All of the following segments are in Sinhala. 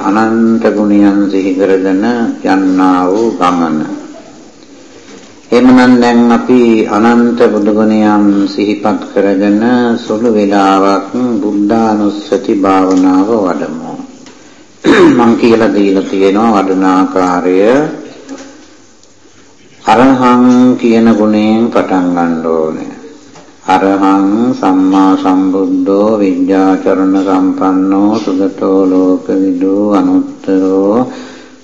අනන්ත ගුණයන් සිහි කරගෙන යන්නා වූ ගමන. එමනම් දැන් අපි අනන්ත බුදු ගුණයන් සිහිපත් කරගෙන සුළු වේලාවක් බුද්ධානුස්සති භාවනාව වඩමු. මං කියලා දීලා තියෙනවා වඩන ආකාරය අරහං කියන ගුණයෙන් පටන් ගන්න ඕනේ. අරහං සම්මා සම්බුද්ධෝ විද්‍යාචරණ සම්පන්නෝ සුගතෝ ලෝකවිදු අනුත්තරෝ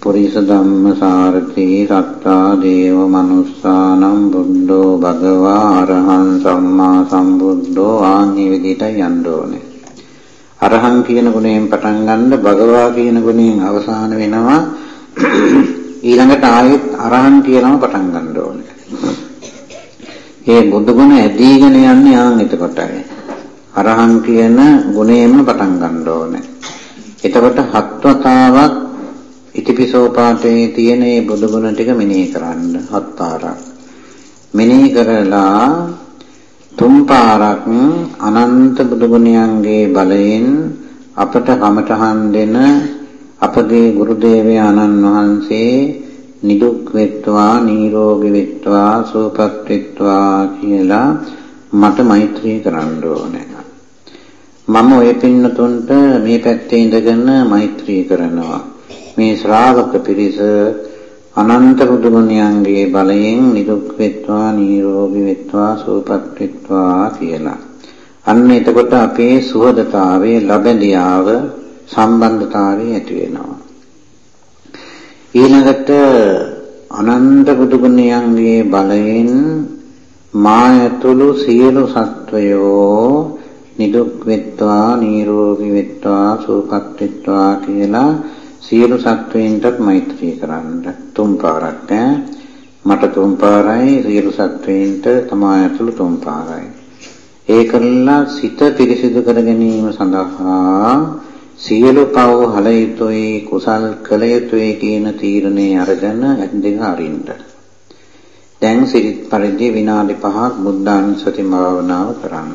පුරිස ධම්ම සාරති සත්තා දේව මනුස්සානම් බුද්ධෝ භගවා අරහං සම්මා සම්බුද්ධෝ ආන්‍ය විදිහට යන්න ඕනේ. අරහං කියන ගුණයෙන් පටන් ගන්න භගවා කියන ගුණයෙන් අවසාන වෙනවා ඊළඟට ආයෙත් අරහං කියනම පටන් ගන්න ඕනේ. ඒ බුදු ගුණ ඇදීගෙන යන්නේ ආන් එතකොටයි. අරහං කියන ගුණයෙන්ම පටන් ගන්න ඕනේ. එතකොට හත් වතාවක් ඉතිපිසෝ පාඨයේ තියෙන මේ බුදු ගුණ ටික මෙනෙහි කරන්න හත් පාරක්. මෙනෙහි කරලා තුන් පාරක් අනන්ත බුදු ගුණයන්ගේ බලයෙන් අපට කමඨහන් දෙන අපගේ ගුරු දේවයාණන් වහන්සේ නිදුක් වෙත්වා නිරෝගී වෙත්වා සුවපත් වෙත්වා කියලා මට මෛත්‍රී කරන්න ඕනේ. මම ඔය පින්නතුන්ට මේ පැත්තේ ඉඳගෙන මෛත්‍රී කරනවා. මේ ශ්‍රාවක පිරිස අනන්ත බුදුගුණයන්ගේ බලයෙන් නිදුක් වෙත්වා නිරෝගී වෙත්වා සුවපත් වෙත්වා කියලා. අන්න එතකොට අපේ සුහදතාවයේ ලැබෙදියාව සම්බන්ධතාවය ඇති වෙනවා. ඊළඟට අනන්ත බුදුගුණයන්ගේ බලයෙන් මා ඇතුළු සියලු සත්වයෝ නිදුක් වෙත්වා නිරෝගී වෙත්වා සුවපත් වෙත්වා කියලා සියලු සත්වයින්ටත් මෛත්‍රී කරන්න තුන් පාරක් මට තුන් පාරයි සියලු සත්වයින්ට තමා ඇතුළු තුන් පාරයි. ඒ කළා සිත පිරිසිදු කර ගැනීම සඳහා සියලු පව හල යුතුයි කුසල් කළ යුතුයි කියන තීරණේ අරගෙන ඇඳෙන අරින්න. දැන් සිරිත් පරිදි විනාඩි 5ක් බුද්ධානුස්සති භාවනාව කරන්න.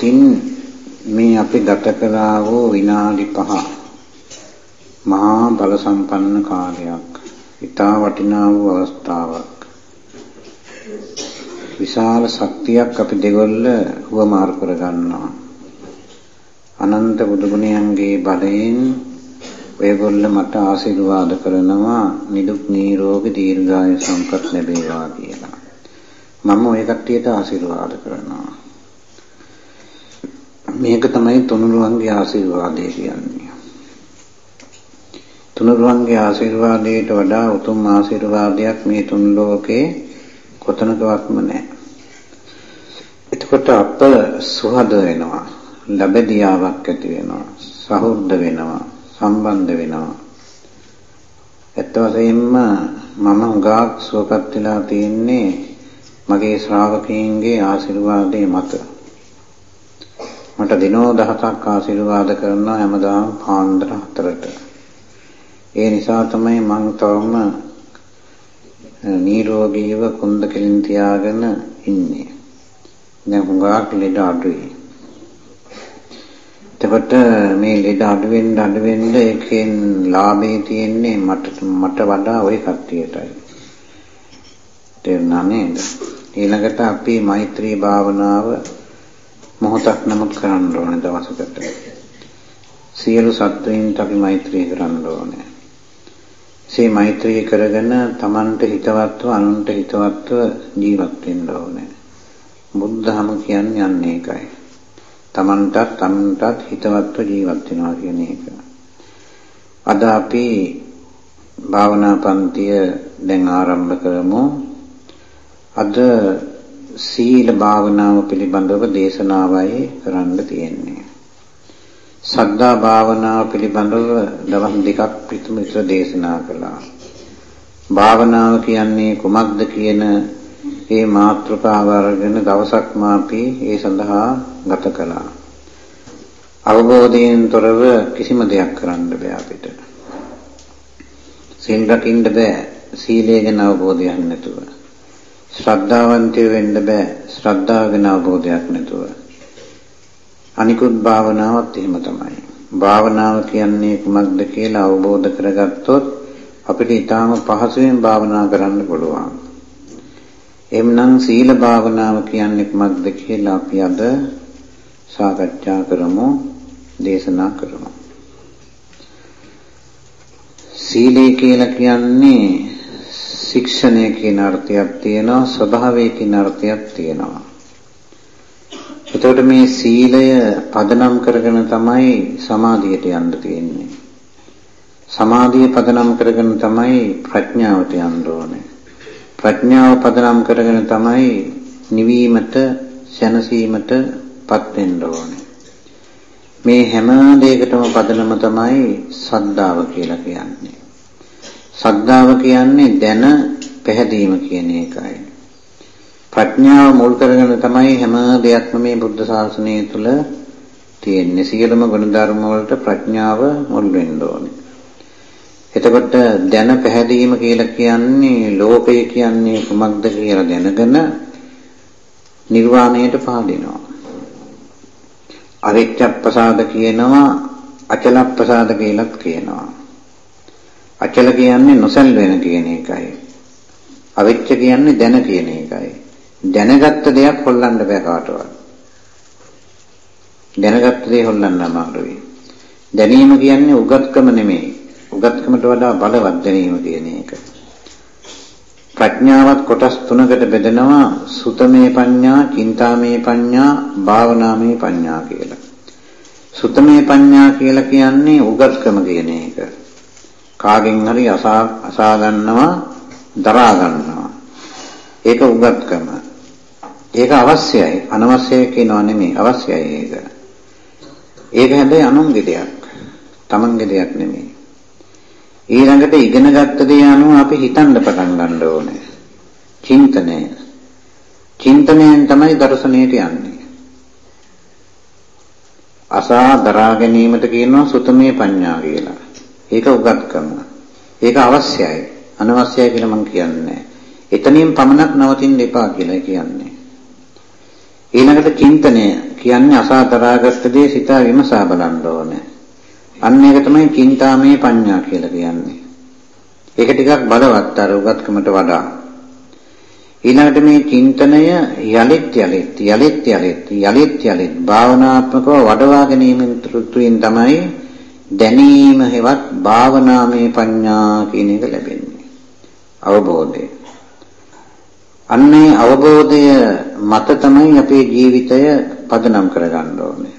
තින් මේ අපි ගත කළා වූ විනාඩි 5 මහා බල සම්පන්න කාලයක් ඊටා වටිනා වූ අවස්ථාවක් විශාල ශක්තියක් අපි දෙගොල්ල හුවමාරු කර ගන්නවා අනන්ත බුදුගුණයන්ගේ බලයෙන් ඔයගොල්ල මට ආශිර්වාද කරනවා නිදුක් නිරෝගී දීර්ඝායු සම්පත් ලැබේවා කියලා. මම ඔය කට්ටියට ආශිර්වාද කරනවා. මේක තමයි තුනුරුවන්ගේ ආශිර්වාදය කියන්නේ. තුනුරුවන්ගේ ආශිර්වාදයට වඩා උතුම් ආශිර්වාදයක් මේ තුන් ලෝකේ කොතනකවත්ම නැහැ. එතකොට අප සුහද වෙනවා, ලැබෙදියාවක් ඇති වෙනවා, සහෘද වෙනවා, සම්බන්ධ වෙනවා. ඇත්ත වශයෙන්ම මම හුඟක් සුවපත් වෙලා තියෙන්නේ මගේ ශ්‍රාවකයන්ගේ ආශිර්වාදයේ මත. මට දිනෝ දහසක් ආශිර්වාද කරනවා හැමදාම පාන්දර හතරට. ඒ නිසා තමයි මම තවම නිරෝගීව කුන්ද කෙලින් තියාගෙන ඉන්නේ. දැන් හුඟක් ලෙඩ අඩුයි. එතකොට මේ ලෙඩ අඩු වෙන්න අඩු වෙන්න ඒකෙන් ලාභේ තියෙන්නේ මට මට වඩා ওই කට්ටියටයි. තේරුණා නේද? ඊළඟට අපි මෛත්‍රී භාවනාව මොහොතක් නමුත් කරන්න ඕනේ දවසකට. සියලු සත්වයින්ට අපි මෛත්‍රී කරන්න ඕනේ. මේ මෛත්‍රී කරගෙන Tamanට හිතවත්ව අනුන්ට හිතවත්ව ජීවත් වෙන්න ඕනේ. බුද්ධහම කියන්නේ අන්න ඒකයි. Tamanටත් අනුන්ටත් හිතවත්ව ජීවත් වෙනවා කියන එක. අද අපි භාවනා පන්තිය දැන් ආරම්භ කරමු. අද සීල භාවනාව පිළිබඳව දේශනාවයි කරන්න තියෙන්නේ. සද්ධා භාවනාව පිළිබඳව දවස් දෙකක් පිටුම විතර දේශනා කළා. භාවනාව කියන්නේ කුමක්ද කියන ඒ මාතෘකාව අරගෙන දවසක් මාපි ඒ සඳහා ගත කළා. අවබෝධයෙන් තොරව කිසිම දෙයක් කරන්න බෑ අපිට. සීල් රකින්න බෑ සීලය ගැන අවබෝධයක් නැතුව. ශ්‍රද්ධාවන්තය වෙන්න බෑ ශ්‍රද්ධාව ගැන අවබෝධයක් නැතුව. අනිකුත් භාවනාවත් එහෙම තමයි. භාවනාව කියන්නේ කුමක්ද කියලා අවබෝධ කරගත්තොත් අපිට ඊටාම පහසුවෙන් භාවනා කරන්න පුළුවන්. එම්නම් සීල භාවනාව කියන්නේ කුමක්ද කියලා අපි අද සාකච්ඡා කරමු දේශනා කරමු සීලය කියලා කියන්නේ ශික්ෂණය කියන අර්ථයක් තියෙනවා ස්වභාවය කියන අර්ථයක් තියෙනවා එතකොට මේ සීලය පදනම් කරගෙන තමයි සමාධියට යන්න තියෙන්නේ සමාධිය පදනම් කරගෙන තමයි ප්‍රඥාවට යන්න ඕනේ ප්‍රඥාව පදනම් කරගෙන තමයි නිවීමට සැනසීමටපත් වෙන්න ඕනේ. මේ හැම දෙයකටම පදනම තමයි සද්ධාව කියලා කියන්නේ. සද්ධාව කියන්නේ දැන පැහැදීම කියන එකයි. ප්‍රඥාව මුල් කරගෙන තමයි හැම දෙයක්ම මේ බුද්ධ ශාසනය තුළ තියෙන්නේ. සියලුම ගුණධර්ම වලට ප්‍රඥාව මුල් වෙන්න ඕනේ. එතකොට දැන පැහැදීම කියලා කියන්නේ ලෝකය කියන්නේ කුමක්ද කියලා දැනගෙන නිර්වාණයට පහදිනවා. අවිච්ඡප්පසාද කියනවා අචලප්පසාද කියලාත් කියනවා. අචල කියන්නේ නොසැල් වෙන කියන එකයි. අවිච්ඡ කියන්නේ දැන කියන එකයි. දැනගත්ත දෙයක් හොල්ලන්න බෑ කාටවත්. දැනගත්ත දේ හොල්ලන්න අමාරුයි. දැනීම කියන්නේ උගත්කම නෙමෙයි. උගත්කමට වඩා බලවත් දැනීම කියන එක. ප්‍රඥාවත් කොටස් තුනකට බෙදෙනවා සුතමේ පඤ්ඤා, චින්තාමේ පඤ්ඤා, භාවනාමේ පඤ්ඤා කියලා. සුතමේ පඤ්ඤා කියලා කියන්නේ උගත්කම කියන එක. කාගෙන් හරි අසා අසා ගන්නවා, දරා ගන්නවා. ඒක උගත්කම. ඒක අවශ්‍යයි. අනවශ්‍යයි කියනවා නෙමෙයි අවශ්‍යයි ඒක. ඒක හැබැයි අනුන්ගේ දෙයක්. තමන්ගේ දෙයක් නෙමෙයි. ඊළඟට ඉගෙන ගත්ත දේ අනුව අපි හිතන්න පටන් ගන්න ඕනේ. චින්තනය. චින්තනයෙන් තමයි දර්ශනයට යන්නේ. අසා දරා ගැනීමට කියනවා සුතමේ පඤ්ඤා කියලා. ඒක උගත්කම. ඒක අවශ්‍යයි. අනවශ්‍යයි කියලා මම කියන්නේ එතනින් පමණක් නවතින්න එපා කියලා කියන්නේ. ඊළඟට චින්තනය කියන්නේ අසා දරාගත්ත දේ සිතා විමසා බලන්න ඕනේ. අන්න ඒක තමයි චින්තාමේ පඤ්ඤා කියලා කියන්නේ. ඒක ටිකක් බලවත් අර උගත්කමට වඩා. ඊළඟට මේ චින්තනය යලිත් යලිත් යලිත් යලිත් යලිත් යලිත් භාවනාත්මකව වඩවා ගැනීමෙන් තුලින් තමයි දැනීම හෙවත් භාවනාමේ පඤ්ඤා කියන එක ලැබෙන්නේ. අවබෝධය. අන්නේ අවබෝධය මත තමයි අපේ ජීවිතය පදනම් කරගන්න ඕනේ.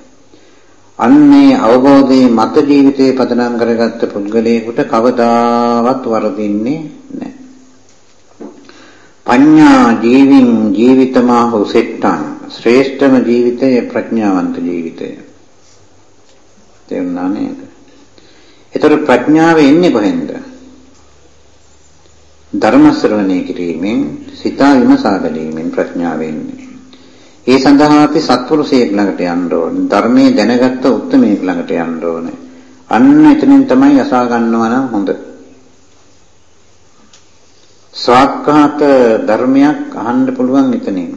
අන්නේ අවබෝධයේ මත ජීවිතේ පදනම් කරගත්ත පුද්ගලයෙකුට කවදාවත් වරදින්නේ නැහැ. පඤ්ඤා ජීවින් ජීවිතමා හොසෙට්ටං ශ්‍රේෂ්ඨම ජීවිතය ප්‍රඥාවන්ත ජීවිතය. තේරුණා නේද? ඒතර ප්‍රඥාව එන්නේ කොහෙන්ද? ධර්ම ශ්‍රවණය කිරීමෙන් සිතා විමසා බැලීමෙන් ප්‍රඥාව එන්නේ. ඒ සඳහා අපි සත්පුරුෂයෙක් ළඟට යන්න ඕනේ. ධර්මයේ දැනගත්ත උත්මයෙක් ළඟට යන්න ඕනේ. අන්න එතනින් තමයි අසා ගන්නවා නම් හොඳ. ස්වාක්ඛාත ධර්මයක් අහන්න පුළුවන් එතනින්.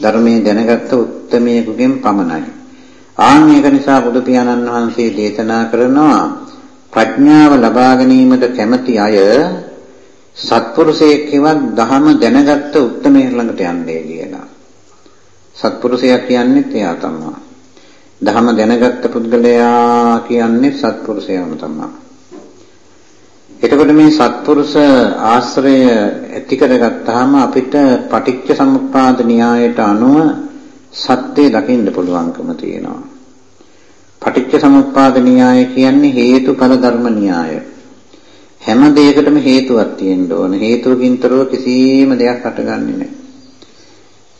ධර්මයේ දැනගත්ත උත්මයෙකුගෙන් පමණයි. ආන් ඒක නිසා බුදු පියාණන් වහන්සේ දේශනා කරනවා ප්‍රඥාව ලබා ගැනීමට කැමති අය සත්පුරුෂයෙක් හෙවත් දහම දැනගත්ත උත්මයෙක් ළඟට යන්නේ කියලා. සත්පුරුෂයා කියන්නේ එයා තමයි. ධහම දැනගත්ත පුද්ගලයා කියන්නේ සත්පුරුෂයාම තමයි. එතකොට මේ සත්පුරුෂ ආශ්‍රය ඇති කරගත්තාම අපිට පටිච්ච සමුප්පාද න්‍යායට අනුව සත්‍ය දකින්න පුළුවන්කම තියෙනවා. පටිච්ච සමුප්පාද න්‍යාය කියන්නේ හේතුඵල ධර්ම න්‍යාය. හැම දෙයකටම හේතුවක් තියෙන්න ඕන. හේතුවකින්තරව කිසිම දෙයක් හටගන්නේ නැහැ.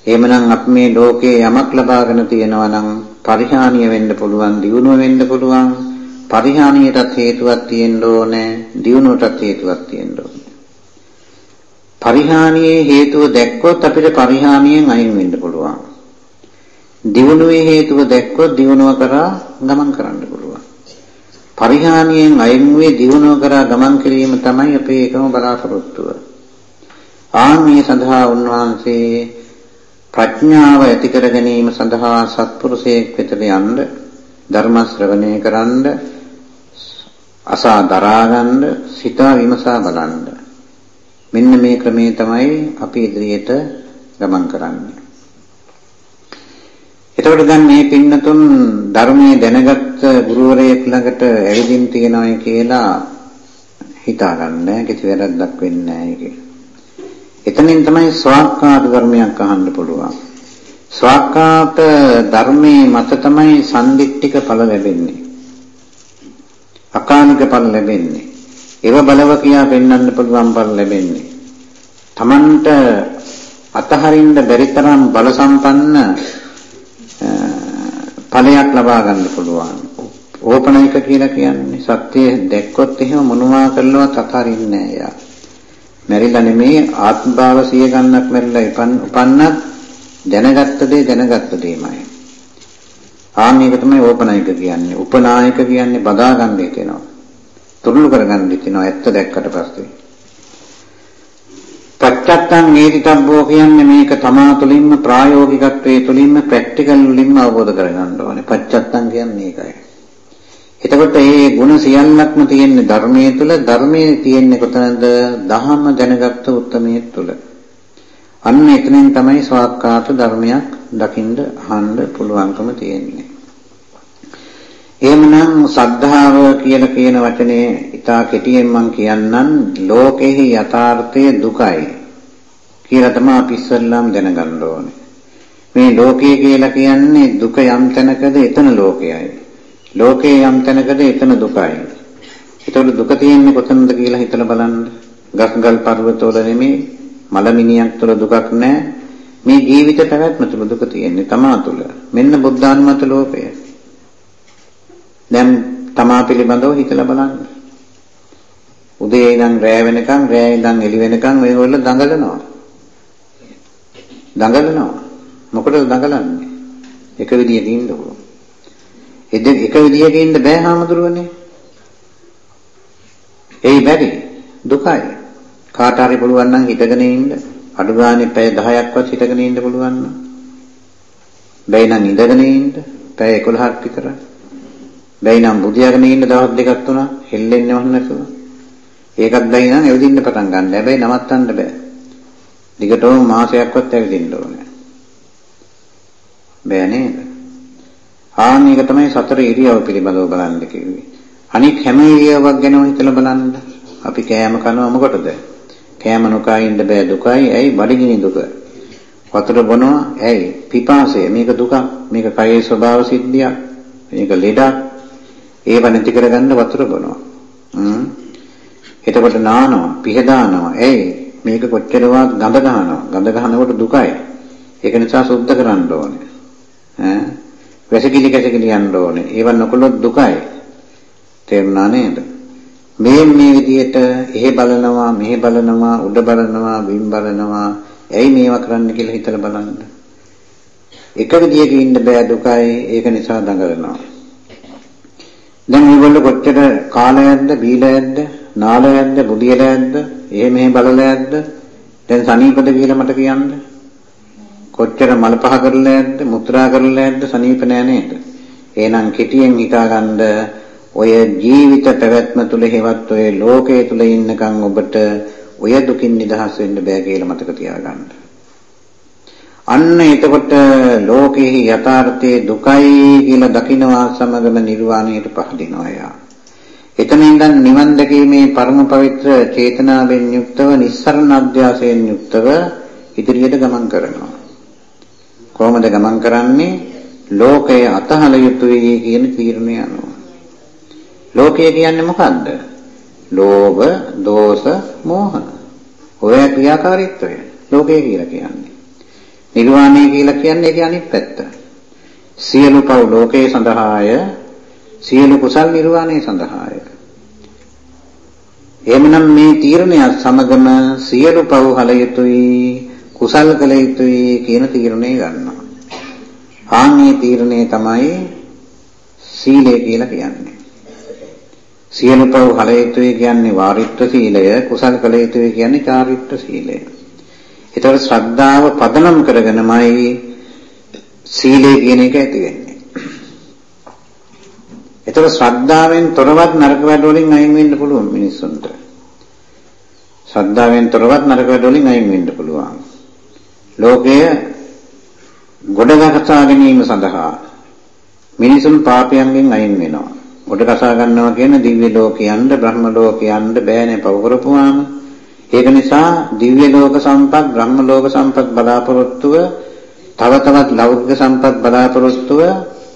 එහෙමනම් අපි මේ ලෝකේ යමක් ලබාගෙන තියෙනවා නම් පරිහානිය වෙන්න පුළුවන්, දියුණුව වෙන්න පුළුවන්. පරිහානියටත් හේතුවක් තියෙන්න ඕනේ, දියුණුවටත් හේතුවක් තියෙන්න ඕනේ. පරිහානියේ හේතුව දැක්කොත් අපිට පරිහානියෙන් අයින් වෙන්න පුළුවන්. දියුණුවේ හේතුව දැක්කොත් දියුණුව කරා ගමන් කරන්න පුළුවන්. පරිහානියෙන් අයින් වේ දියුණුව කරා ගමන් කිරීම තමයි අපේ එකම බලාපොරොත්තුව. ආන්මිය සඳහා උන්වහන්සේ ප්‍රඥාව ඇති කර ගැනීම සඳහා සත්පුරුෂයෙක් වෙතට යන්න ධර්ම ශ්‍රවණය කරන්න අසා දරා ගන්න සිතා විමසා බලන්න මෙන්න මේ ක්‍රමේ තමයි අපි ඉදිරියට ගමන් කරන්නේ එතකොට දැන් මේ පින්නතුන් ධර්මයේ දැනගත් ගුරුවරයෙක් ළඟට ඇවිදින් තියනවායි කියලා හිතා ගන්න කිසි වැරද්දක් වෙන්නේ නැහැ කියලා එතනින් තමයි ස්වාක්කාත ධර්මයක් අහන්න පුළුවන්. ස්වාක්කාත ධර්මයේ මත තමයි සම්දිට්ඨික ඵල ලැබෙන්නේ. අකානික ඵල ලැබෙන්නේ. ඒව බලව කියා පෙන්වන්න පුළුවන් ඵල ලැබෙන්නේ. Tamanට අතහරින්න බැරි තරම් බල සම්පන්න ඵලයක් ලබා ගන්න පුළුවන්. ඕපනයික කියලා කියන්නේ සත්‍යය දැක්කොත් එහෙම මොනවා කළවත් අතහරින්නේ නැහැ යා. මැරිලා නෙමෙයි ආත්ම භාව සිය ගන්නක් මැරිලා උපන්නත් දැනගත්ත දේ දැනගත්ත දෙයමයි. ආන්නේක තමයි ඕපනායක කියන්නේ. උපනායක කියන්නේ බදා ගන්න හිතෙනවා. තුරුළු කරගන්න හිතෙනවා ඇත්ත දැක්කට පස්සේ. පච්චත්තං නීතිතබ්බෝ කියන්නේ මේක තමා තුළින්ම ප්‍රායෝගිකත්වයේ තුළින්ම ප්‍රැක්ටිකල් වලින්ම අවබෝධ කරගන්න ඕනේ. පච්චත්තං කියන්නේ ඒකයි. එතකොට මේ ಗುಣ සියල්ලක්ම තියෙන්නේ ධර්මයේ තුල ධර්මයේ තියෙන්නේ කොතනද? දහම දැනගත්ත උත්මයේ තුල. අන්න එතනින් තමයි ස්වාක්කාත ධර්මයක් දකින්න අහන්න පුළුවන්කම තියෙන්නේ. එහෙමනම් සද්ධාව කියලා කියන වචනේ ඉතා කෙටියෙන් මම කියන්නම් ලෝකෙහි යථාර්ථය දුකයි කියලා තමයි අපි ඉස්සල්ලාම දැනගන්න ඕනේ. මේ ලෝකය කියලා කියන්නේ දුක යම් තැනකද එතන ලෝකයයි. ලෝකේ යම් තැනකද එතන දුකයි. ඒතකොට දුක තියෙන්නේ කොතනද කියලා හිතලා බලන්න. ගස්ගල් පර්වතවල නෙමෙයි, මලමිනියක් තුළ දුකක් නැහැ. මේ ජීවිත පැවැත්ම තුළ දුක තියෙන්නේ තමා තුළ. මෙන්න බුද්ධානුමත ලෝකය. දැන් තමා පිළිබඳව හිතලා බලන්න. උදේ ඉඳන් රෑ වෙනකන්, රෑ ඉඳන් එළි වෙනකන් මේගොල්ලෝ දඟලනවා. දඟලනවා. මොකටද දඟලන්නේ? එක විදියකින් ඉන්නකො. එද එක විදිහක ඉන්න බෑ හාමුදුරුවනේ. එයි බැරි දුකයි. කාට හරි පුළුවන් නම් හිටගෙන ඉන්න අඩු ගානේ පැය 10ක්වත් හිටගෙන ඉන්න පුළුවන් නම් බැයි නම් ඉඳගෙන ඉන්න පැය 11ක් විතර. බැයි නම් බුදියාගෙන ඉන්න දවස් දෙකක් තුනක් හෙල්ලෙන්නේ නැතුව. ඒකත් බැයි නම් ඇවිදින්න පටන් ගන්න. හැබැයි නවත්තන්න බෑ. දිගටම මාසයක්වත් ඇවිදින්න ඕනේ. බෑ නේද? ආන් එක තමයි සතර ඉරියව් පිළිබඳව බලන්න කිව්වේ. අනික හැම ඉරියව්වක් ගැනම හිතලා බලන්න. අපි කෑම කනවා මොකටද? කෑම නොකා ඉන්න බෑ දුකයි. ඇයි? බඩගිනි දුක. වතුර බොනවා ඇයි? පිපාසය. මේක දුක. මේක කයේ ස්වභාව සිද්ධියක්. මේක ලෙඩක්. ඒව නැති කරගන්න වතුර බොනවා. හ්ම්. එතකොට නානවා, පිහදානවා. ඇයි? මේක කොච්චරවත් ගඳ ගන්නවා. ගඳ ගන්නකොට දුකයි. ඒක නිසා සුද්ධ කරන්න ඕනේ. ඈ වැසකිලි කැසකිලි යන්න ඕනේ. ඒව නොකළොත් දුකයි. තේරුණා නේද? මේ මේ විදිහට එහෙ බලනවා, මෙහෙ බලනවා, උඩ බලනවා, බිම් බලනවා. ඇයි මේවා කරන්න කියලා හිතලා බලන්න. එක විදියක ඉන්න බෑ දුකයි. ඒක නිසා දඟලනවා. දැන් මේගොල්ලෝ කොච්චර කාලයක්ද, බීලයක්ද, නාලයක්ද, බුදියලයක්ද, එහෙ මෙහෙ බලලයක්ද? දැන් සනීපද කියලා මට කියන්න. කොච්චර මල පහ කරලා ඇද්ද මුත්‍රා කරලා ඇද්ද සනීප නෑ නේද එහෙනම් කෙටියෙන් හිතාගන්න ඔය ජීවිත පැවැත්ම තුල හේවත් ඔය ලෝකයේ තුල ඉන්නකම් ඔබට ඔය දුකින් නිදහස් වෙන්න බෑ කියලා මතක තියාගන්න. අන්න එතකොට ලෝකෙහි යථාර්ථයේ දුකයි කියලා දකිනවා සමගම නිර්වාණයට පහදිනවා යා. එතන ඉඳන් නිවන් දැකීමේ පරම පවිත්‍ර චේතනාවෙන් යුක්තව නිස්සරණ අධ්‍යාසයෙන් යුක්තව ඉදිරියට ගමන් කරනවා. කොහොමද ගමන් කරන්නේ? ලෝකය අතහල යුතුයි කියන තීරණය අනුව. ලෝකය කියන්නේ මොකද්ද? ලෝභ, දෝෂ, මෝහ. ඔය ක්‍රියාකාරීත්වය ලෝකය කියලා කියන්නේ. නිර්වාණය කියලා කියන්නේ ඒකේ අනිත් පැත්ත. සියලු පව් ලෝකේ සඳහාය, සියලු කුසල් නිර්වාණය සඳහාය. එහෙමනම් මේ තීරණය සමගම සියලු පව් හල යුතුයි කුසල් කළ යුතුයි කියන තීරණය ගන්නවා. ආන්නේ තීරණය තමයි සීලය කියලා කියන්නේ. සියලු පව් කළ යුතුයි කියන්නේ වාරිත්‍ර සීලය, කුසල් කළ යුතුයි කියන්නේ චාරිත්‍ර සීලය. ඒතර ශ්‍රද්ධාව පදනම් කරගෙනමයි සීලය කියන එක ඇති වෙන්නේ. ඒතර ශ්‍රද්ධාවෙන් තොරවත් නරක වැඩ වලින් අයින් වෙන්න පුළුවන් මිනිස්සුන්ට. ශ්‍රද්ධාවෙන් තොරවත් නරක වැඩ වලින් අයින් වෙන්න පුළුවන්. ලෝකය ගොඩගසා ගැනීම සඳහා මිනිසුන් පාපයන්ගෙන් අයින් වෙනවා. ගොඩගසා ගන්නවා කියන දිව්‍ය ලෝකයන්ද බ්‍රහ්ම ලෝකයන්ද බෑනේ පව කරපුවාම ඒක නිසා දිව්‍ය ලෝක සම්පත් බ්‍රහ්ම ලෝක සම්පත් බලාපොරොත්තුව තව තවත් ලෞකික සම්පත් බලාපොරොත්තුව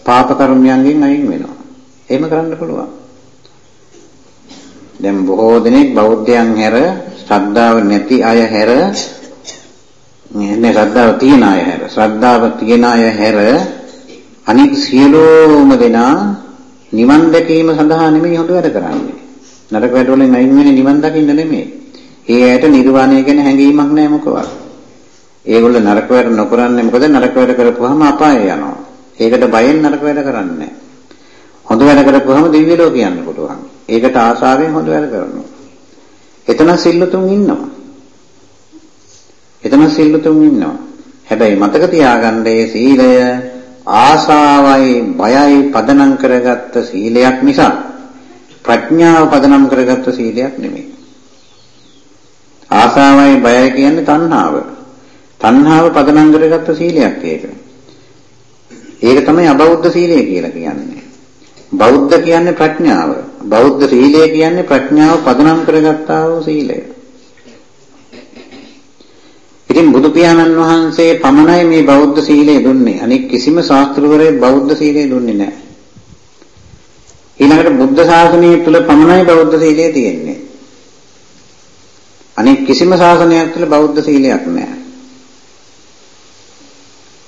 පාප කර්මයන්ගෙන් අයින් වෙනවා. එහෙම කරන්න පුළුවන්. දැන් බොහෝ දෙනෙක් බෞද්ධයන් හැර ශ්‍රද්ධාව නැති අය හැර නේ ශ්‍රද්ධාව තියන අය හැර ශ්‍රද්ධාව තියන අය හැර අනිත් සියලුම දෙනා නිවන් දැකීම සඳහා නෙමෙයි හොඳ වැඩ කරන්නේ. නරක වැඩ වලින් අයින් වෙන්නේ නිවන් දකින්න නෙමෙයි. ඒ ඇයට නිර්වාණය ගැන හැඟීමක් නැහැ මොකවත්. ඒගොල්ලෝ නරක වැඩ නොකරන්නේ මොකද නරක වැඩ කරපුවාම අපාය යනවා. ඒකට බයෙන් නරක වැඩ කරන්නේ හොඳ වැඩ කරපුවාම දිව්‍ය ලෝක යන්න පුළුවන්. ඒකට ආසාවෙන් හොඳ වැඩ කරනවා. එතන සිල්ලුතුන් ඉන්නවා. එතන සිල්ලුතුන් ඉන්නවා. හැබැයි මතක තියාගන්න මේ සීලය ආසාවයි බයයි පදනම් කරගත්ත සීලයක් නිසා ප්‍රඥාව පදනම් කරගත්ත සීලයක් නෙමෙයි. ආසාවයි බයයි කියන්නේ තණ්හාව. තණ්හාව පදනම් කරගත්ත සීලයක් ඒක. ඒක තමයි අබෞද්ධ සීලය කියලා කියන්නේ. බෞද්ධ කියන්නේ ප්‍රඥාව. බෞද්ධ සීලය කියන්නේ ප්‍රඥාව පදනම් කරගත්තා වූ සීලය. ඉතින් බුදු පියාණන් වහන්සේ පමණයි මේ බෞද්ධ සීලය දුන්නේ. අනික කිසිම ශාස්ත්‍රවරයෙක් බෞද්ධ සීලය දුන්නේ නැහැ. ඊළඟට බුද්ධ ශාසනය තුල පමණයි බෞද්ධ සීලය තියෙන්නේ. අනික කිසිම ශාසනයක් තුල බෞද්ධ සීලයක් නැහැ.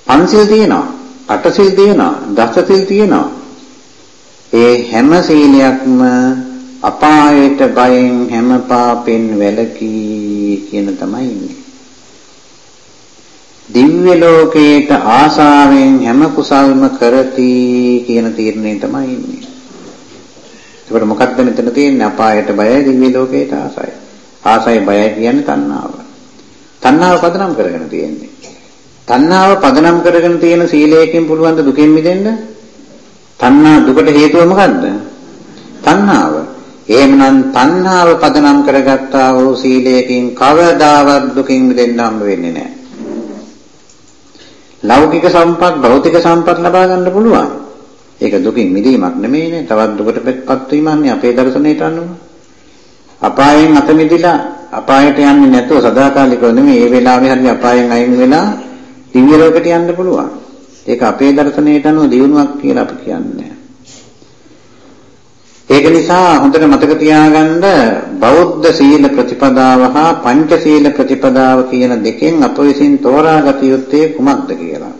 පන්සිල් තියෙනවා, අටසිල් තියෙනවා, දසසිල් තියෙනවා. ඒ හැම සීලයක්ම අපායට බයෙන් හැම පාපෙන් වැළකී කියන තමයි ඉන්නේ. දිව්‍ය ලෝකයට ආසාවෙන් හැම කුසල්ම කරති කියන තීරණය තමයි ඉන්නේ. ඒකට මොකක්ද මෙතන තියෙන්නේ? අපායට බයයි දිව්‍ය ලෝකයට ආසයි. ආසයි බයයි කියන්නේ තණ්හාව. තණ්හාව පදනම් කරගෙන තියෙන්නේ. තණ්හාව පදනම් කරගෙන තියෙන සීලයකින් පුළුවන් ද දුකෙන් මිදෙන්න? තණ්හා දුකට හේතුව මොකද්ද? තණ්හාව. එහෙමනම් තණ්හාව පදනම් කරගත්තා වූ සීලයකින් කවදාවත් දුකින් මිදෙන්න හම්බ වෙන්නේ නැහැ. ලෞකික සම්පත් භෞතික සම්පත් ලබා ගන්න පුළුවන්. ඒක දුකින් මිදීමක් නෙමෙයිනේ. තවත් දුකටපත් වීමන්නේ අපේ දර්ශනයට අනුව. අපායෙන් අත මිදිලා අපායට යන්නේ නැතුව සදාකාලිකව නෙමෙයි මේ වෙලාවේ හරි අපායෙන් අයින් වෙලා දිව්‍ය ලෝකයට යන්න පුළුවන්. ඒක අපේ දර්ශනයට අනුව දියුණුවක් කියලා අපි කියන්නේ. ඒක නිසා හොඳට මතක තියාගන්න බෞද්ධ සීල ප්‍රතිපදාව හා පංච සීල ප්‍රතිපදාව කියන දෙකෙන් අප විසින් තෝරාගත යුත්තේ කුමක්ද කියලා.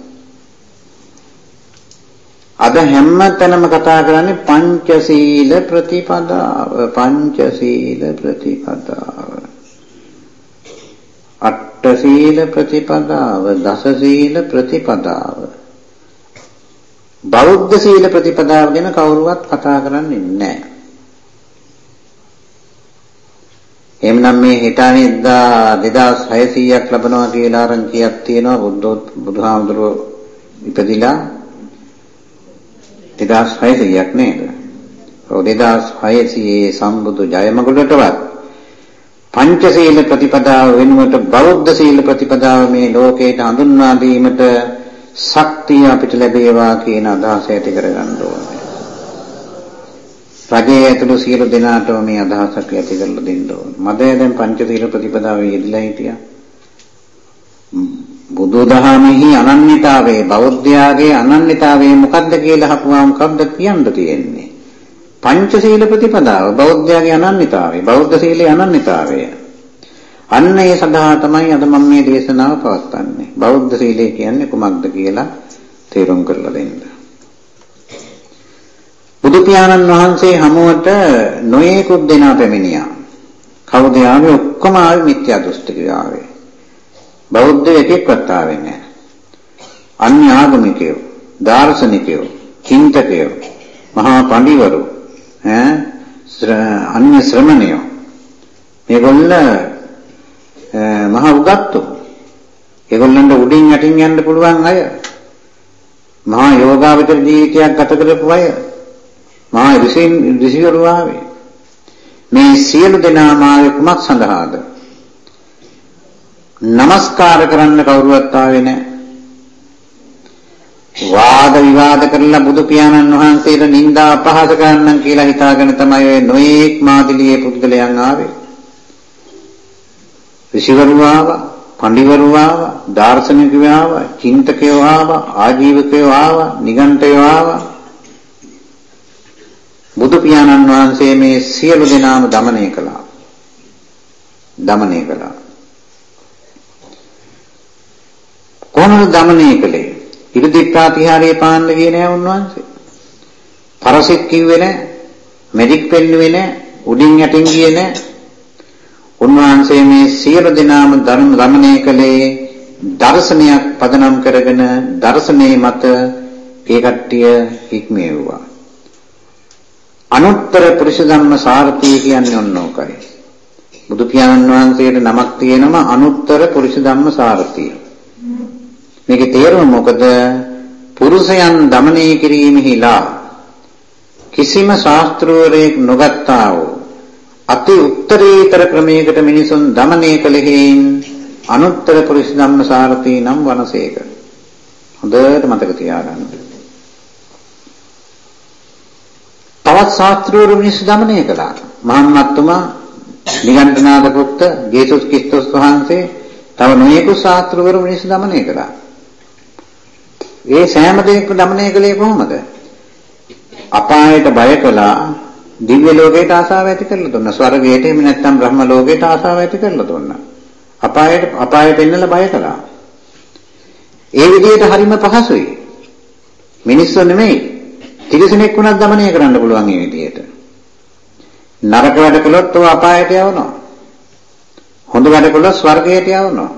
අද හැම තැනම කතා කරන්නේ පංච සීල ප්‍රතිපදාව පංච සීල ප්‍රතිපදාව අට සීල ප්‍රතිපදාව දස සීල ප්‍රතිපදාව බෞද්ධ සීල ප්‍රතිපදාව ගැන කවුරුවත් කතා කරන්නේ නැහැ. එහෙමනම් මේ හිතානිද්දා 2600ක් ලැබනවා කියලා ආරංචියක් තියෙනවා බුද්ධ බුදුහාමුදුරුවෝ ඉපදිලා 2600ක් නේද? ඔව් 2600 සම්බුදු ජයමගුලටවත් පංචශීල ප්‍රතිපදාව වෙනුවට බෞද්ධ සීල ප්‍රතිපදාව මේ ලෝකයට හඳුන්වා දීමට ශක්තිය අපිට ලැබේවා කියන අදහස ඇති කරගන්න ඕනේ. රජයේ ඇතුළු සියලු දෙනාටම මේ අදහසක් ඇති කරලා දෙන්න ඕනේ. මදය දැන් පංචශීල ප්‍රතිපදාවේ යෙදලා හිටියා. බුදුදහමෙහි අනන්‍යතාවයේ බෞද්ධයාගේ අනන්‍යතාවයේ මොකද්ද කියලා අහපුවා මොකද්ද කියන්න තියෙන්නේ? පංචශීල ප්‍රතිපදාව බෞද්ධයාගේ අනන්‍යතාවය, බෞද්ධ සීලේ අනන්‍යතාවය. අන්න ඒ සඳහා තමයි අද මම මේ දේශනාව පවත්වන්නේ. බෞද්ධ සීලය කියන්නේ කුමක්ද කියලා තේරුම් කරලා දෙන්න. බුදු පියාණන් වහන්සේ හමුවට නොයේකුත් දෙනා පැමිණියා. කවුද ආවේ ඔක්කොම ආවේ මිත්‍යා දෘෂ්ටිකයෝ ආවේ. බෞද්ධ එකෙක්වත් ආවේ නැහැ. අන්‍ය ආගමිකයෝ, දාර්ශනිකයෝ, චින්තකයෝ, මහා පඬිවරු, ඈ අන්‍ය ශ්‍රමණයෝ මේගොල්ල මහ උගත්තු. ඒගොල්ලන්ට උඩින් යටින් යන්න පුළුවන් අය. මහා යෝගාවචර ජීවිතයක් ගත කරපු අය. මහා ඍෂීන් ඍෂිවරු ආවේ. මේ සියලු දෙනාම ආවේ කුමක් සඳහාද? නමස්කාර කරන්න කවුරුවත් ආවේ නැහැ. වාද විවාද කරලා බුදු පියාණන් වහන්සේට නිନ୍ଦා අපහාස කරන්නම් කියලා හිතාගෙන තමයි ඔය නොඑක් මාදිලියේ පුද්ගලයන් ආවේ. ඍෂිවරු ආවා, පඬිවරු ආවා, දාර්ශනිකයෝ ආවා, චින්තකයෝ ආවා, ආජීවකයෝ ආවා, නිගණ්ඨයෝ ආවා. බුදු පියාණන් වහන්සේ මේ සියලු දෙනාම দমনය කළා. দমনය කළා. කොහොමද দমনය කළේ? ඉරිදික්කාතිහාරයේ පාන්න ගියේ නෑ උන්වහන්සේ. පරසෙක් කිව්වේ නෑ. මැජික් පෙන්නුවේ නෑ. උඩින් යටින් ගියේ නෑ. උන්වහන්සේ මේ සියලු දෙනාම ධර්ම দমনය කළේ දර්ශනයක් පදනම් කරගෙන දර්ශනේ මත ඒ කට්ටිය හික්මෙව්වා. අනුත්තර පුරුෂ ධම්ම සාර්ථී කියන්නේ ඔන්නෝකයි. බුදු පියාණන් වහන්සේට නමක් තියෙනවා අනුත්තර පුරුෂ ධම්ම සාර්ථී. මේකේ තේරුම මොකද? පුරුෂයන් দমনය කිරීමෙහිලා කිසිම ශාස්ත්‍රවරයෙක් නොගත්තා වූ අති උත්තරීතර ක්‍රමයකට මිනිසුන් দমনය කළෙහින් අනුත්තර පුරුෂ ධම්මසාරති නම් වනසේක. හොඳට මතක තියාගන්න. තවත් ශාස්ත්‍රවරු මිනිස්සු দমনය කළා. මහානත්තුමා නිගණ්ඨනාථ පුත්ත ජේසුස් ක්‍රිස්තුස් වහන්සේ තව නොයෙකුත් ශාස්ත්‍රවරු මිනිස්සු দমনය කළා. ඒ සෑම කෙනෙක්ම দমনය කළේ කොහොමද? අපායට බය කළා දිව්‍ය ලෝකයට ආසාව ඇති කරලා දුන්නා. ස්වර්ගයට එහෙම නැත්නම් බ්‍රහ්ම ලෝකයට ආසාව ඇති කරලා දුන්නා. අපායට අපායට එන්නලා බය කළා. ඒ විදිහට හරිම පහසුයි. මිනිස්සු නෙමෙයි. ත්‍රිසනෙක් වුණත් দমনය කරන්න පුළුවන් මේ විදිහට. නරක වැඩ කළොත් ਉਹ අපායට යවනවා. හොඳ වැඩ කළොත් ස්වර්ගයට යවනවා.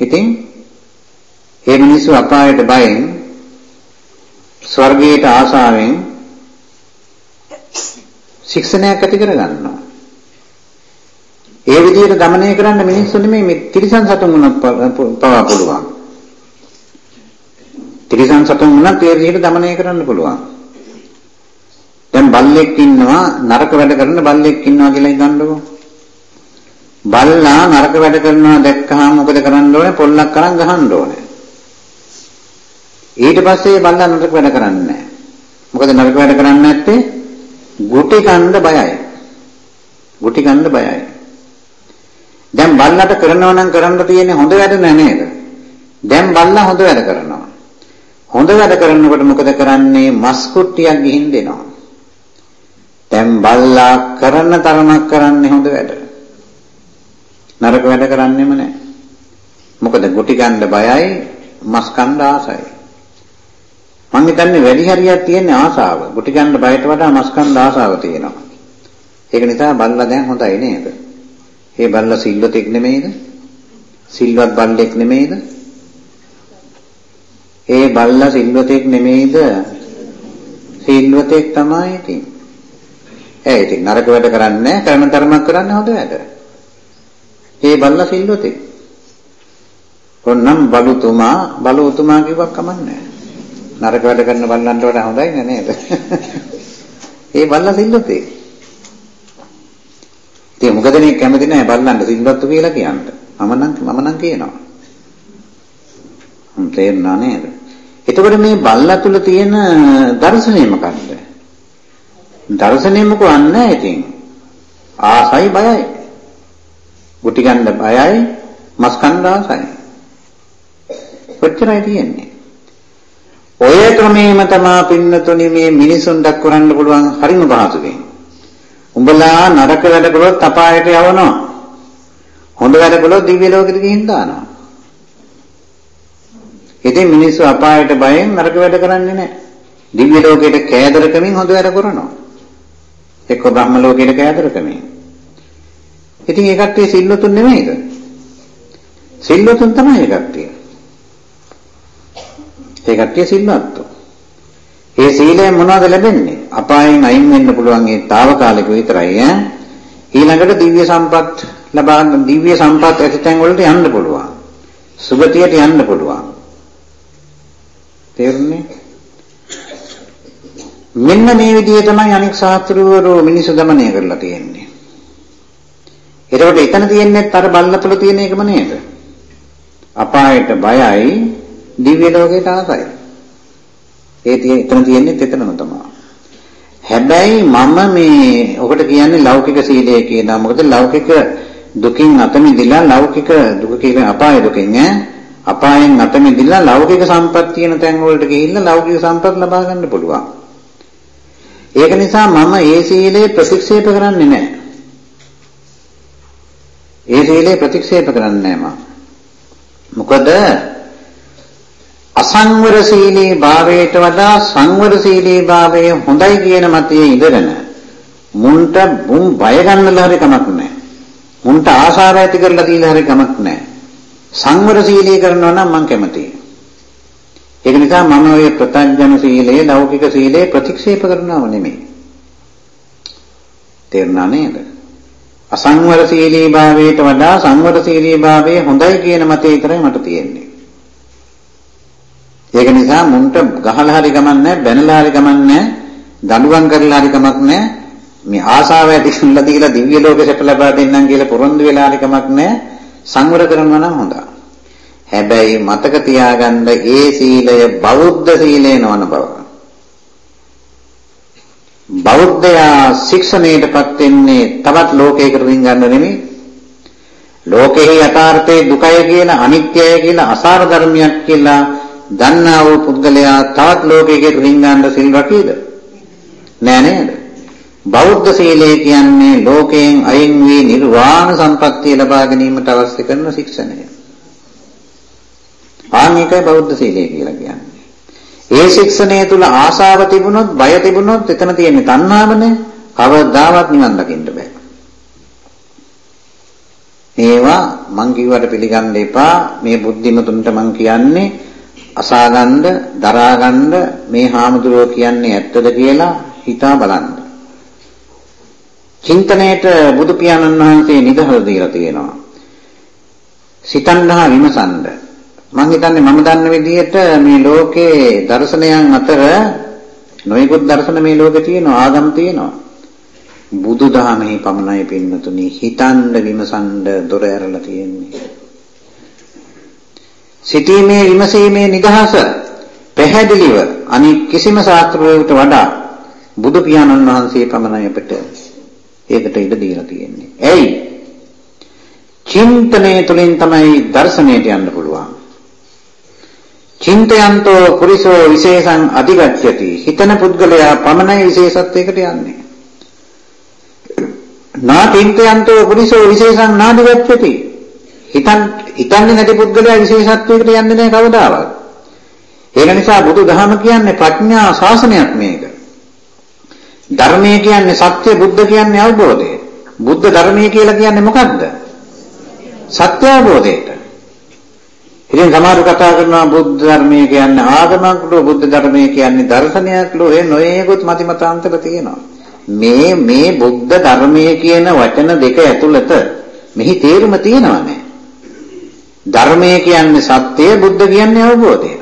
ඉතින් ඒ මිනිස්සු අපායට බයෙන් ස්වර්ගයට ආසාවෙන් ශික්ෂණයක් ඇති කරගන්නවා. ඒ විදිහට দমনය කරන්න මිනිස්සු නෙමෙයි මේ තිරිසන් සතුන් වුණත් පවා පුළුවන්. තිරිසන් සතුන් වුණත් ඒ විදිහට দমনය කරන්න පුළුවන්. දැන් බල්ලෙක් ඉන්නවා නරක වැඩ කරන බල්ලෙක් ඉන්නවා කියලා හිතන්නකෝ. බල්ලා නරක වැඩ කරනවා දැක්කහම මොකද කරන්න ඕනේ? පොල්ලක් අරන් ගහන්න ඕනේ. ඊට පස්සේ බල්ලා නරක වැඩ කරන්නේ නැහැ. මොකද නරක වැඩ කරන්නේ නැත්තේ ගුටි කන්න බයයි. ගුටි කන්න බයයි. දැන් බල්ලට කරනවා නම් කරන්න තියෙන්නේ හොඳ වැඩ නෑ නේද? දැන් බල්ලා හොඳ වැඩ කරනවා. හොඳ වැඩ කරනකොට මොකද කරන්නේ? මස් කුට්ටියක් ගිහින් දෙනවා. දැන් බල්ලා කරන තරමක් කරන්නේ හොඳ වැඩ. නරක වැඩ කරන්නෙම නැහැ. මොකද ගුටි ගන්න බයයි, මස් කන්න ආසයි. මං හිතන්නේ වැඩි හරියක් තියෙන ආසාව. ගුටි ගන්න බයට වඩා මස් කන්න ආසාව තියෙනවා. ඒක නිසා බල්ලා දැන් හොඳයි නේද? ඒ බල්ලා සිල්වතෙක් නෙමෙයිද? සිල්වත් බල්ලෙක් නෙමෙයිද? ඒ බල්ලා සිල්වතෙක් නෙමෙයිද? සිල්වතෙක් තමයි ඉතින්. ඒ ඉතින් නරක වැඩ කරන්නේ කරන තරමක් කරන්නේ හොඳ වැඩ. ඒ බල්ලා සිල්වතෙක්. ඔන්නම් බලුතුමා බලුතුමා කිව්වක් කමන්නේ නරක වැඩ කරන බල්ලන්ට වඩා හොඳයි නේද? ඒ බල්ලා සිල්වතෙක්. ඉතින් මොකද මේ කැමති නැහැ බල්ලන්ට සිල්වත්තු කියලා කියන්න. මම නම් මම නම් කියනවා. හ්ම් තේරුණා නේද? එතකොට මේ බල්ලා තුල තියෙන දර්ශනය මොකක්ද? දර්ශනය මොකවන්නේ ඉතින්? ආසයි බයයි. ගුටි ගන්න බයයි, මස් කන්න ආසයි. කොච්චරයි තියෙන්නේ? ඔය ක්‍රමේම තමා පින්නතුනි මේ මිනිසුන්ට කරන්න පුළුවන් හරිම පහසුකම්. උඹලා නරක වැඩ කළොත් අපායට යවනවා. හොඳ වැඩ කළොත් දිව්‍ය ලෝකෙට ගිහින් දානවා. ඉතින් මිනිස්සු අපායට බයෙන් නරක වැඩ කරන්නේ නැහැ. දිව්‍ය ලෝකෙට කෑදරකමින් හොඳ වැඩ කරනවා. එක්ක බ්‍රහ්ම ලෝකෙට කෑදරකමින්. ඉතින් ඒ කට්ටිය සිල්වතුන් නෙමෙයිද? සිල්වතුන් තමයි ඒ කට්ටිය. ඒ කට්ටිය සිල්වත්තු. ඒ සීලය මොනවද ලැබෙන්නේ? අපායෙන් අයින් වෙන්න පුළුවන් ඒ తాවකාලික විතරයි ඈ. ඊළඟට දිව්‍ය සම්පත් ලබා දිව්‍ය සම්පත් ඇතිතැන් වලට යන්න පුළුවන්. සුගතියට යන්න පුළුවන්. තේරුණේ? මෙන්න මේ විදිහේ තමයි අනික් සාත්‍රුවරෝ මිනිස්සු দমনය කරලා තියෙන්නේ. එතකොට එතන තියෙන්නේ අර බල්ලතුල තියෙන එකම නේද? අපායට බයයි දිව්‍ය ලෝකයට ආසයි. ඒ තියෙන එතන තියෙන්නේ එතනම තමයි. හැබැයි මම මේ ඔකට කියන්නේ ලෞකික සීලය කියනවා. මොකද ලෞකික දුකින් අත මිදලා ලෞකික දුක කියන අපාය දුකෙන් ඈ අපායෙන් අත මිදලා ලෞකික සම්පත් තියෙන තැන් වලට ගිහිල්ලා ලෞකික සම්පත් ලබා ගන්න පුළුවන්. ඒක නිසා මම ඒ සීලය ප්‍රතික්ෂේප කරන්නේ නැහැ. ඒ සීලය ප්‍රතික්ෂේප කරන්නේ නැහැ මම. මොකද අසංවරශීලී භාවයට වඩා සංවරශීලී භාවය හොඳයි කියන මතයේ ඉඳගෙන මුන්ට මුන් බය ගන්නලා හරි කමක් නැහැ. මුන්ට ආශාව ඇති කරලා දීලා හරි කමක් නැහැ. සංවරශීලී කරනවා නම් මම කැමතියි. ඒක නිසා මම ඔය ප්‍රත්‍යඥ සීලය, ලෞකික සීලය ප්‍රතික්ෂේප කරනව නෙමෙයි. තේරුණා නේද? අසංවරශීලී භාවයට වඩා සංවරශීලී භාවය හොඳයි කියන මතය විතරයි මට තියෙන්නේ. ඒක නිසා මුන්ට ගහලා හරි ගමන් නැහැ, බැනලා හරි ගමන් නැහැ, දඬුවම් කරලා හරි කමක් නැහැ. මේ ආසාව ඇති කරලා දීලා දිව්‍ය ලෝකෙ සැප ලබා දෙන්නම් කියලා පොරොන්දු වෙලා හරි කමක් නැහැ. සංවර කරනවා නම් හොඳයි. හැබැයි මතක තියාගන්න ඒ සීලය බෞද්ධ සීලය නොවන බව. බෞද්ධයා ශික්ෂණයටපත් වෙන්නේ තවත් ලෝකයකට රින්ගන්න නෙමෙයි. ලෝකෙහි යථාර්ථයේ දුකයි කියලා අනිත්‍යයි කියලා අසාර ධර්මයක් කියලා දන්නා වූ පුද්ගලයා තවත් ලෝකයකට රින්ගන්න සිල් රකීද? නෑ නේද? බෞද්ධ සීලය කියන්නේ ලෝකයෙන් අයින් වී නිර්වාණ සම්පත්තිය ලබා ගැනීමට අවශ්‍ය කරන ශික්ෂණය. ආන් එකයි බෞද්ධ සීලය කියලා කියන්නේ. ඒ ශික්ෂණය තුල ආශාව තිබුණොත්, බය තිබුණොත් එතන තියෙන්නේ තණ්හාවනේ. කවදාවත් නිවන් දකින්න බෑ. මේවා මං කිව්වට පිළිගන්න එපා. මේ බුද්ධිමතුන්ට මං කියන්නේ අසාගන්න, දරාගන්න මේ හාමුදුරුවෝ කියන්නේ ඇත්තද කියලා හිතා බලන්න. චින්තනයේට බුදු පියාණන් වහන්සේ නිදහස දීලා තියෙනවා. සිතන්නා විමසන්න. මම හිතන්නේ මම දන්න විදිහට මේ ලෝකේ දර්ශනයන් අතර නොයෙකුත් දර්ශන මේ ලෝකේ තියෙනවා ආගම් තියෙනවා. බුදුදහමේ පමණයි පින්නතුනි හිතන්න විමසන්න දොර ඇරලා තියෙන්නේ. සිටීමේ විමසීමේ නිදහස පැහැදිලිව අනික් කිසිම ශාස්ත්‍රවලට වඩා බුදු පියාණන් වහන්සේ පමණයි අපිට ඒකට ඉඩ දීලා තියෙන්නේ. ඇයි? චින්තනය තුළින් තමයි දර්ශනයට යන්න පුළුවන්. චින්තයන්තෝ පුරිසෝ විශේෂං අධිගච්ඡති හිතන පුද්ගලයා පමණයි විශේෂත්වයකට යන්නේ නාටින්තයන්තෝ පුරිසෝ විශේෂං නාදි වෙච්චති. හිතන් හිතන්නේ නැති පුද්ගලයා විශේෂත්වයකට යන්නේ නැහැ කවදාවත්. ඒක නිසා බුදු දහම කියන්නේ ප්‍රඥා ශාසනයක් මේක. ධර්මය කියන්නේ සත්‍ය බුද්ධ කියන්නේ අවබෝධය. බුද්ධ ධර්මය කියලා කියන්නේ මොකද්ද? සත්‍ය අවබෝධයට. ඉතින් සමහර කතා කරනවා බුද්ධ ධර්මය කියන්නේ ආගමක් ලෝ බුද්ධ ධර්මය කියන්නේ දර්ශනයක් ලෝ ඒ නොයේකුත් මතිමතාන්තර තියෙනවා. මේ මේ බුද්ධ ධර්මය කියන වචන දෙක ඇතුළත මෙහි තේරුම තියෙනවා නේ. ධර්මය කියන්නේ සත්‍යය බුද්ධ කියන්නේ අවබෝධය.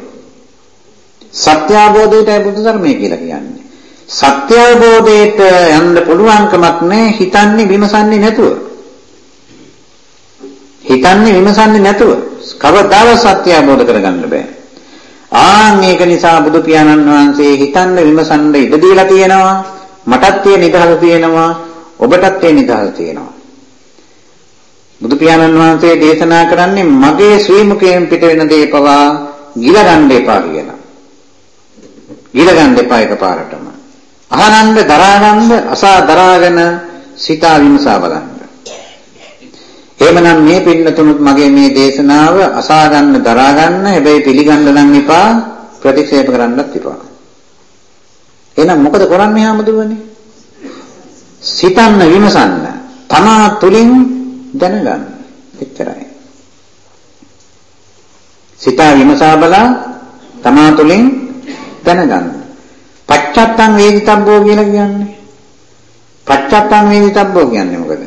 සත්‍ය අවබෝධයටයි බුද්ධ ධර්මය කියලා කියන්නේ. සත්‍ය අවබෝධයට යන්න පුළුවන්කමක් නැහැ හිතන්නේ විමසන්නේ නැතුව. හිතන්නේ විමසන්නේ නැතුව කවදාවත් සත්‍ය අවබෝධ කරගන්න බෑ. ආන් ඒක නිසා බුදු පියාණන් වහන්සේ හිතන්න විමසන්න ඉඩ දීලා තියෙනවා. මටත් තියෙන නිදහස තියෙනවා. ඔබටත් තියෙන නිදහස තියෙනවා. බුදු පියාණන් වහන්සේ දේශනා කරන්නේ මගේ ශ්‍රී මුඛයෙන් පිට වෙන දේ පවා ගිල ගන්න එපා කියලා. ගිල ගන්න එපා එකපාරටම. අහනන්ද දරාගන්න අසා දරාගෙන සිතා විමසා බලන්න. එහෙමනම් මේ පින්නතුනුත් මගේ මේ දේශනාව අසා ගන්න දරා ගන්න හැබැයි පිළිගන්න නම් එපා ප්‍රතික්ෂේප කරන්නත් එපා. එහෙනම් මොකද කරන්නේ ආමදුවනේ? සිතන්න විමසන්න තමා තුලින් දැනගන්න. එච්චරයි. සිතා විමසා බලා තමා තුලින් දැනගන්න. පච්චත්තං වේදිතබ්බෝ කියලා කියන්නේ. පච්චත්තං වේදිතබ්බෝ කියන්නේ මොකද?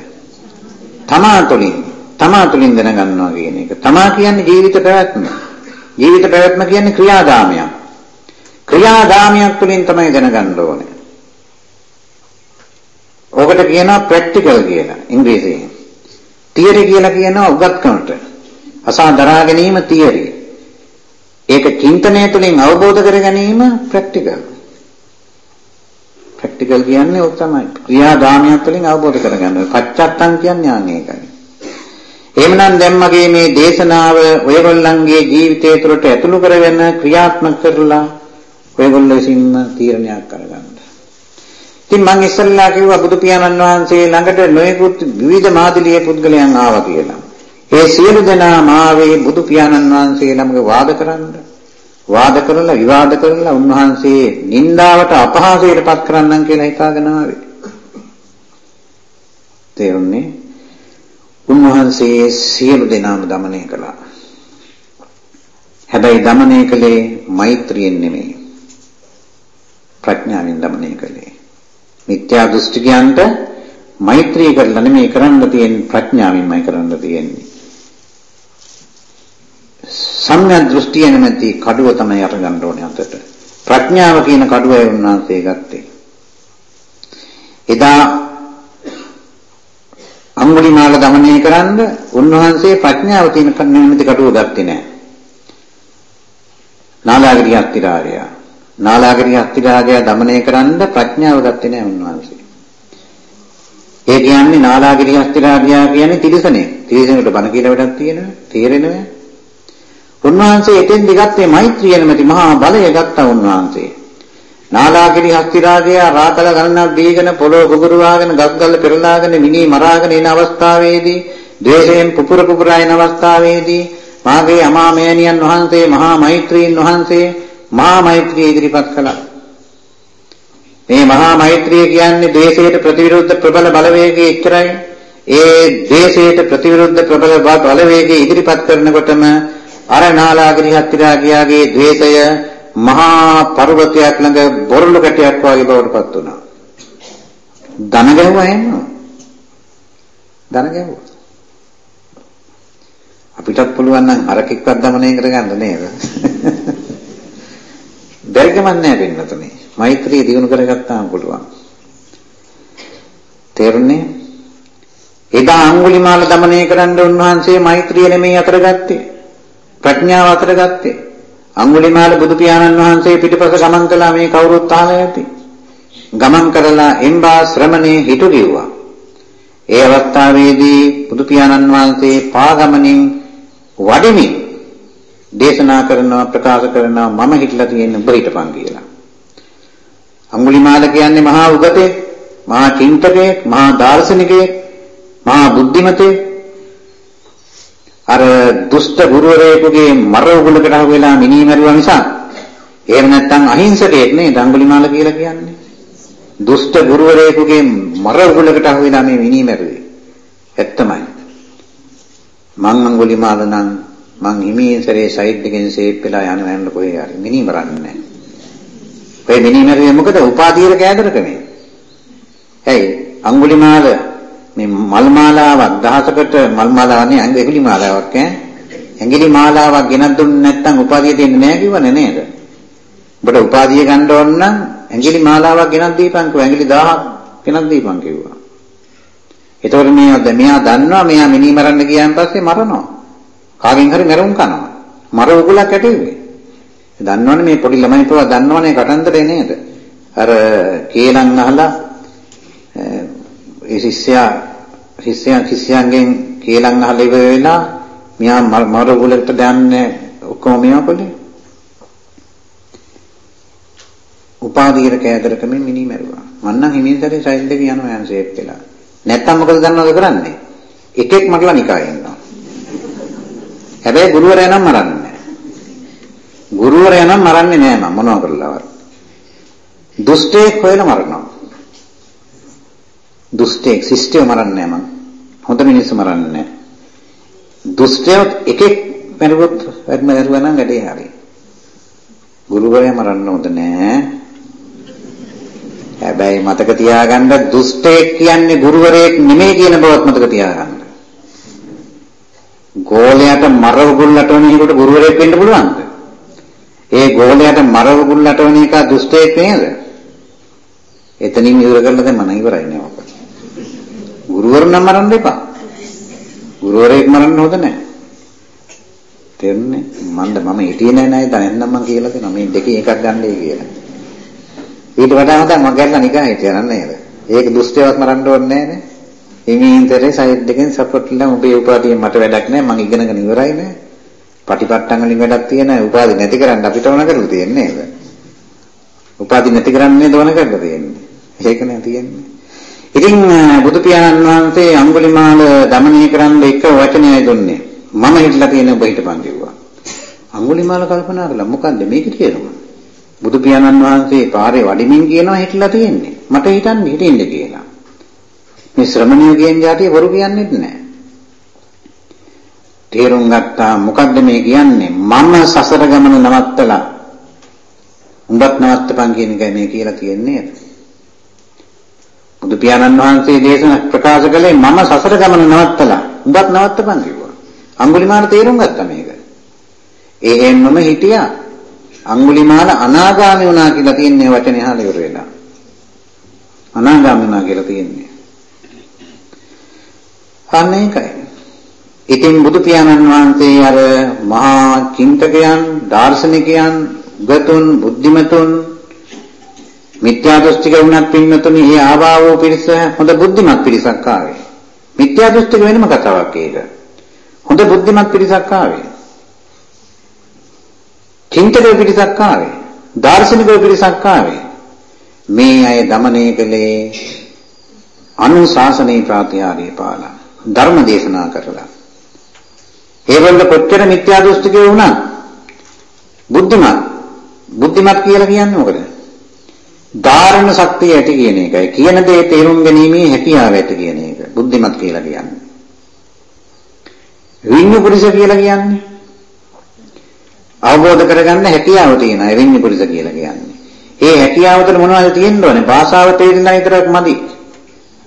තමා තුළින් තමා තුළින් දැනගන්නවා කියන එක. තමා කියන්නේ ජීවිත පැවැත්ම. ජීවිත පැවැත්ම කියන්නේ ක්‍රියාදාමයක්. ක්‍රියාදාමයක් තුළින් තමයි දැනගන්න ඕනේ. ඕකට කියනවා ප්‍රැක්ටිකල් කියලා ඉංග්‍රීසියෙන්. තියරි කියලා කියනවා උගත්කමට. අසා දරා ගැනීම තියරි. ඒක චින්තනය තුළින් අවබෝධ කර ගැනීම ප්‍රැක්ටිකල්. ප්‍රැක්ටිකල් කියන්නේ ඔක් තමයි. ක්‍රියාදාමයක් වලින් අවබෝධ කරගන්න. පච්චත්තං කියන්නේ ආන් ඒකයි. එහෙමනම් දැන් මගේ මේ දේශනාව ඔයගොල්ලන්ගේ ජීවිතය තුළට ඇතුළු කරගෙන ක්‍රියාත්මක කරලා ඔයගොල්ලෝ විසින්ම තීරණයක් කරගන්න. ඉතින් මං ඉස්සල්ලා කිව්වා බුදු පියාණන් වහන්සේ ළඟට නොයෙකුත් විවිධ මාදිලියේ පුද්ගලයන් ආවා කියලා. ඒ සියලු දෙනා මාවේ බුදු පියාණන් වහන්සේ ළඟ වාද කරන්න. වාද කරලා විවාද කරලා උන්වහන්සේ නින්දාවට අපහාසයට පත් කරන්නම් කියලා හිතාගෙන ආවේ. තේරුණේ? උන්වහන්සේ සියලු දෙනාම দমনය කළා. හැබැයි দমনය කළේ මෛත්‍රියෙන් නෙමෙයි. ප්‍රඥාවෙන් দমনය කළේ. මිත්‍යා දෘෂ්ටිකයන්ට මෛත්‍රී කරලා නෙමෙයි කරන්න තියෙන්නේ ප්‍රඥාවෙන්මයි කරන්න තියෙන්නේ. සම්‍යක් දෘෂ්ටිය නැමැති කඩුව තමයි අරගන්න ඕනේ අතට. ප්‍රඥාව කියන කඩුවයි උන්වහන්සේ ගත්තේ. එදා අඟුලිමාල দমনය කරන්න උන්වහන්සේ ප්‍රඥාව තියෙන කන්නේ නැමැති කඩුව ගත්තේ නෑ. නාලාගිරියත් ඉරාරයා නාලාගිරි අත්තිරාගය দমনය කරන්න ප්‍රඥාව ගත්තේ නැහැ උන්වහන්සේ. ඒ කියන්නේ නාලාගිරි අත්තිරාගය කියන්නේ තිරිසනේ. තිරිසනෙට බණ කියලා වැඩක් තියෙනවා. තේරෙනවද? උන්වහන්සේ එතෙන් දිගත්තේ මෛත්‍රිය නැමැති මහා බලය ගත්තා උන්වහන්සේ. නාලාගිරි හස්තිරාගය රාතල ගණනක් දීගෙන පොළොව කුබුරවාගෙන ගස්ගල් පෙරලාගෙන මිනී මරාගෙන එන අවස්ථාවේදී ද්වේෂයෙන් පුපුර පුපුරා එන අවස්ථාවේදී මාගේ අමා මෑණියන් වහන්සේ මහා මෛත්‍රීන් වහන්සේ මහා මෛත්‍රිය ඉදිරිපත් කළා. මේ මහා මෛත්‍රිය කියන්නේ ද්වේෂයට ප්‍රතිවිරුද්ධ ප්‍රබල බලවේගයේ ඉතරයි. ඒ ද්වේෂයට ප්‍රතිවිරුද්ධ ප්‍රබල බලවේගයේ ඉදිරිපත් කරනකොටම අර නාලාගිරි හත්තිරාගියාගේ ද්වේෂය මහා පර්වතයක් ළඟ බොරළු කැටයක් වගේ බවට පත් වුණා. දන ගැහුවා එන්නවා. දන ගැහුවා. අපිටත් පුළුවන් නම් අරකික්වත් দমনය කරගන්න නේද? බැරිකමක් නැහැ වෙන්නතුනේ. මෛත්‍රිය දිනු කරගත්තාම පුළුවන්. තේරුණේ? එදා අඟුලිමාල দমনය කරන්න උන්වහන්සේ මෛත්‍රිය නෙමෙයි අතර ගත්තේ. ප්‍රඥාව අතර ගත්තේ. අඟුලිමාල බුදු පියාණන් වහන්සේ පිටිපස ගමන් කළා මේ කවුරුත් අහලා ඇති. ගමන් කරලා එම්බා ශ්‍රමණේ හිටු දිව්වා. ඒ අවස්ථාවේදී බුදු පියාණන් වහන්සේ පාගමනින් වඩිමින් දේශනා කරනවා ප්‍රකාශ කරනවා මම හිටලා තියෙන ඔබ හිටපන් කියලා. අඟුලිමාල කියන්නේ මහා උගතේ මහා චින්තකයෙක්, මහා දාර්ශනිකයෙක්, මහා බුද්ධිමතෙක් අර දුෂ්ට ගුරුවරයෙකුගේ මර උගලකට අහු වෙලා මිනී මරුවා නිසා එහෙම නැත්නම් අහිංසකයෙක් නේ දඟලිමාල කියලා කියන්නේ. දුෂ්ට ගුරුවරයෙකුගේ මර උගලකට අහු වෙලා මේ මිනී මරුවේ. ඇත්තමයි. මං අඟුලිමාල නම් මං හිමියෙන් සරේ සයිඩ් එකෙන් සේප් වෙලා යන වැන්න කොහේ හරි මිනී මරන්නේ නැහැ. ඔය මිනී මරුවේ මොකද? උපාධියර කෑදරකමේ. ඇයි? අඟුලිමාල මේ මල් මාලාවක් දහසකට මල් මාලාවනේ ඇඟිලි මාලාවක් ඈ ඇඟිලි මාලාවක් ගෙනත් දුන්නේ නැත්නම් උපාධිය දෙන්නේ නැහැ කිව්වනේ නේද? ඔබට උපාධිය ගන්න ඕන නම් ඇඟිලි මාලාවක් ගෙනත් දීපන්කෝ ඇඟිලි 1000ක් ගෙනත් දීපන් කිව්වා. ඒතකොට මේ මෙයා දන්නවා මෙයා මිනි මරන්න ගියාන් පස්සේ මරනවා. කාගෙන් හරි මරුම් කනවා. මර උගලක් ඇටෙන්නේ. දන්නවනේ මේ පොඩි ළමයි පවා දන්නවනේ කටන්දරේ නේද? අර කේලම් අහලා ඒ ශිෂ්‍යයා ශිෂ්‍යයන් ශිෂ්‍යයන්ගෙන් කේලම් අහලා ඉවර වෙලා මියා මර උගලට දාන්නේ ඔක්කොම මියා පොලේ. උපාධියට කෑදරකමින් මිනි මැරුවා. මන්නම් හිමින්තරේ සයිල් දෙක යනවා යන ෂේප් වෙලා. නැත්තම් මොකද දන්නවද කරන්නේ? එකෙක් මරලා නිකායේ ඉන්නවා. හැබැයි ගුරුවරයා නම් මරන්නේ නැහැ. ගුරුවරයා නම් මරන්නේ නැහැ මම මොනවා කරලාවත්. දුෂ්ටයෙක් හොයලා මරනවා. දුෂ්ටයෙක් ශිෂ්ටයව මරන්නේ නැහැ මම. හොඳ මිනිස්සු මරන්නේ නැහැ. දුෂ්ටයෙක් එකෙක් මරුවොත් වැඩම කරුවා නම් වැඩේ හරියි. ගුරුවරයා මරන්න හොඳ නැහැ. හැබැයි මතක තියාගන්න දුෂ්ටයෙක් කියන්නේ ගුරුවරයෙක් නෙමෙයි කියන බවත් මතක තියාගන්න. ගෝලයට මර උගුල්ලට වන එකට ගුරුවරයෙක් වෙන්න පුළුවන්ද? ඒ ගෝලයට මර උගුල්ලට වන එක දුෂ්ටයෙක් නේද? එතනින් ඉවර කරලා දැන් මම ඉවරයි නේ ඔක. ගුරුවරු නම් මරන්න එපා. ගුරුවරයෙක් මරන්න හොඳ නැහැ. තේරුණේ? මන්ද මම හිටියේ නෑ නේද? දැන් නම් මම කියලා දෙනවා මේ දෙකේ එකක් ගන්නයි කියලා. ඊට වඩා හොඳ මම ගැල්ලා නිකන් හිටියා නේද? ඒක දුෂ්ටයවත් මරන්න ඕනේ නෑනේ. ඉමේන්තරේ සයිඩ් එකෙන් සපෝට් ලා උඹේ උපාධිය මට වැඩක් නැහැ මම ඉගෙනගෙන ඉවරයි නේ. පටිපට්ටම් වලින් වැඩක් තියෙන උපාධි නැති කරන්න අපිට ඕන කරලා තියෙන්නේ නේද? උපාධි නැති කරන්නේ දවන කරලා තියෙන්නේ. ඒක නෑ තියෙන්නේ. ඉතින් බුදු පියාණන් වහන්සේ අඟුලිමාල দমনය කරන්න එක වචනයයි දුන්නේ. මම හිටලා තියෙන ඔබ හිටපන් කිව්වා. අඟුලිමාල කල්පනා කරලා මොකද්ද මේක කියනවා? බුදු පියාණන් වහන්සේ පාරේ වඩිමින් කියනවා හිටලා තියෙන්නේ. මට හිතන්නේ හිටින්නේ කියලා. මේ ශ්‍රමණිය කියන જાතිය වරු කියන්නේත් නැහැ. තේරුම් ගත්තා මොකද්ද මේ කියන්නේ? මම සසර ගමන නවත්තලා උඹත් නවත්තපන් කියන එකයි මේ කියලා කියන්නේ. බුදු පියාණන් වහන්සේ දේශන ප්‍රකාශ කළේ මම සසර ගමන නවත්තලා උඹත් නවත්තපන් කිව්වා. අඟුලිමාල තේරුම් ගත්තා මේක. එහෙම්මම හිටියා. අඟුලිමාල අනාගාමී වුණා කියලා තියෙන වචනේ අහලා ඉවර වෙලා. අනාගාමී වුණා කියලා තියෙන්නේ. අන්න ඒකයි. ඉතින් බුදු පියාණන් වහන්සේ අර මහා චින්තකයන්, දාර්ශනිකයන්, ගතුන්, බුද්ධිමතුන් මිත්‍යා දෘෂ්ටික වුණත් පින්නතුනි මේ ආභාවෝ පිරිස හොඳ බුද්ධිමත් පිරිසක් ආවේ. මිත්‍යා දෘෂ්ටික වෙනම කතාවක් ඒක. හොඳ බුද්ධිමත් පිරිසක් ආවේ. චින්තක පිරිසක් ආවේ. දාර්ශනික පිරිසක් ආවේ. මේ අය দমনය කළේ අනුශාසනේ ප්‍රාතිහාර්ය පාලන. ධර්ම දේශනා කරලා. ඒවල කොච්චර මිත්‍යා දෘෂ්ටිකයෝ වුණා බුද්ධිමත් බුද්ධිමත් කියලා කියන්නේ මොකද? ධාරණ ශක්තිය ඇති කියන එකයි. කියන දේ තේරුම් ගැනීමේ හැකියාව ඇති කියන එක. බුද්ධිමත් කියලා කියන්නේ. විඤ්ඤු පුරුෂ කියලා කියන්නේ අවබෝධ කරගන්න හැකියාව තියෙන අය විඤ්ඤු පුරුෂ කියලා කියන්නේ. ඒ හැකියාව තුළ මොනවද තියෙන්න ඕනේ? භාෂාව තේරෙන්න විතරක් මදි.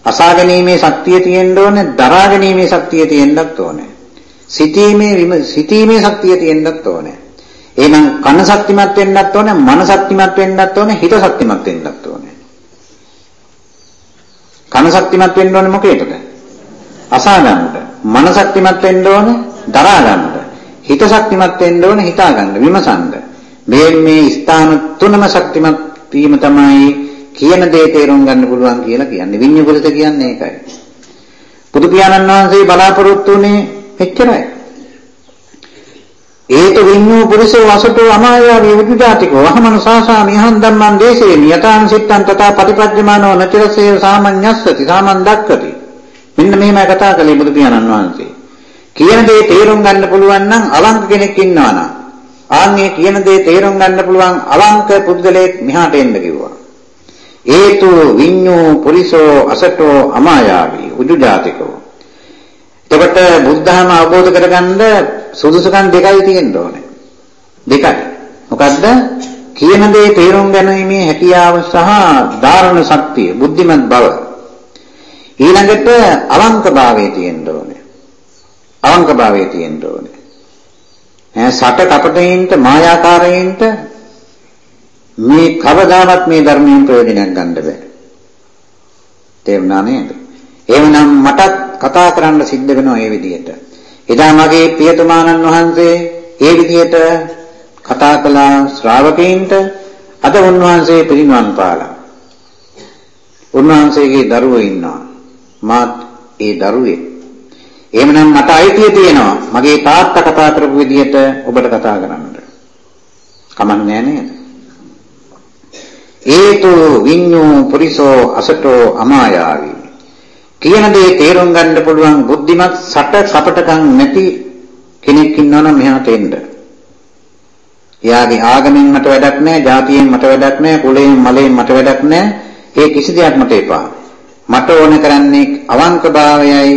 අසා ගැනීමේ ශක්තිය තියෙන්න ඕනේ, දරා ගැනීමේ ශක්තිය තියෙන්නත් ඕනේ. සිතීමේ සිතීමේ ශක්තිය තියෙන්නත් ඕනේ. එහෙනම් කන ශක්තිමත් වෙන්නත් ඕනේ, මන ශක්තිමත් වෙන්නත් ඕනේ, හිත ශක්තිමත් වෙන්නත් ඕනේ. කන ශක්තිමත් වෙන්න ඕනේ මොකේද? අසා ගන්නට. මන ශක්තිමත් වෙන්න ඕනේ, දරා ගන්නට. හිත ශක්තිමත් වෙන්න ඕනේ, හිතා ගන්න, විමසන්න. මේ මේ ස්ථාන තුනම ශක්තිමත් වීම තමයි කියන දේ තේරුම් ගන්න පුළුවන් කියලා කියන්නේ. විඤ්ඤු පුරුත කියන්නේ ඒකයි. බුදු පියාණන් වහන්සේ බලාපොරොත්තු වුණේ එච්චරයි. ඒත විඤ්ඤෝ පුරිසෝ වසතෝ අමායාවී විදුජාතිකෝ අහමන සාසාමි අහං ධම්මං දේශේමි යතාං සිත්තං තථා පටිපජ්ජමානෝ නචරසේ සාමඤ්ඤස්සති සාමන් දක්කති මෙන්න මෙහෙමයි කතා කළේ බුදු පියාණන් වහන්සේ කියන දේ තේරුම් ගන්න පුළුවන් නම් අවංක කෙනෙක් ඉන්නවා නම් ආන්නේ කියන දේ තේරුම් ගන්න පුළුවන් අවංක පුද්ගලයෙක් මෙහාට එන්න කිව්වා ඒතු විඤ්ඤෝ පුරිසෝ අසතෝ අමායාවී උදුජාතිකෝ එතකොට බුද්ධහම අවබෝධ කරගන්න සුදුසුකම් දෙකයි තියෙන්න ඕනේ. දෙකයි. මොකද්ද? කියන දේ තේරුම් ගැනීමේ හැකියාව සහ ධාරණ ශක්තිය, බුද්ධිමත් බව. ඊළඟට අවංකභාවයේ තියෙන්න ඕනේ. අවංකභාවයේ තියෙන්න ඕනේ. ඈ සට කපටයින්ට මායාකාරයින්ට මේ කවදාවත් මේ ධර්මයෙන් ප්‍රයෝජනයක් ගන්න බෑ. තේරුණා නේද? එහෙනම් මටත් කතා කරන්න සිද්ධ වෙනවා මේ විදිහට. එදා මගේ පියතුමාණන් වහන්සේ ඒ විදිහට කතා කළා ශ්‍රාවකයින්ට අද උන්වහන්සේ පිරිනිවන් පාලා. උන්වහන්සේගේ දරුවෝ ඉන්නවා. මාත් ඒ දරුවේ. එහෙමනම් මට අයිතිය තියෙනවා මගේ තාත්තා කතා කරපු විදිහට ඔබට කතා කරන්න. කමන්නේ නේද? ඒතු විඤ්ඤෝ පුරිසෝ අසටෝ අමායාවි කියන දේ තේරුම් ගන්න පුළුවන් බුද්ධිමත් සට කපටකම් නැති කෙනෙක් ඉන්නවනම් මෙහාට එන්න. එයාගේ ආගමෙන් මට වැඩක් නැහැ, ජාතියෙන් මට වැඩක් නැහැ, කුලයෙන් මලයෙන් මට වැඩක් නැහැ. ඒ කිසි දෙයක් මට එපා. මට ඕන කරන්නේ අවංකභාවයයි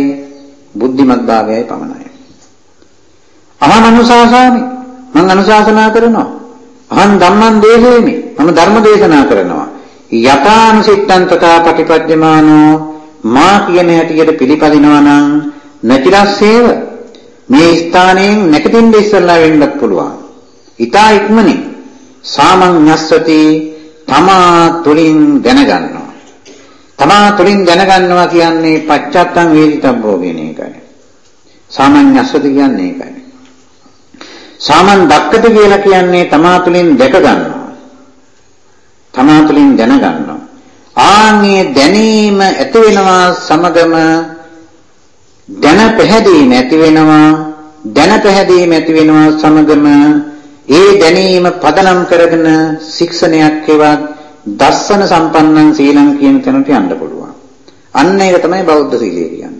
බුද්ධිමත් භාවයයි පමණයි. අහං අනුශාසාමි මං අනුශාසනා කරනවා. අහං ධම්මං දේශේමි මම ධර්ම දේශනා කරනවා. යථානුසිට්ඨං තථා පටිපද්‍යමානෝ මා කියන හැටියට පිළිපදිනවා නම් නැතිලස්සේව මේ ස්ථානයෙන් නැගිටින්න ඉස්සෙල්ලා වෙන්නත් පුළුවන්. ඊතා ඉක්මනින් සාමඤ්ඤස්සති තමා තුලින් දැනගන්නවා. තමා තුලින් දැනගන්නවා කියන්නේ පච්චත්තං වේදිතබ්බෝ කියන එකයි. සාමඤ්ඤස්සති කියන්නේ ඒකයි. සාමන් දක්කති කියලා කියන්නේ තමා තුලින් දැක ගන්නවා. තමා තුලින් දැන ගන්නවා. ආන්ගේ දැනීම ඇති වෙනවා සමගම දැන පැහැදීම ඇති වෙනවා දැන පැහැදීම ඇති වෙනවා සමගම ඒ දැනීම පදනම් කරගෙන ශික්ෂණයක් හේවත් දස්සන සම්පන්නන් සීලං කියන තැනට යන්න පුළුවන්. අන්න ඒක තමයි බෞද්ධ සීලය කියන්නේ.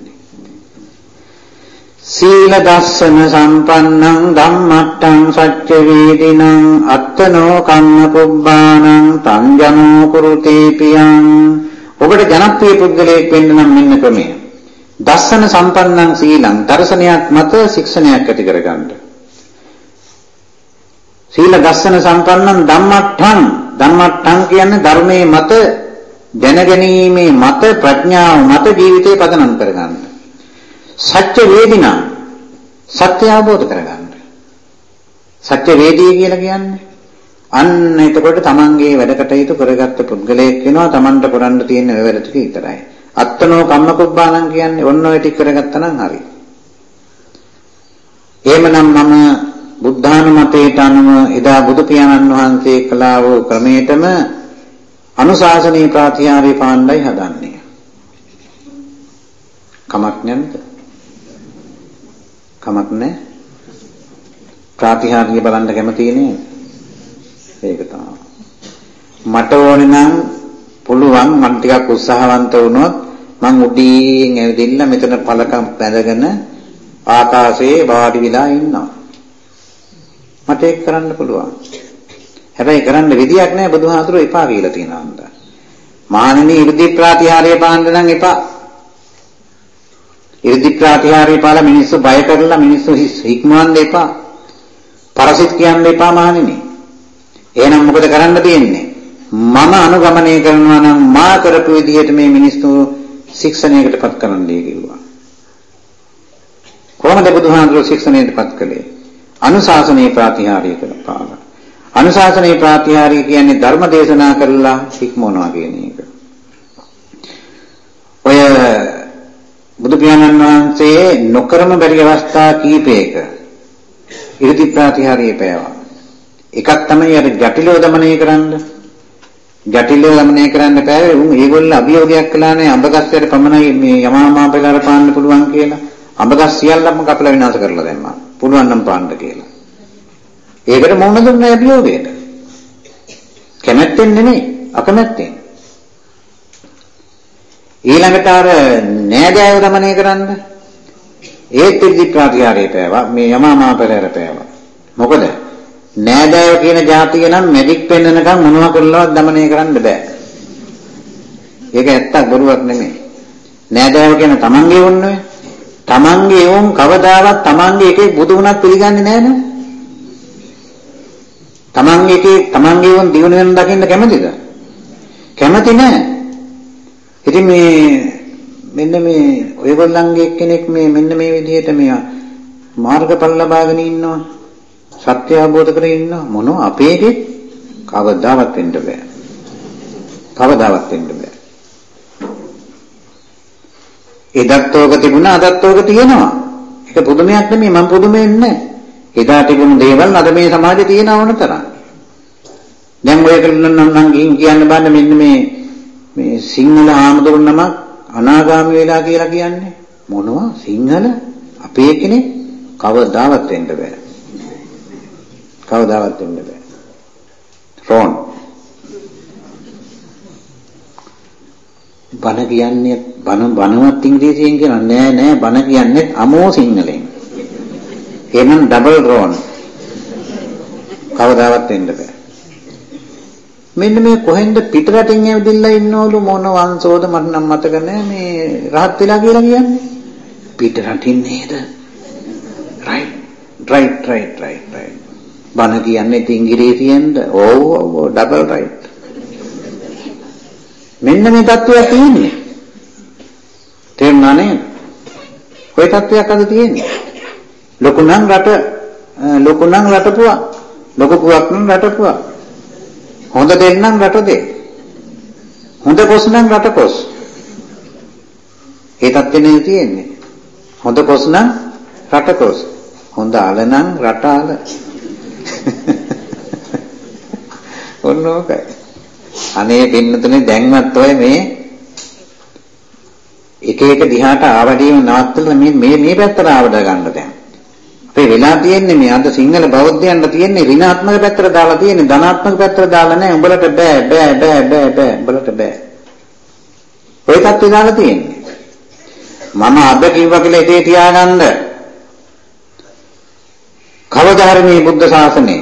සීල දස්සන සම්පන්නං ධම්මට්ටං සච්ච වේදිනං අත්තනෝ කම්ම පුබ්බානං තංජනෝ කුරුතේ පියං. ඔබට ජනප්‍රිය පුද්ගලයෙක් වෙන්න නම් මෙන්න ක්‍රමය. දස්සන සම්පන්නං සීලං දර්ශනයක් මත ශික්ෂණයක් ඇති කරගන්න. සීල දස්සන සම්පන්නං ධම්මට්ටං. ධම්මට්ටං කියන්නේ ධර්මයේ මත දැනගැනීමේ මත ප්‍රඥාව මත ජීවිතේ පදනම් කරගන්න. සත්‍ය වේදිනා සත්‍ය අවබෝධ කරගන්න. සත්‍ය වේදී කියලා කියන්නේ අන්න එතකොට තමන්ගේ වැඩ කටයුතු කරගත්ත පුද්ගලයෙක් වෙනවා තමන්ට කරන්න තියෙන වැඩ ටික විතරයි. අත්තනෝ කම්මකුබ්බානං කියන්නේ ඔන්න ඔය ටික කරගත්තා නම් හරි. එහෙමනම් මම බුද්ධානුමතයට අනුව එදා බුදු පියාණන් වහන්සේ කළා වූ ක්‍රමයටම අනුශාසනීය ප්‍රාතිහාර්ය පාණ්ඩයි හදන්නේ. කමක් නැද්ද? කමක් නැහැ. ප්‍රාතිහාර්ය බලන්න කැමති නේද? ඒක තමයි. මට ඕනේ නම් පුළුවන් මම ටිකක් උත්සාහවන්ත වුණොත් මං උඩින් ඇවිදින්න මෙතන පළකම් බැඳගෙන ආකාශයේ වාඩි වෙලා ඉන්නවා. මට ඒක කරන්න පුළුවන්. හැබැයි කරන්න විදියක් නැහැ බුදුහාමුදුරුවෝ එපා කියලා තියෙනවා. මානනී ඉර්ධි ප්‍රාතිහාර්ය පාන්න නම් එපා. ඉර්ධි ප්‍රාතිහාර්ය පාලා මිනිස්සු බය කරලා මිනිස්සු හික්මවන්න එපා. පරසිට කියන්න එපා මහණෙනි. එහෙනම් මොකද කරන්න තියෙන්නේ? මම අනුගමනය කරනවා නම් මා කරපු විදිහට මේ මිනිස්සු ශික්ෂණයකටපත් කරන්නයි කිව්වා. කොහොමද බුදුහාමුදුරුවෝ ශික්ෂණයටපත් කළේ? අනුශාසනීය ප්‍රාතිහාර්ය කරපාලා. අනුශාසනීය ප්‍රාතිහාර්ය කියන්නේ ධර්ම දේශනා කරලා හික්මවනවා කියන එක. ඔය බුදු පියාණන් වහන්සේ නොකරම බැරි අවස්ථා කීපයක 이르දි ප්‍රතිහාරයේ පෑවා. එකක් තමයි අර ජටිලව দমনය කරන්න. ජටිලව দমনය කරන්න පෑවේ උන් ඒගොල්ලෝ අභියෝගයක් කළා නෑ අඹගස්සයට පමණයි මේ යමාමා පෙරාර පාන්න පුළුවන් කියලා. අඹගස් සියල්ලම කපලා විනාශ කරලා දැම්මා. පුළුවන් නම් පාන්න කියලා. ඒකට මොන දුන්නේ අභියෝගයට? කැමැත්තෙන් නෙමෙයි අකමැත්තෙන්. ඊළඟට අර නෑදෑයව দমনය කරන්න. ඒත් ත්‍රිපිටකාරයට පෑවා මේ යමා මාපරයට පෑවා මොකද නෑදෑයෝ කියන જાතිය නම් මැජික් පෙන්නනකම් මොනවා කරලවත් দমনය කරන්න බෑ. ඒක ඇත්තක් බොරුවක් නෙමෙයි. නෑදෑයෝ කියන තමන්ගේ වොන්නේ තමන්ගේ වොන් කවදාවත් තමන්ගේ එකේ බුදු වුණත් පිළිගන්නේ නෑනේ. තමන්ගේ එකේ තමන්ගේ වොන් දිනු වෙන දකින්න කැමතිද? කැමති නෑ. ඉතින් මේ මෙන්න මේ ඔයගොල්ලන්ගේ එක්කෙනෙක් මේ මෙන්න මේ විදිහට මේ මාර්ගඵල ලබාගෙන ඉන්නවා. සත්‍ය අවබෝධ කරගෙන ඉන්නවා. මොනවා අපේ එකේ කවදාවත් වෙන්න බෑ. කවදාවත් වෙන්න බෑ. එදත් ඕක තිබුණා අදත් ඕක තියෙනවා. ඒක පුදුමයක් නෙමෙයි මම පුදුමෙන්නේ නැහැ. එදා තිබුණු දේවල් අද මේ සමාජයේ තියෙන ඕන තරම්. දැන් ඔය නම් ගිහින් කියන්න බෑ මෙන්න මේ මේ සිංහල ආමතුරුන් නමක් අනාගාමී වෙලා කියලා කියන්නේ මොනවා සිංහල අපේ කෙනෙක් කවදාවත් වෙන්න බෑ. කවදාවත් වෙන්න බෑ. රෝන් බණ කියන්නේ බණ බණවත් ඉංග්‍රීසියෙන් කියනවා නෑ නෑ බණ කියන්නේ අමෝ සිංහලෙන්. එහෙනම් ඩබල් රෝන්. කවදාවත් වෙන්න බෑ. මෙන්න මේ කොහෙන්ද පිටරටින් ඇවිදින්න ඉන්නවලු? මොන වංශෝද මට නම් මතක නෑ. මේ රහත් වෙලා කියලා කියන්නේ. පිටරටින් නේද? Right. Right right right right. බණ කියන්නේ ඉංග්‍රීසියෙන්ද ඔව් ඔව් ඩබල් right. මෙන්න මේ தத்துவය තියෙන්නේ. තේරුණා නේද? ඔය தத்துவයක් අද තියෙන්නේ. ලොකු නම් රට ලොකු නම් රටපුවා. ලොකු පුවක් නම් රටපුවා. හොඳ දෙන්නම් රට දෙ. හොඳ කොස් නම් රට කොස්. ඒ தත්ත්වෙනේ තියෙන්නේ. හොඳ කොස් නම් රට කොස්. හොඳ අල නම් රට අල. ඔන්න ඕකයි. අනේ පින්නතුනේ දැන්වත් ඔය මේ එක එක දිහාට ආවඩීම නවත්තලා මේ මේ මේ පැත්තට ආවඩ ගන්න දැන්. අපේ වෙලා තියෙන්නේ මේ අද සිංහල බෞද්ධයන්ට තියෙන්නේ ඍණාත්මක පැත්තට දාලා තියෙන්නේ ධනාත්මක පැත්තට දාලා නැහැ. උඹලට බෑ බෑ බෑ බෑ බෑ උඹලට බෑ. ඔය පැත්තේ දාලා තියෙන්නේ. මම අද කිව්වා කියලා ඉතේ තියාගන්න. කවදා හරි මේ බුද්ධ ශාසනය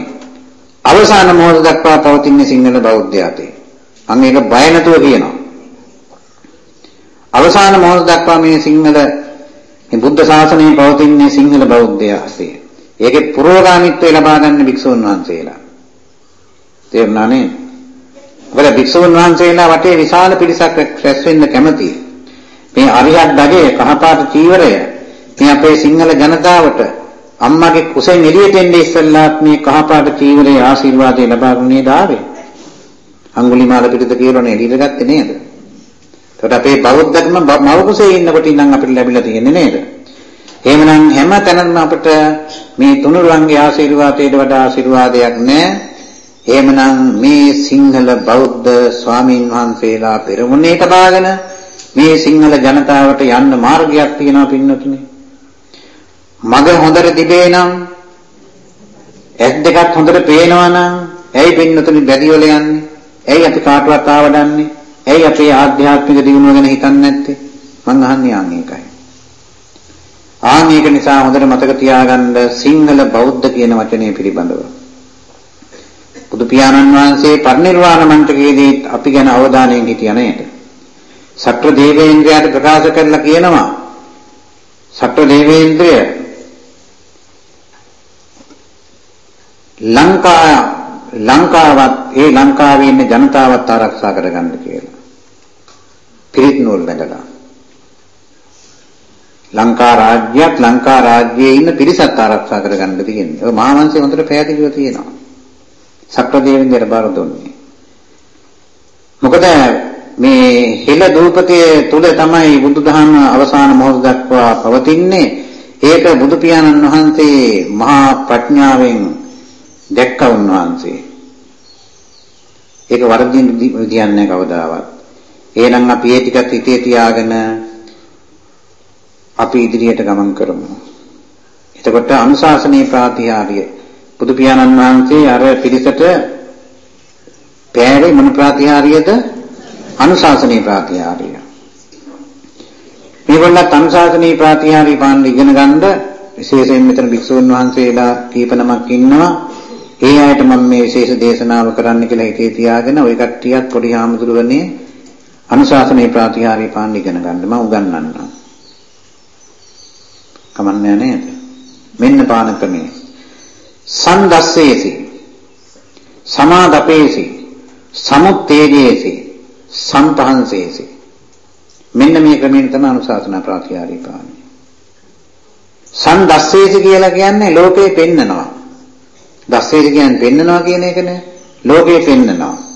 අවසාන මොහොත දක්වා පවතින සිංහල බෞද්ධයාතේ. මම මේක බය නැතුව කියනවා. අවසාන මොහොත දක්වා මේ සිංහල මේ බුද්ධ ශාසනය පවතින්නේ සිංහල බෞද්ධයාසේ. ඒකේ පුරෝගාමීත්වය ලබා ගන්න භික්ෂුන් වහන්සේලා. තේරුණා නේද? වල භික්ෂුන් වහන්සේලා වටේ විශාල පිරිසක් රැස් වෙන්න කැමතියි. මේ අරිහත් ධජය කහපාට චීවරය මේ අපේ සිංහල ජනතාවට අම්මගේ කුසෙන් එළියට එන්නේ ඉස්සෙල්ලාත් මේ කහපාට චීවරයේ ආශිර්වාදය ලබා ගන්නේ ඩාවේ. අඟුලිමාල පිටත කියලානේ එළියට ගත්තේ නේද? එතකොට අපේ බෞද්ධකම මව කුසේ ඉන්නකොට ඉඳන් අපිට ලැබිලා තියෙන්නේ නේද? එහෙමනම් හැම තැනම අපිට මේ තුනුරුවන්ගේ ආශිර්වාදයට වඩා ආශිර්වාදයක් නැහැ. එහෙමනම් මේ සිංහල බෞද්ධ ස්වාමීන් වහන්සේලා පෙරමුණේ තබාගෙන මේ සිංහල ජනතාවට යන්න මාර්ගයක් තියෙනවා පින්නතුනේ. මග හොඳට තිබේ නම් ඇස් දෙකත් හොඳට පේනවා නම් ඇයි පින්නතුනේ බැරි වල යන්නේ? ඇයි අපි කාටවත් ආවඩන්නේ? ඇයි අපේ ආධ්‍යාත්මික දියුණුව ගැන හිතන්නේ නැත්තේ? මං අහන්නේ ආන් ඒකයි. ආන් ඒක නිසා හොඳට මතක තියාගන්න සිංහල බෞද්ධ කියන වචනේ පිළිබඳව. බුදු පියාණන් වහන්සේ පරිනිර්වාණ මන්ත්‍රයේදී අපි ගැන අවධානයෙන් හිටියා නේද? සත්‍ර දේවේන්ද්‍රයාට ප්‍රකාශ කරලා කියනවා සත්‍ර දේවේන්ද්‍රය ලංකා ලංකාවත් ඒ ලංකාවේ ඉන්න ජනතාවත් ආරක්ෂා කරගන්න කියලා. පිරිත් නූල් බැඳලා. ලංකා රාජ්‍යයක් ලංකා රාජ්‍යයේ ඉන්න පිරිසත් ආරක්ෂා කරගන්න තියෙන්නේ. ඔය මහාවංශයේ හොඳට පැහැදිලිව තියෙනවා. සක්‍රදේවින්දර බාර දුන්නේ. මොකද මේ හෙළ දූපතේ තුල තමයි බුදුදහම අවසාන මොහොත දක්වා පවතින්නේ. ඒක බුදු පියාණන් වහන්සේ මහා ප්‍රඥාවෙන් දැක්ක උන්වහන්සේ. ඒක වර්ධින් කියන්නේ කවදාවත්. එහෙනම් අපි ඒ ටිකත් හිතේ තියාගෙන අපි ඉදිරියට ගමන් කරමු. එතකොට අනුශාසනීය ප්‍රාතිහාර්ය බුදු පියාණන් වහන්සේ අර පිළිසට පෑවේ මොන ප්‍රාතිහාර්යද? අනුශාසනීය ප්‍රාතිහාර්යය. මේගොල්ලත් අනුශාසනීය ප්‍රාතිහාර්ය පාන්න ඉගෙන ගන්න විශේෂයෙන් මෙතන භික්ෂුන් වහන්සේලා කීප නමක් ඉන්නවා. ඒ අයට මම මේ විශේෂ දේශනාව කරන්න කියලා හිතේ තියාගෙන ওই කට්ටියත් පොඩි හාමුදුරුවනේ අනුශාසනීය ප්‍රාතිහාර්ය පාන්න ඉගෙන ගන්න මම උගන්වන්නම්. කමන්නේ නේද? මෙන්න පාන ක්‍රමය. සන්දස්සේසි සමාදපේසි සමුත්තේජේසි සම්පහන්සේසි මෙන්න මේ ක්‍රමයෙන් තමයි අනුශාසනා ප්‍රාතිහාර්ය පාන්නේ. සන්දස්සේසි කියලා කියන්නේ ලෝකේ පෙන්නනවා. දස්සේසි කියන්නේ පෙන්නනවා කියන එකනේ. ලෝකේ පෙන්නනවා.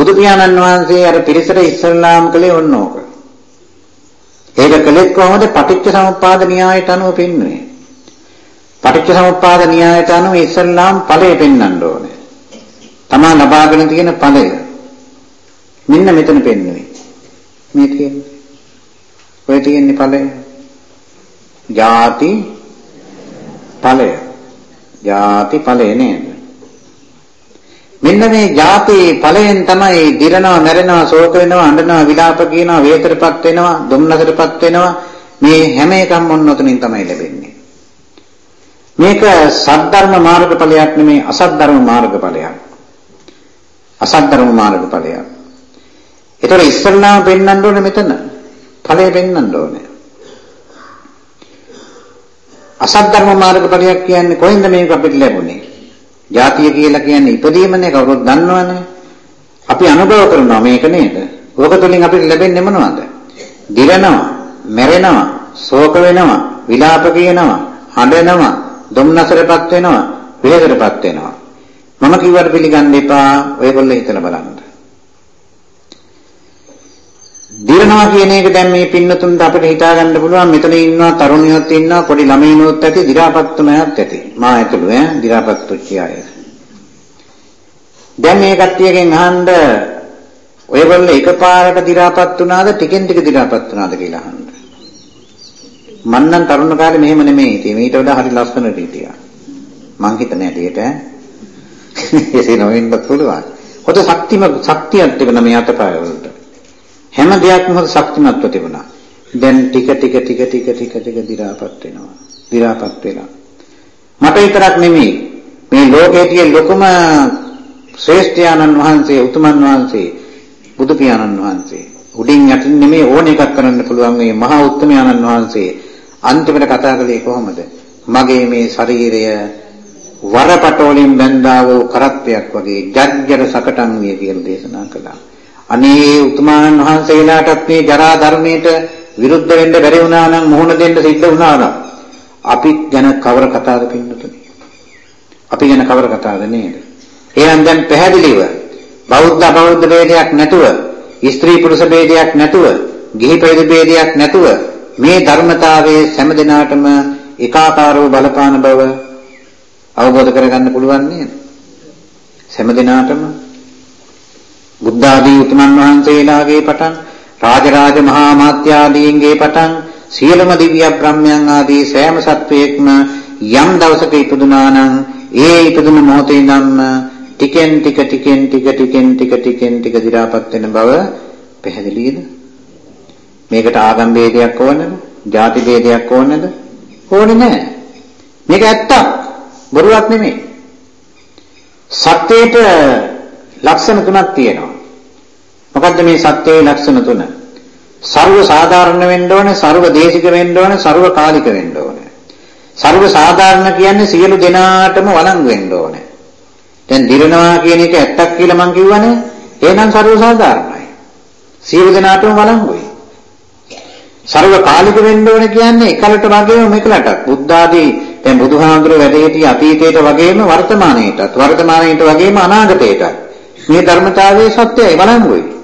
බුදු පියාණන් වහන්සේ අර පිරිසට ඉස්ලාම් කළේ ඔන්න ඕක. ඒක කළෙත් කොහොමද? පටිච්ච සමුප්පාද න්‍යායට අනුව පෙන්වන්නේ. පටිච්ච සමුප්පාද න්‍යායට අනුව ඉස්ලාම් ඵලය පෙන්වන්න ඕනේ. තමා ලබාගෙන තියෙන ඵලය. මෙන්න මෙතන පෙන්වන්නේ. මේ තියෙන්නේ. ඔය තියෙන්නේ ඵලය. ಜಾති ඵලය. ಜಾති ඵලය නේද? මෙන්න මේ ಜಾති ඵලයෙන් තමයි දිරනවා, මැරෙනවා, ශෝක වෙනවා, අඬනවා, විලාප කියනවා, වේතරපත් වෙනවා, දුම්නසටපත් වෙනවා. මේ හැම එකම මොන්නතනින් තමයි ලැබෙන්නේ. මේක සද්ධර්ම මාර්ගඵලයක් නෙමේ අසද්ධර්ම මාර්ගඵලයක්. අසද්ධර්ම මාර්ගඵලයක්. ඒතර ඉස්සල්ලාම පෙන්වන්න ඕනේ මෙතන. ඵලය පෙන්වන්න ඕනේ. අසද්ධර්ම මාර්ගඵලයක් කියන්නේ කොහෙන්ද මේක අපිට ලැබුණේ? ජාතිය කියලා කියන්නේ ඉපදීමනේ කවුරුත් දන්නවනේ. අපි අනුභව කරනවා මේක නේද? ඕක තුලින් අපිට ලැබෙන්නේ මොනවද? දිරනවා, මැරෙනවා, ශෝක වෙනවා, විලාප කියනවා, හඬනවා, දුම්නසරපත් වෙනවා, වේදරපත් වෙනවා. මම කිව්වට පිළිගන්න එපා. ඔයගොල්ලෝ හිතලා බලන්න. දිරනවා කියන එක දැන් මේ පින්නතුන්ට අපිට හිතා ගන්න පුළුවන් මෙතන ඉන්නවා තරුණියොත් ඉන්නවා පොඩි ළමයිනොත් ඇති දි รา පත්තුමයක් ඇති මා ඇතුළු ඈ දි รา පත්තුච්චි අය දැන් මේ කට්ටියගෙන් අහන්න ඔයගොල්ලෝ එකපාරට දි รา පත් වුණාද ටිකෙන් ටික දි รา පත් වුණාද කියලා අහන්න මං නම් තරුණ කාලේ මෙහෙම නෙමෙයි ඉතින් ඊට වඩා හරි ලස්සනට හිටියා මං හිතන හැටියට ඈ එසේ නොවෙන්න පුළුවන් කොට ශක්තිම ශක්තියක් තිබෙන මේ අතපය වලට හැම දෙයක්ම හොඳ ශක්තිමත්ව තිබුණා. දැන් ටික ටික ටික ටික ටික ටික දි รา පත් වෙනවා. දි รา පත් වෙලා. මට විතරක් නෙමෙයි මේ ලෝකයේ තියෙන ලොකුම ශ්‍රේෂ්ඨයාණන් වහන්සේ උතුමන් වහන්සේ බුදු පියාණන් වහන්සේ උඩින් යටින් නෙමෙයි ඕන එකක් කරන්න පුළුවන් මේ මහා උත්තමයාණන් වහන්සේ අන්තිමට කතා කළේ කොහොමද? මගේ මේ ශරීරය වරපටෝලින් බැඳා වූ කරත්තයක් වගේ ජග්ජර සකටන් විය කියලා දේශනා කළා. අනේ උතුමාණන් වහන්සේලාටත් මේ ජරා ධර්මයට විරුද්ධ වෙන්න බැරි වුණා නම් මුහුණ දෙන්න සිද්ධ වුණා නම් අපි ගැන කවර කතාවද පින්නතුනි? අපි ගැන කවර කතාවද නේද? එහෙනම් දැන් පැහැදිලිව බෞද්ධ අබෞද්ධ ભેදයක් නැතුව ස්ත්‍රී පුරුෂ ભેදයක් නැතුව ගිහි පැවිදි ભેදයක් නැතුව මේ ධර්මතාවයේ හැම දිනාටම එකාකාරව බලපාන බව අවබෝධ කරගන්න පුළුවන් නේද? හැම දිනාටම බුද්ධාදී උතුමන් වහන්සේලාගේ පටන් රාජරාජ මහා මාත්‍යාදීන්ගේ පටන් සියලුම දිව්‍ය බ්‍රහ්මයන් ආදී සෑම සත්වයකම යම් දවසක ඉපදුනා නම් ඒ ඉපදුන මොහොතේ නම් ටිකෙන් ටික ටිකෙන් ටික ටිකෙන් ටික ටිකෙන් ටික දිරාපත් වෙන බව පැහැදිලිද? මේකට ආගම් ભેදයක් ඕනද? ಜಾති ભેදයක් ඕනද? ඕනේ නැහැ මේක ඇත්තක්. බොරුවක් නෙමෙයි. සත්‍යයට ලක්ෂණ තුනක් තියෙනවා. මොකද්ද මේ සත්‍යයේ ලක්ෂණ තුන? ਸਰව සාධාරණ වෙන්න ඕන, ਸਰව දේශික වෙන්න ඕන, ਸਰව කාලික වෙන්න ඕන. ਸਰව සාධාරණ කියන්නේ සියලු දෙනාටම වළංගු වෙන්න ඕන. දැන් දිරනවා කියන එක ඇත්තක් කියලා මං කිව්වනේ. එහෙනම් ਸਰව සාධාරණයි. සියලු දෙනාටම වළංගුයි. ਸਰව කාලික වෙන්න ඕන කියන්නේ එකලට වගේම මෙකලට. බුද්ධ ආදී දැන් බුදුහාඳුර වැඩ සිටි අතීතයට වගේම වර්තමානයටත්, වර්තමානයට වගේම අනාගතයටත්. මේ ධර්මතාවයේ සත්‍යය වළංගුයි.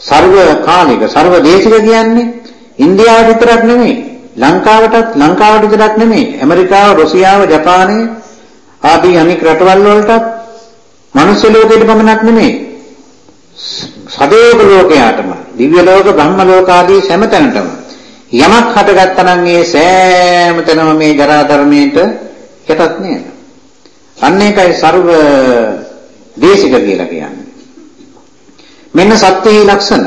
සර්ව කාලික සර්ව දේශික කියන්නේ ඉන්දියාවට විතරක් නෙමෙයි ලංකාවටත් ලංකාවට විතරක් නෙමෙයි ඇමරිකාව රුසියාව ජපානය ආදී අනෙක් රටවල් වලටත් මනුස්ස ලෝකෙට පමණක් නෙමෙයි. සදේව ලෝකයාටම දිව්‍ය ලෝක බ්‍රහ්ම ලෝක ආදී සෑමතැනටම යමක් හටගත්තා නම් ඒ සෑමතැනම මේ ජරා ධර්මයට යටත් නේද? අන්න ඒකයි ਸਰව දේශික කියලා කියන්නේ. මෙන්න සත්‍යයේ ලක්ෂණ.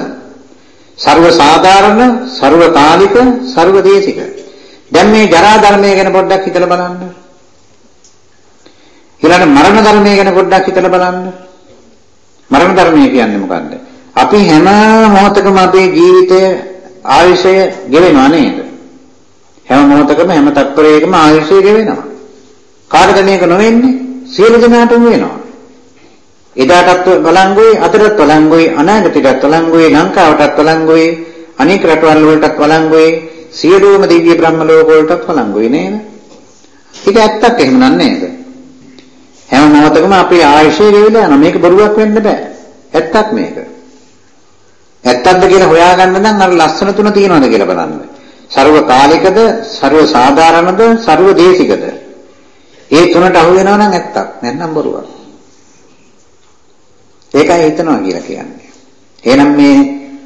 ਸਰව සාධාරණ, ਸਰව කාලික, ਸਰව දේශික. දැන් මේ ජරා ධර්මය ගැන පොඩ්ඩක් හිතලා බලන්න. ඊළඟ මරණ ධර්මය ගැන පොඩ්ඩක් හිතලා බලන්න. මරණ ධර්මය කියන්නේ මොකද්ද? අපි හැම මොහොතකම අපේ ජීවිතයේ ආයුෂය ගෙවෙනවා නේද? හැම මොහොතකම හැම තත්පරයකම ආයුෂය ගෙවෙනවා. කාටද මේක නොවෙන්නේ? සියලු දෙනාටම වෙනවා. එදාටත් වළංගුයි අදටත් වළංගුයි අනාගතයටත් වළංගුයි ලංකාවටත් වළංගුයි අනෙක් රටවල් වලටත් වළංගුයි සියලුම දිව්‍ය බ්‍රහ්ම ලෝක වලටත් වළංගුයි නේද? ඒක ඇත්තක් එහෙම නන්නේද? හැම මොහොතකම අපේ ආයශය වේවිලා යනවා. මේක බොරුවක් වෙන්න බෑ. ඇත්තක් මේක. ඇත්තක්ද කියලා හොයාගන්න නම් අර ලස්සන තුන තියනවාද කියලා බලන්න. ਸਰව කාලිකද, ਸਰව සාධාරණද, ਸਰව දේශිකද? ඒ තුනට අහු වෙනවා නම් ඇත්තක්. නැත්නම් බොරුවක්. ඒකයි හිතනවා කියලා කියන්නේ. එහෙනම් මේ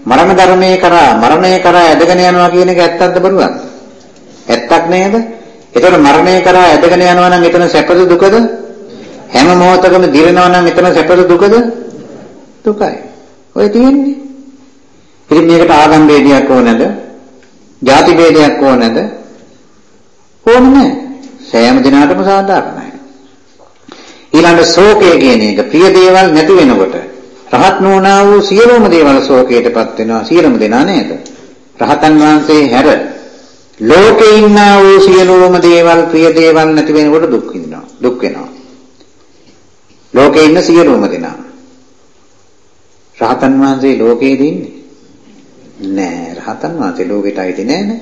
මරණ ධර්මයේ කරා මරණය කරා ඇදගෙන යනවා කියන එක ඇත්තක්ද බරුවක්ද? ඇත්තක් නේද? ඒතකොට මරණය කරා ඇදගෙන යනවා නම් එතන සැපද දුකද? හැම මොහොතකම දිරනවා නම් එතන සැපද දුකද? දුකයි. ඔය තියෙන්නේ. ඉතින් මේකට ආගම් ભેදයක් ඕනද? ಜಾති ભેදයක් ඕනද? ඕනේ නැහැ. සෑම දිනකටම සාධාරණයි. ඊළඟ ශෝකය කියන එක ප්‍රිය දේවල් නැති වෙනකොට රහත් නොවනා වූ සියලුම දේවල් ශෝකයටපත් වෙනවා සියලුම දෙනා නේද? රහතන් වහන්සේ හැර ලෝකේ ඉන්නා වූ සියලුම දේවල් ප්‍රිය දේවල් නැති වෙනකොට දුක් විඳිනවා. දුක් වෙනවා. ලෝකේ ඉන්න සියලුම දෙනා. රහතන් වහන්සේ ලෝකේදී ඉන්නේ නෑ රහතන් වහන්සේ ලෝකෙට අයිති නෑනේ.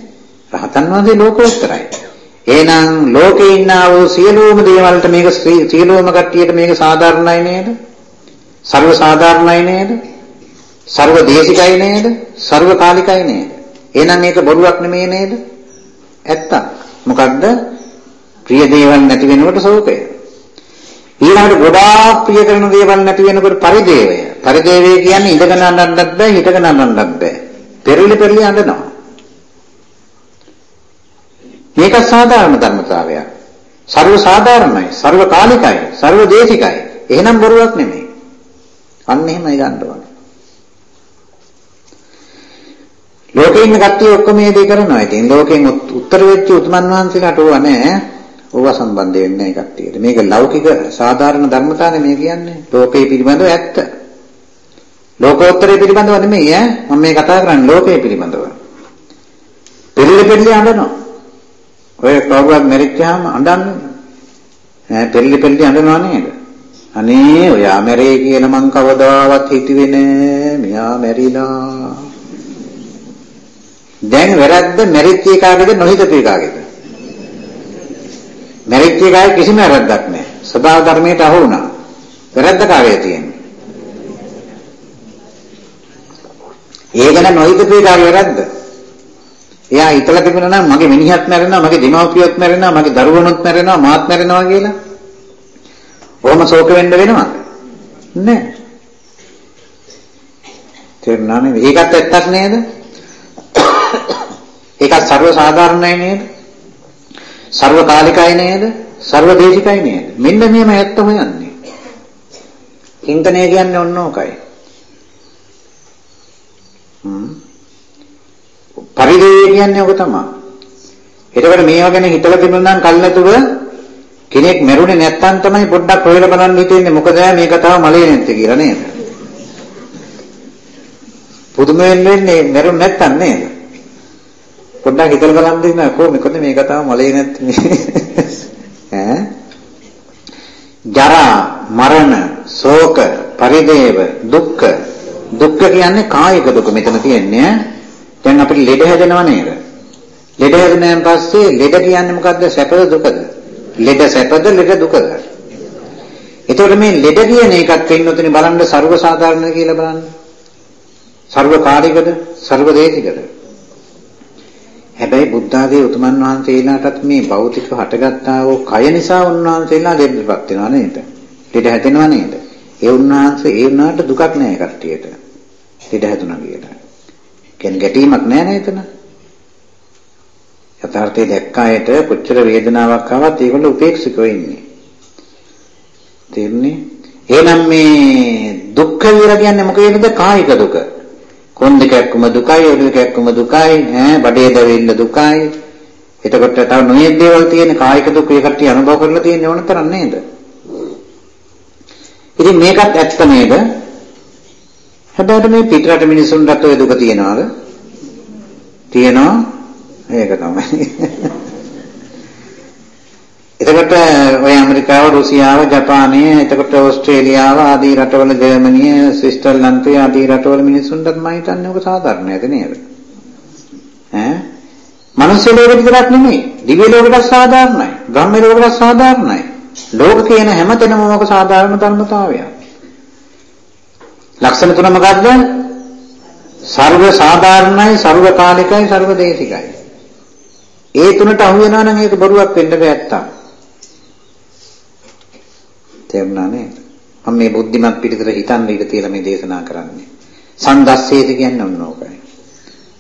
රහතන් වහන්සේ ලෝකෝත්තරයි. එහෙනම් ලෝකේ ඉන්නා වූ සියලුම දේවල්ට මේක සියලුම කට්ටියට මේක සාධාරණයි නේද? ਸਰව සාධාරණයි නේද? ਸਰව දේශිකයි නේද? ਸਰව කාලිකයි නේද? එහෙනම් මේක බොරුවක් නෙමෙයි නේද? ඇත්තක්. මොකද්ද? ප්‍රිය දේවල් නැති වෙනකොට ශෝකය. ඊළඟට ගොඩාක් ප්‍රිය කරන දේවල් නැති වෙනකොට පරිදේවය. පරිදේවය කියන්නේ ඉඳගෙන අඬන්නත් බෑ, හිටගෙන අඬන්නත් බෑ. පෙරලි පෙරලි අඬනවා. මේක සාධාරණ ධර්මතාවයක්. ਸਰව සාධාරණයි, ਸਰව කාලිකයි, ਸਰව දේශිකයි. එහෙනම් බොරුවක් නෙමෙයි. අන්න එහෙමයි ගන්න ඕනේ. ලෝකේ ඉන්න කට්ටිය ඔක්කොම මේ දේ කරනවා. ඉතින් ලෝකෙන් උත්තර වෙච්ච උතුමන් වහන්සේලාට ඕවා නැහැ. ඕවා සම්බන්ධ වෙන්නේ නැහැ කට්ටියට. මේක ලෞකික සාධාරණ ධර්මතාවනේ මේ කියන්නේ. ලෝකේ පිළිබඳව ඇත්ත. ලෝකෝත්තරය පිළිබඳව නෙමෙයි ඈ. මම මේ කතා කරන්නේ ලෝකේ පිළිබඳව. පිළිලි පිළිලි හඳනවා. ඔය කවුරුත් මැරිච්චාම අඬන්නේ. ඈ පෙරලි පෙරලි අඬනවා නේද? අනේ ඔයා මැරේ කියලා මං කවදාවත් හිතුවේ නෑ. මෙයා මැරිලා. දැන් වැරද්ද මැරිච්ච එකාගේද නොහිතපු එකාගේද? මැරිච්ච එකාගේ කිසිම වැරද්දක් නෑ. සබා ධර්මයට අහු වුණා. වැරද්ද කාගේ තියෙන්නේ? ඒ ගැන නොහිතපු එකාගේ වැරද්ද. එයා හිතලා තිබුණා නම් මගේ මිනිහත් මැරෙනවා, මගේ දෙමව්පියොත් මැරෙනවා, මගේ දරුවනුත් මැරෙනවා, මාත් මැරෙනවා කියලා. කොහොම ශෝක වෙන්න වෙනවා? නෑ. තේරුණානේ. ඒකත් ඇත්තක් නේද? ඒකත් ਸਰව සාධාරණයි නේද? ਸਰව කාලිකයි නේද? ਸਰව දේශිකයි නේද? මෙන්න මෙහෙම ඇත්ත හොයන්නේ. චින්තනය කියන්නේ ඔන්න ඕකයි. හ්ම් පරිදේය කියන්නේ ඔක තමයි. එතකොට මේවා ගැන හිතලා තිබුණා නම් කල්ලාතුව කෙනෙක් මැරුණේ නැත්තම් තමයි පොඩ්ඩක් හොයලා බලන්න හිතෙන්නේ මොකද මේ කතාව මලේ නැත්තේ කියලා නේද? පුදුම වෙන්නේ මැරුණ නැත්තම් නේද? පොඩ්ඩක් හිතලා බලන්න දෙන්න කොහොම මොකද මේ කතාව මලේ නැත්තේ ඈ? ජරා, මරණ, ශෝක, පරිදේව, දුක්ඛ දුක්ඛ කියන්නේ කායික දුක මෙතන තියෙන්නේ දැන් අපිට ලෙඩ හැදෙනව නේද? ලෙඩ හැදුනන් පස්සේ ලෙඩ කියන්නේ මොකද්ද? සැපද දුකද? ලෙඩ සැපද ලෙඩ දුකද? එතකොට මේ ලෙඩ කියන එකත් වෙන්නොතනේ බලන්න ਸਰව සාධාරණද කියලා බලන්න. ਸਰව කාර්යකද? ਸਰව දේශිකද? හැබැයි බුද්ධාගයේ උතුමන් වහන්සේලාටත් මේ භෞතික හටගත්තා වූ කය නිසා උන්වහන්සේලා දෙබ්බපත් වෙනවා නේද? ලෙඩ හැදෙනවා නේද? ඒ උන්වහන්සේ ඒ උනාට දුකක් නෑ කට්ටියට. ලෙඩ හැදුනා කියලා. කියන්නේ ගැටීමක් නෑ නේද එතන? යථාර්ථය දැක්ක අයට කොච්චර වේදනාවක් ආවත් ඒගොල්ලෝ උපේක්ෂිකව ඉන්නේ. තේරුණේ? එහෙනම් මේ දුක්ඛ කියලා කියන්නේ මොකේද? කායික දුක. කොන් දෙකක්ම දුකයි, ඔළුව දෙකක්ම දුකයි, ඈ බඩේ දැවෙන්න දුකයි. එතකොට තව නොයෙක් දේවල් තියෙන කායික දුක ඒ කට්ටිය අනුභව කරලා තියෙන ඕන තරම් නේද? ඉතින් මේකත් ඇත්ත නේද? හැබැයි මේ පිටරට මිනිසුන්ට ඔය දුක තියනවාද? තියනවා. ඒක තමයි. එතකොට ඔය ඇමරිකාව, රුසියාව, ජපානය, එතකොට ඕස්ට්‍රේලියාව ආදී රටවල ජර්මනිය, ස්විට්සර්ලන්තය ආදී රටවල මිනිස්සුන්ටත් මම හිතන්නේ ඔක සාධාරණයද නේද? ඈ? මනුස්ස ලෝකෙ විතරක් නෙමෙයි, දිව්‍ය ලෝකෙට සාධාරණයි, බ්‍රහ්ම ලෝකෙට සාධාරණයි. ලෝක කියන හැමතැනම මොක සාධාරණ ධර්මතාවයක්. ලක්ෂණ තුන මොකද්ද? සර්ව සාධාරණයි, සර්ව කාලිකයි, සර්ව දේශිකයි. ඒ තුනට අහු වෙනවා නම් ඒක බොරුවක් වෙන්න බෑ ඇත්තා. තේරුණා නේද? මම මේ බුද්ධිමත් පිළිතර හිතන්න ඉඩ තියලා මේ දේශනා කරන්නේ. සංදස්සේද කියන්නේ ඔන්න ඕකයි.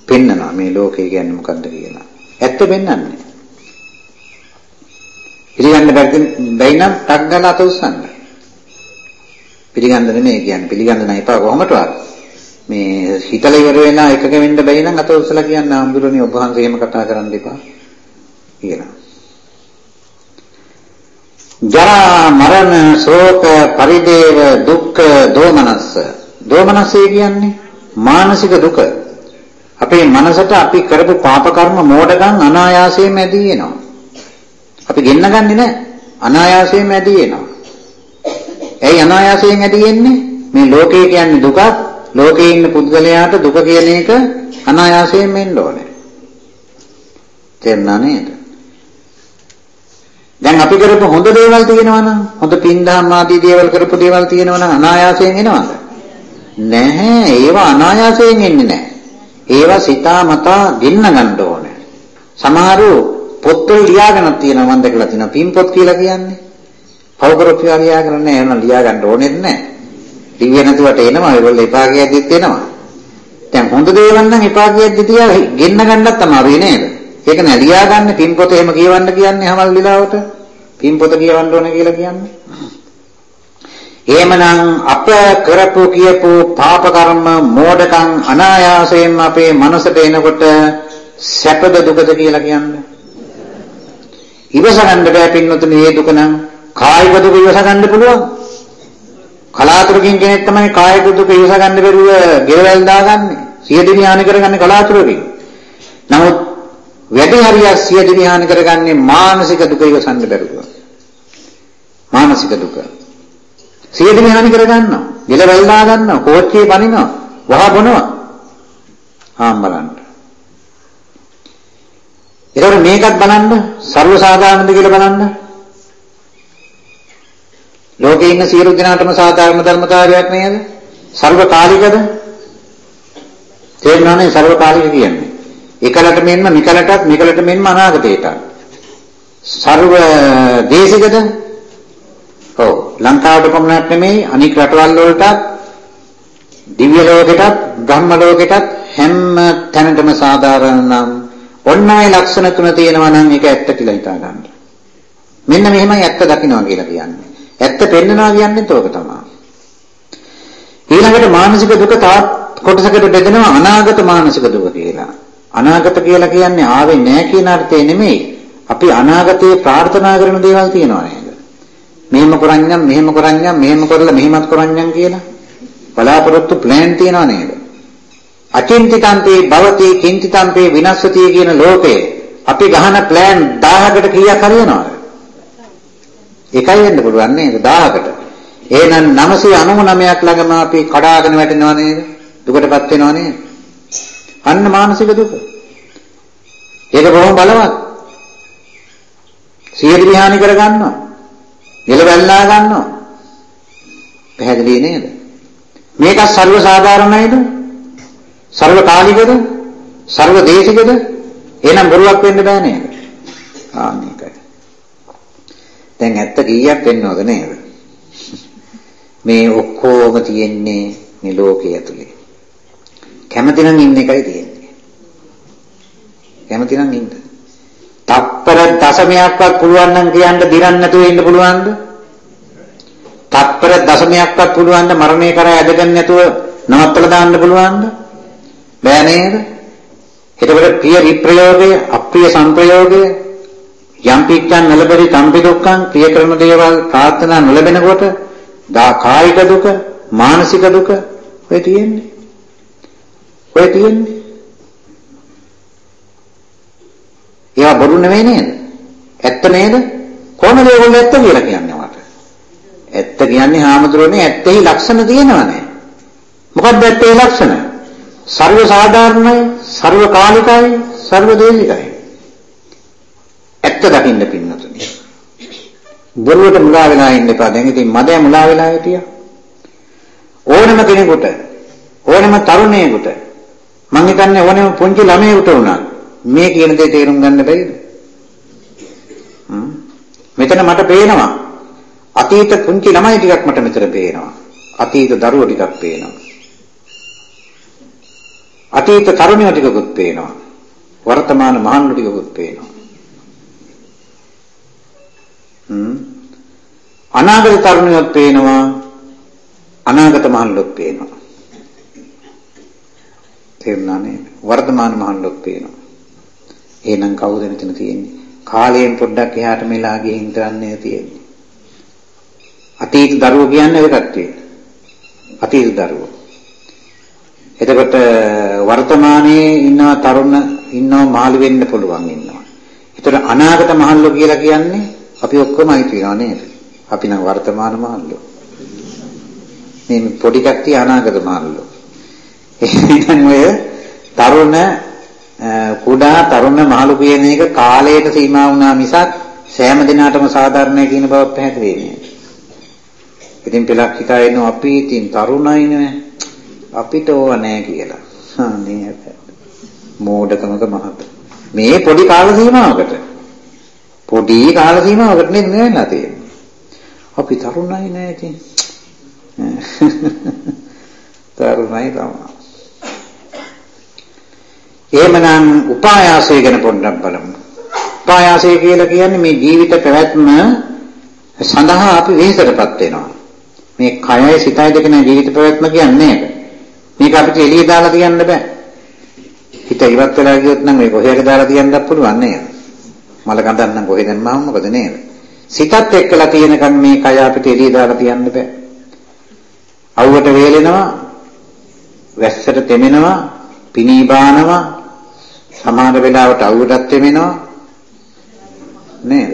පෙන්නනවා මේ ලෝකය කියන්නේ මොකද්ද කියලා. ඇත්ත පෙන්වන්නේ. පිළිගන්න බැරි නම් ටක් ගාලා අත උස්සන්න. පිළිගන්න නෙමෙයි කියන්නේ. පිළිගන්න නැහැ එපා. කොහොමදවත්. මේ හිතල ඉවර වෙනා එකක වෙන්න බැයි නම් අත උස්සලා කියන්න ආම්බුරණි ඔබ වහන්සේ එහෙම කතා කරන්න එපා කියලා. ජරා මරණ ශෝක පරිදේව දුක්ඛ දෝමනස්ස. දෝමනස්සේ කියන්නේ මානසික දුක. අපේ මනසට අපි කරපු පාප කර්ම මෝඩකම් අනායාසයෙන් ඇදී එනවා. අපි ගෙන්න ගන්නෙ නෑ අනායාසයෙන් ඇදී එනවා. ඇයි අනායාසයෙන් ඇදී එන්නේ මේ ලෝකේ කියන්නේ දුකක් ලෝකේ ඉන්න පුද්ගලයාට දුක කියන එක අනායාසයෙන් වෙන්න ඕනේ තේරුණා නේද දැන් අපි කරපු හොඳ දේවල් තියෙනවා නම් හොඳ පින්දහම් ආදී දේවල් කරපු දේවල් තියෙනවා නම් අනායාසයෙන් එනවද? නැහැ. ඒවා අනායාසයෙන් එන්නේ නැහැ. ඒවා සිතාමතා ගෙන්න ගන්න ඕනේ. සමහරු පොත්වල ලියාගෙන තියෙනවා මම දැකලා තියෙනවා පින්පොත් කියලා කියන්නේ. පවකරපිය ලියාගෙන නැහැ. එහෙනම් ලියා ගන්න ඕනේ නැහැ. දිව්‍ය නැතුවට එනවා. ඒගොල්ලෝ එපා කියද්දිත් එනවා. දැන් හොඳ දේවල් නම් එපා කියද්දි තියා ගෙන්න ගන්නත් තමයි නේද? ඒක නෑ ලියා ගන්න පින්පොත එහෙම කියවන්න කියන්නේ හැමල් විලාවට පින්පොත කියවන්න ඕන කියලා කියන්නේ. එහෙමනම් අප කරපු කියපු පාප කර්ම මෝඩකම් අනායාසයෙන්ම අපේ මනසට එනකොට සැපද දුකද කියලා කියන්නේ. ඉවස ගන්න බෑ පින්නතුනේ මේ දුක නම් කායික දුක ඉවස ගන්න පුළුවන්. කලාතුරකින් කෙනෙක් තමයි කායික දුක ඉවස ගන්න බැරුව ගෙවල් දාගන්නේ. සියදිවි හානි කරගන්නේ කලාතුරකින්. නමුත් වැඩි හරියක් සියදිවි හානි කරගන්නේ මානසික දුක ඉවසන්න බැරුව. මානසික දුක. සියදිවි හානි කරගන්නවා. ගෙලවල් දා ගන්නවා. කෝච්චියේ පනිනවා. වහ බොනවා. ආම් බලන්න. ඒකට මේකත් බලන්න ਸਰව සාධාරණද කියලා බලන්න. ලෝකේ ඉන්න සියලු දෙනාටම සාධාරණ ධර්මතාවයක් නේද? සර්වකාලිකද? තේරෙනවනේ සර්වකාලික කියන්නේ. එකලට මෙන්ම නිකලටත් නිකලට මෙන්ම අනාගතයට. සර්ව දේශිකද? ඔව් ලංකාවට පමණක් නෙමෙයි අනික් රටවල් වලටත් දිව්‍ය ලෝකෙටත් ධම්ම ලෝකෙටත් හැම තැනටම සාධාරණ නම් ඔන්නයි ලක්ෂණ තුන තියෙනවා නම් ඒක ඇත්ත කියලා හිතා ගන්න. මෙන්න මෙහෙමයි ඇත්ත දකින්නවා කියලා කියන්නේ. ඇත්ත පෙන්නනවා කියන්නේත් ඕක තමයි. ඊළඟට මානසික දුක තාත් කොටසකට බෙදෙනවා අනාගත මානසික දුක කියලා. අනාගත කියලා කියන්නේ ආවේ නැහැ කියන අර්ථය නෙමෙයි. අපි අනාගතේ ප්‍රාර්ථනා කරන දේවල් තියෙනවා නේද? මෙහෙම කරන්නම් මෙහෙම කරන්නම් මෙහෙම කරලා මෙහෙමත් කරන්නම් කියලා බලාපොරොත්තු ප්ලෑන් තියනවා නේද? අචින්තිතන්තේ භවති කිංතිතන්තේ විනස්සති කියන ලෝකේ අපි ගහන ප්ලෑන් 1000කට කීයක් හරියනවද? එකයි වෙන්න පුළුවන් නේද 1000කට. එහෙනම් 999ක් ළඟම අපි කඩාගෙන වැටෙනවා නේද? දුකටපත් වෙනවා නේද? අන්න මානසික දුක. ඒක බොහොම බලවත්. සියලු විහානි කර ගන්නවා. නිලවැල්ලා ගන්නවා. පැහැදිලි නේද? මේක සර්ව සාධාරණයිද? සර්ව කාලිකද? සර්ව දේශිකද? එහෙනම් බොරුවක් වෙන්න බෑ නේද? ආනේ. දැන් ඇත්ත කීයක් වෙන්නවද නේද? මේ ඔක්කොම තියෙන්නේ මේ ලෝකයේ ඇතුලේ. කැමතිනම් ඉන්න එකයි තියෙන්නේ. කැමතිනම් ඉන්න. තප්පර දශමයක්වත් පුළුවන් නම් කියන්න දිරන්න නැතුව ඉන්න පුළුවන්ද? තත්පර දශමයක්වත් පුළුවන් ද මරණය කරා ඇදගෙන නැතුව නවත්තලා දාන්න පුළුවන්ද? බෑ නේද? එතකොට ප්‍රිය විප්‍රයෝගය, අප්‍රිය සංප්‍රයෝගය යම් පිට්ටන් නලබරි තම්පි දුක්ඛං ප්‍රිය කරන දේවල් ප්‍රාර්ථනා නොලැබෙනකොට දා කායික දුක, මානසික දුක ඔය තියෙන්නේ. ඔය තියෙන්නේ. ඒවා බොරු නෙවෙයි නේද? ඇත්ත නේද? කොහොමද ඒගොල්ලෝ ඇත්ත කියලා කියන්නේ මට? ඇත්ත කියන්නේ හාමුදුරනේ ඇත්තෙහි ලක්ෂණ තියෙනවනේ. මොකක්ද ඇත්තේ ලක්ෂණ? සර්ව සාධාරණයි, සර්ව කාලිකයි, සර්ව දේශිකයි. ඇත්ත දකින්න පින්නතුනි. බොරුවට මුලා වෙලා ඉන්න එපා. දැන් ඉතින් මදය මුලා වෙලා හිටියා. ඕනම කෙනෙකුට ඕනම තරුණයෙකුට මං හිතන්නේ ඕනම පුංචි ළමයෙකුට උනා මේ කියන දේ තේරුම් ගන්න බැරිද? මෙතන මට පේනවා අතීත පුංචි ළමයි ටිකක් මට මෙතන පේනවා. අතීත දරුවෝ ටිකක් පේනවා. අතීත තරුණියෝ ටිකකුත් පේනවා. වර්තමාන මහල්ලු ටිකකුත් පේනවා. හ්ම් අනාගත තරුණියොත් පේනවා. අනාගත මහල්ලොත් පේනවා. තේරුණා නේද? වර්තමාන මහල්ලොත් පේනවා. එහෙනම් කවුද මෙතන තියෙන්නේ? කාලයෙන් පොඩ්ඩක් එහාට මෙලා ගිහින් කරන්නේ තියෙන්නේ. අතීත දරුවෝ කියන්නේ ඔය කට්ටිය. අතීත දරුවෝ. එතකොට වර්තමානයේ ඉන්න තරුණ ඉන්නව මාළු වෙන්න පුළුවන් ඉන්නවා. ඒතර අනාගත මහල්ලෝ කියලා කියන්නේ අපි ඔක්කොම අයිති වෙනවා නේද? අපි නම් වර්තමාන මහල්ලෝ. මේ පොඩි කට්ටිය අනාගත මහල්ලෝ. එහෙනම් ඔය තරුණ කුඩා තරුණ මහලු කියන එක කාලයට සීමා වුණා මිසක් සෑම දිනකටම සාධාරණයි කියන බව පැහැදිලි වෙන්නේ. ඉතින් පෙලක් හිතා ඉන්නවා අපි ඉතින් තරුණයිනේ අපිට ඕව නැහැ කියලා. අනේ මෝඩකමක මහත. මේ පොඩි කාල සීමාවකට පොඩි කාල සීමාවකට නෙමෙයි නෙවෙලා තියෙන්නේ. අපි තරුණයි නෑ ඉතින්. තරුණයි තමයි. එහෙමනම් උපායාසය ගැන පොඩ්ඩක් බලමු. උපායාසය කියලා කියන්නේ මේ ජීවිත පැවැත්ම සඳහා අපි වෙහෙසටපත් වෙනවා. මේ කයයි සිතයි දෙක නේ ජීවිත පැවැත්ම කියන්නේ. මේක අපිට එළිය දාලා තියන්න බෑ. හිත ඉවත් වෙලා ගියොත් නම් මේ කොහේක දාලා තියන්නත් පුළුවන් නේද? මල ගඳන් නම් කොහෙද මම මොකද නේද? සිතත් එක්කලා තියෙනකන් මේ කය අපිට එළිය දාලා තියන්න බෑ. අවුවට වේලෙනවා, වැස්සට තෙමෙනවා, පිනී බානවා, සමහර වෙලාවට අවුවටත් තෙමෙනවා. නේද?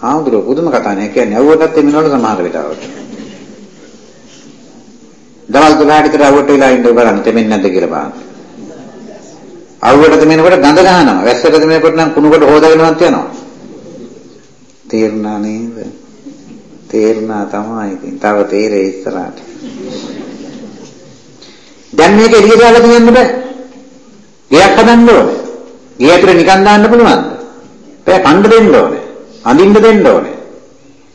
ආමුදුර පුදුම කතා නේ කියන්නේ අවුවටත් තෙමෙනවලු සමහර වෙලාවට. දවල් 12ට විතර අවුවට වෙලා ඉන්න බලන්න තෙමෙන්නේ නැද්ද කියලා බලන්න. අවුවට තෙමෙනකොට ගඳ ගන්නවා. වැස්සට තෙමෙනකොට නම් කුණුකට හොදාගෙනවත් යනවා. තේරුණා නේද? තේරුණා තමයි ඉතින්. තව තේරෙයි ඉස්සරහට. දැන් මේක එළියට දාලා තියන්න බෑ. ගෙයක් හදන්න ඕනේ. ගේ ඇතුලේ නිකන් දාන්න පුළුවන්ද? බෑ කණ්ඩ දෙන්න ඕනේ. අඳින්න දෙන්න ඕනේ.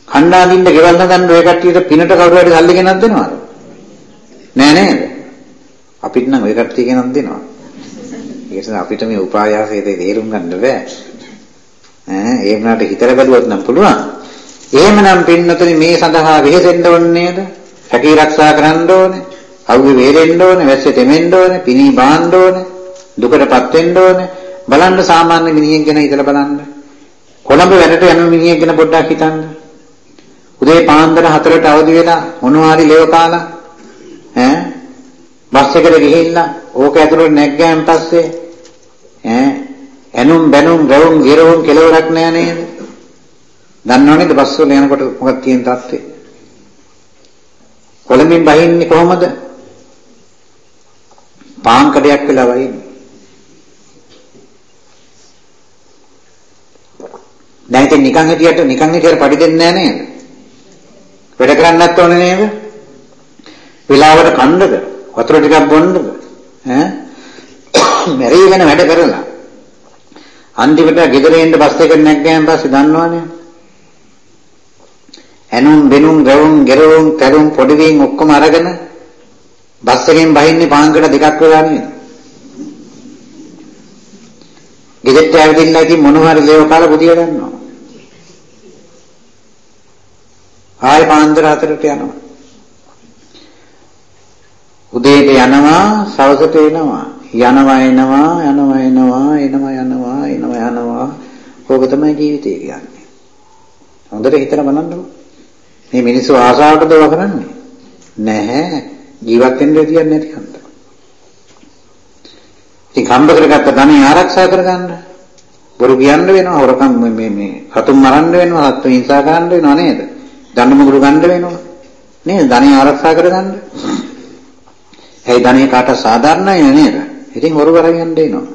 කණ්ඩ අඳින්න ගෙවල් හදන්න ඔය කට්ටියට පිනට කවුරු හරි සල්ලි ගෙනත් දෙනවද? නෑ නේද? අපිට නම් ඔය කට්ටිය ගෙනත් දෙනවා. ඒ නිසා අපිට මේ උපායාසයේ තේරුම් ගන්න බෑ. ඈ ඒ වුණාට හිතලා බැලුවොත් නම් පුළුවන්. එහෙමනම් පින්නතුනි මේ සඳහා වෙහෙසෙන්න ඕනේ නේද? රැකී ආරක්ෂා කරන්න ඕනේ. අවුවේ වේරෙන්න ඕනේ, වැස්සේ තෙමෙන්න ඕනේ, පිණී බාන්න ඕනේ, දුකටපත් වෙන්න ඕනේ. බලන්න සාමාන්‍ය මිනිහෙක් ගැන හිතලා බලන්න. කොළඹ වැඩට යන මිනිහෙක් ගැන පොඩ්ඩක් හිතන්න. උදේ පාන්දර 4ට අවදි වෙලා මොනවාරි ලේව කාලා ඈ බස් එකට ගිහිල්ලා ඕක ඇතුළට නැග්ගෑන් පස්සේ ඈ ඇනුම් බැනුම් රවුම් ගිරවුම් කෙලවරක් නෑ නේද? දන්නව නේද බස් වල යනකොට මොකක්ද තියෙන තත්ත්වය? කොළඹින් බහින්නේ කොහමද? පාන් කඩයක් වෙලා වහින්නේ. දැන් ඉතින් නිකන් හිටියට නිකන් හිටියට පඩි දෙන්නේ නැහැ නේද? වැඩ කරන්නත් ඕනේ නේද? වෙලාවට කන්නද? වතුර ටිකක් බොන්නද? ඈ? මෙරීගෙන වැඩ කරලා. අන්තිමට ගෙදර එන්න බස් එක නැග්ගෑන් පස්සේ දන්නවනේ. ඇනුම් බෙනුම් ගවුම් ගෙරවුම් කරුම් පොඩි වීන් ඔක්කොම අරගෙන බස් එකෙන් බහින්නේ පාන්කට දෙකක් වෙලා නේද? ගෙදරට ඇවිදින්න ඉතින් මොනවා හරි ලේව කාලා පුදිය ගන්නවා. ආයෙ පාන්දර හතරට යනවා. උදේට යනවා සවසට එනවා. යනවා එනවා යනවා එනවා එනවා යනවා එනවා යනවා. ඕක තමයි ජීවිතය කියන්නේ. හොඳට හිතලා බලන්නකෝ. මේ මිනිස්සු ආසාවටද ඒවා කරන්නේ? නැහැ. ජීවත් වෙන්න දෙයක් නැති හන්ද. ඉතින් හම්බ කරගත්ත ධනෙ ආරක්ෂා කරගන්න. බොරු කියන්න වෙනවා, හොරකම් මේ මේ හතුන් මරන්න වෙනවා, හත්තු හිංසා ගන්න වෙනවා නේද? දඬු මුගුරු ගන්න වෙනවා. නේද? ධනෙ ආරක්ෂා කරගන්න. ඇයි ධනෙ කාට සාධාරණයි නේද? ඉතින් හොරු කරගෙන එනවා.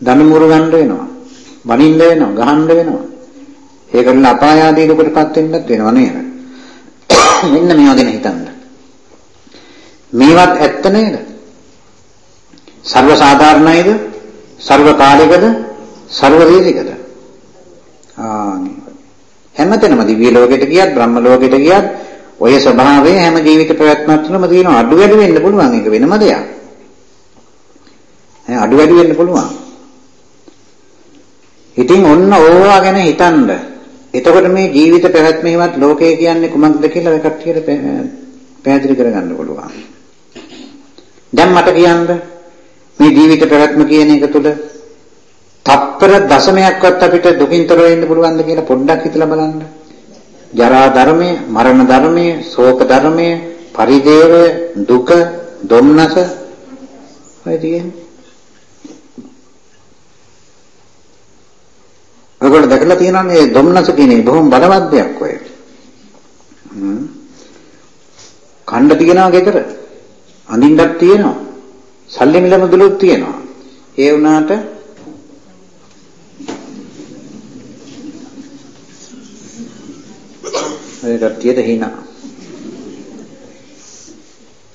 දඬු මුගුරු ගන්න වෙනවා. බනින්න වෙනවා, ගහන්න වෙනවා. ඒකෙන් අපාය ආදී දුකටපත් වෙන්නත් වෙනවා නේද? මෙන්න මේවා ගැන හිතන්න. මේවත් ඇත්ත නේද? සර්ව සාධාරණයිද? සර්ව කාලිකද? සර්ව දේශිකද? ආනේ. හැමතැනම දිව්‍ය ලෝකෙට ගියත් බ්‍රහ්ම ලෝකෙට ගියත් ඔය ස්වභාවය හැම ජීවිත ප්‍රයත්නක් තුනම තියෙනවා. අඩු වැඩි වෙන්න පුළුවන්. ඒක වෙනම දෙයක්. ඈ අඩු වැඩි වෙන්න පුළුවන්. ඉතින් ඔන්න ඕවා ගැන හිතන්න. එතකොට මේ ජීවිත පැවැත්මේවත් ලෝකය කියන්නේ කුමක්ද කියලා ඔය කට්ටියට පැහැදිලි කරගන්න පුළුවන්. දැන් මට කියන්න මේ ජීවිත පැවැත්ම කියන එක තුළ තප්පර දශමයක්වත් අපිට දුකින්තර වෙන්න පුළුවන්ද කියලා පොඩ්ඩක් හිතලා බලන්න. ජරා ධර්මය, මරණ ධර්මය, ශෝක ධර්මය, පරිදේව, දුක, දුම්නස ඔය තියෙන්නේ. ඔයගොල්ලෝ දැකලා තියෙනවා මේ දුම්නස කියන්නේ බොහොම බලවත් දෙයක් ඔය. හ්ම්. කණ්ඩ තියනවා ගෙදර. අඳින්නක් තියෙනවා. සල්ලි මිල මුදලුත් තියෙනවා. ඒ වුණාට ඔය කට්ටියට hina.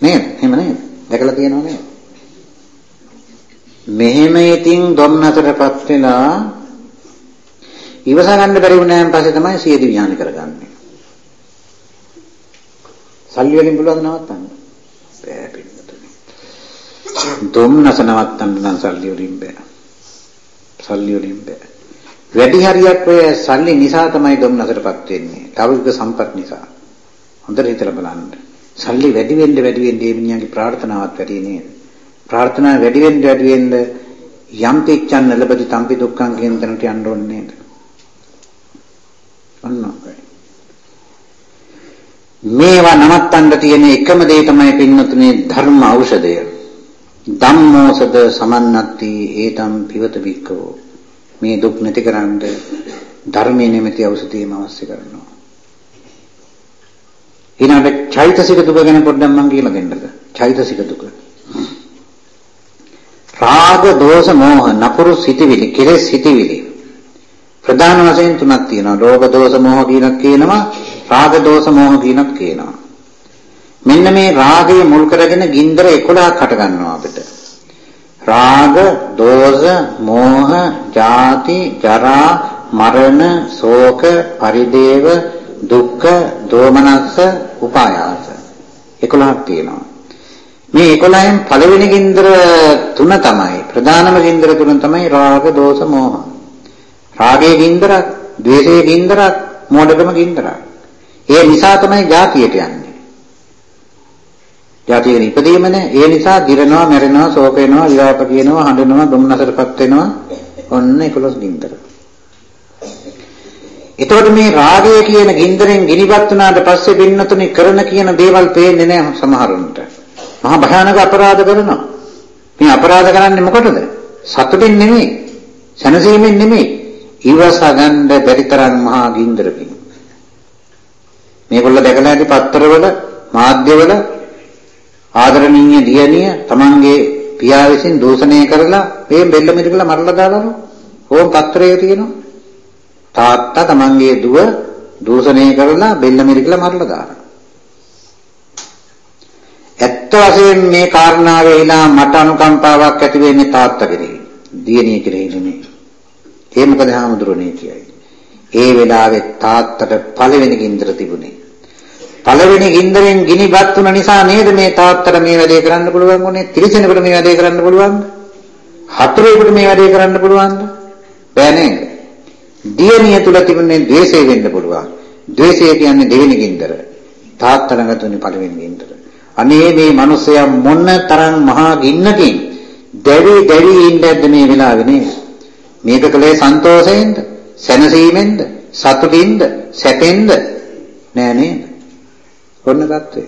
නේද? එහෙම නේද? දැකලා තියෙනව නේද? මෙහෙම ඉතින් ධම්නතරපත් වෙලා ඉවස ගන්න බැරි වුණාන් පස්සේ තමයි සියදි විඥාන කරගන්නේ. සල්ලි වලින් පුළුවන් නවත්තන්න. බෑ පින්නතුනි. ධම්නස නවත්තන්න නම් සල්ලි වලින් බෑ. සල්ලි වලින් බෑ. වැඩි හරියක් ඔය සල්ලි නිසා තමයි දුම්නසටපත් වෙන්නේ. ලෞකික සම්පත් නිසා. හොඳට හිතලා බලන්න. සල්ලි වැඩි වෙන්න වැඩි වෙන්න මේ මිනිහාගේ ප්‍රාර්ථනාවත් වැඩි නේද? ප්‍රාර්ථනා වැඩි වෙන්න වැඩි වෙන්න යම් පිච්ඡන් ලැබති තම්පි දුක්ඛං කියන තැනට යන්න ඕනේ නේද? අන්නකයි. මේවා නවත්තන්න තියෙන එකම දේ තමයි පින්නතුනේ ධර්ම ඖෂධය. ධම්මෝසද සමන්නත්ති ඒතම් පිවත වික්කෝ මේ දුක් නැතිකරන්න ධර්මයේ නැමැති ඖෂධයම අවශ්‍ය කරනවා. ඊළඟට චෛතසික දුක ගැන පොඩ්ඩක් මම කියලා දෙන්නද? චෛතසික දුක. රාග, දෝෂ, මෝහ, නපුරු සිටිවිලි, කෙලෙස් සිටිවිලි. ප්‍රධාන වශයෙන් තුනක් තියෙනවා. ලෝභ, දෝෂ, මෝහ කියනක් කියනවා. රාග, දෝෂ, මෝහ කියනක් කියනවා. මෙන්න මේ රාගය මුල් කරගෙන ගින්දර 11ක් හට ගන්නවා අපිට. රාග, දෝෂ, මෝහ, ජාති, ජරා, මරණ, ශෝක, පරිදේව, දුක්ඛ, දෝමනස්ස, උපායාස. 11ක් තියෙනවා. මේ 11න් පළවෙනි ගින්දර තුන තමයි ප්‍රධානම ගින්දර තුන තමයි රාග, දෝෂ, මෝහ. රාගයේ ගින්දරක්, ද්වේෂයේ ගින්දරක්, මෝඩකම ගින්දරක්. ඒ නිසා තමයි ජාතියට යන්නේ. ජාතියේ ඉපදීම නැහැ. ඒ නිසා දිරනවා, මැරෙනවා, ශෝක වෙනවා, විලාප කියනවා, හඬනවා, දුම්නසටපත් වෙනවා. ඔන්න 11 ගින්දර. එතකොට මේ රාගය කියන ගින්දරෙන් ගිනිපත් වුණාට පස්සේ බින්නතුනේ කරන කියන දේවල් පේන්නේ නැහැ සමහරුන්ට. මහා භයානක අපරාධ කරනවා. මේ අපරාධ කරන්නේ මොකටද? සතුටින් නෙමෙයි. සැනසීමෙන් නෙමෙයි. ඊවසා ගන්න බැරි තරම් මහා ගින්දරකින්. මේගොල්ලෝ දැකලා ඇති පත්තරවල මාධ්‍යවල ආදරණීය දියණිය තමන්ගේ පියා විසින් දූෂණය කරලා මේ බෙල්ල මිරිකලා මරලා දාලා ඕම් පත්‍රයේ තියෙනවා. තාත්තා තමන්ගේ දුව දූෂණය කරලා බෙල්ල මිරිකලා මරලා දානවා. ඇත්ත වශයෙන් මේ කාරණාවෙහිලා මට අනුකම්පාවක් ඇති වෙන්නේ තාත්තා කෙරෙහි. දියණිය කෙරෙහි නෙමෙයි. ඒ මොකද හාමුදුරනේ කියයි. ඒ වෙලාවේ තාත්තට පළවෙනි ගින්දර තිබුණේ. පළවෙනි ගින්දරෙන් ගිනිපත් වුණ නිසා නේද මේ තාත්තට මේ වැඩේ කරන්න පුළුවන් වුනේ? තිරිසනෙකුට මේ වැඩේ කරන්න පුළුවන්ද? හතුරෙකුට මේ වැඩේ කරන්න පුළුවන්ද? බෑ නේද? දියණිය තුල තිබුණේ ද්වේෂය වෙන්න පුළුවන්. ද්වේෂය කියන්නේ දෙවෙනි ගින්දර. තාත්තා ළඟ තුනේ පළවෙනි ගින්දර. අනේ මේ මිනිස්සයා මොන තරම් මහා ගින්නකින් දැවි දැවි ඉන්නද මේ වෙලාවේ නේද? මේක කලේ සන්තෝෂයෙන්ද, සැනසීමෙන්ද, සතුටින්ද, සැපෙන්ද නෑ නේද? ඔන්න தත්ත්වය.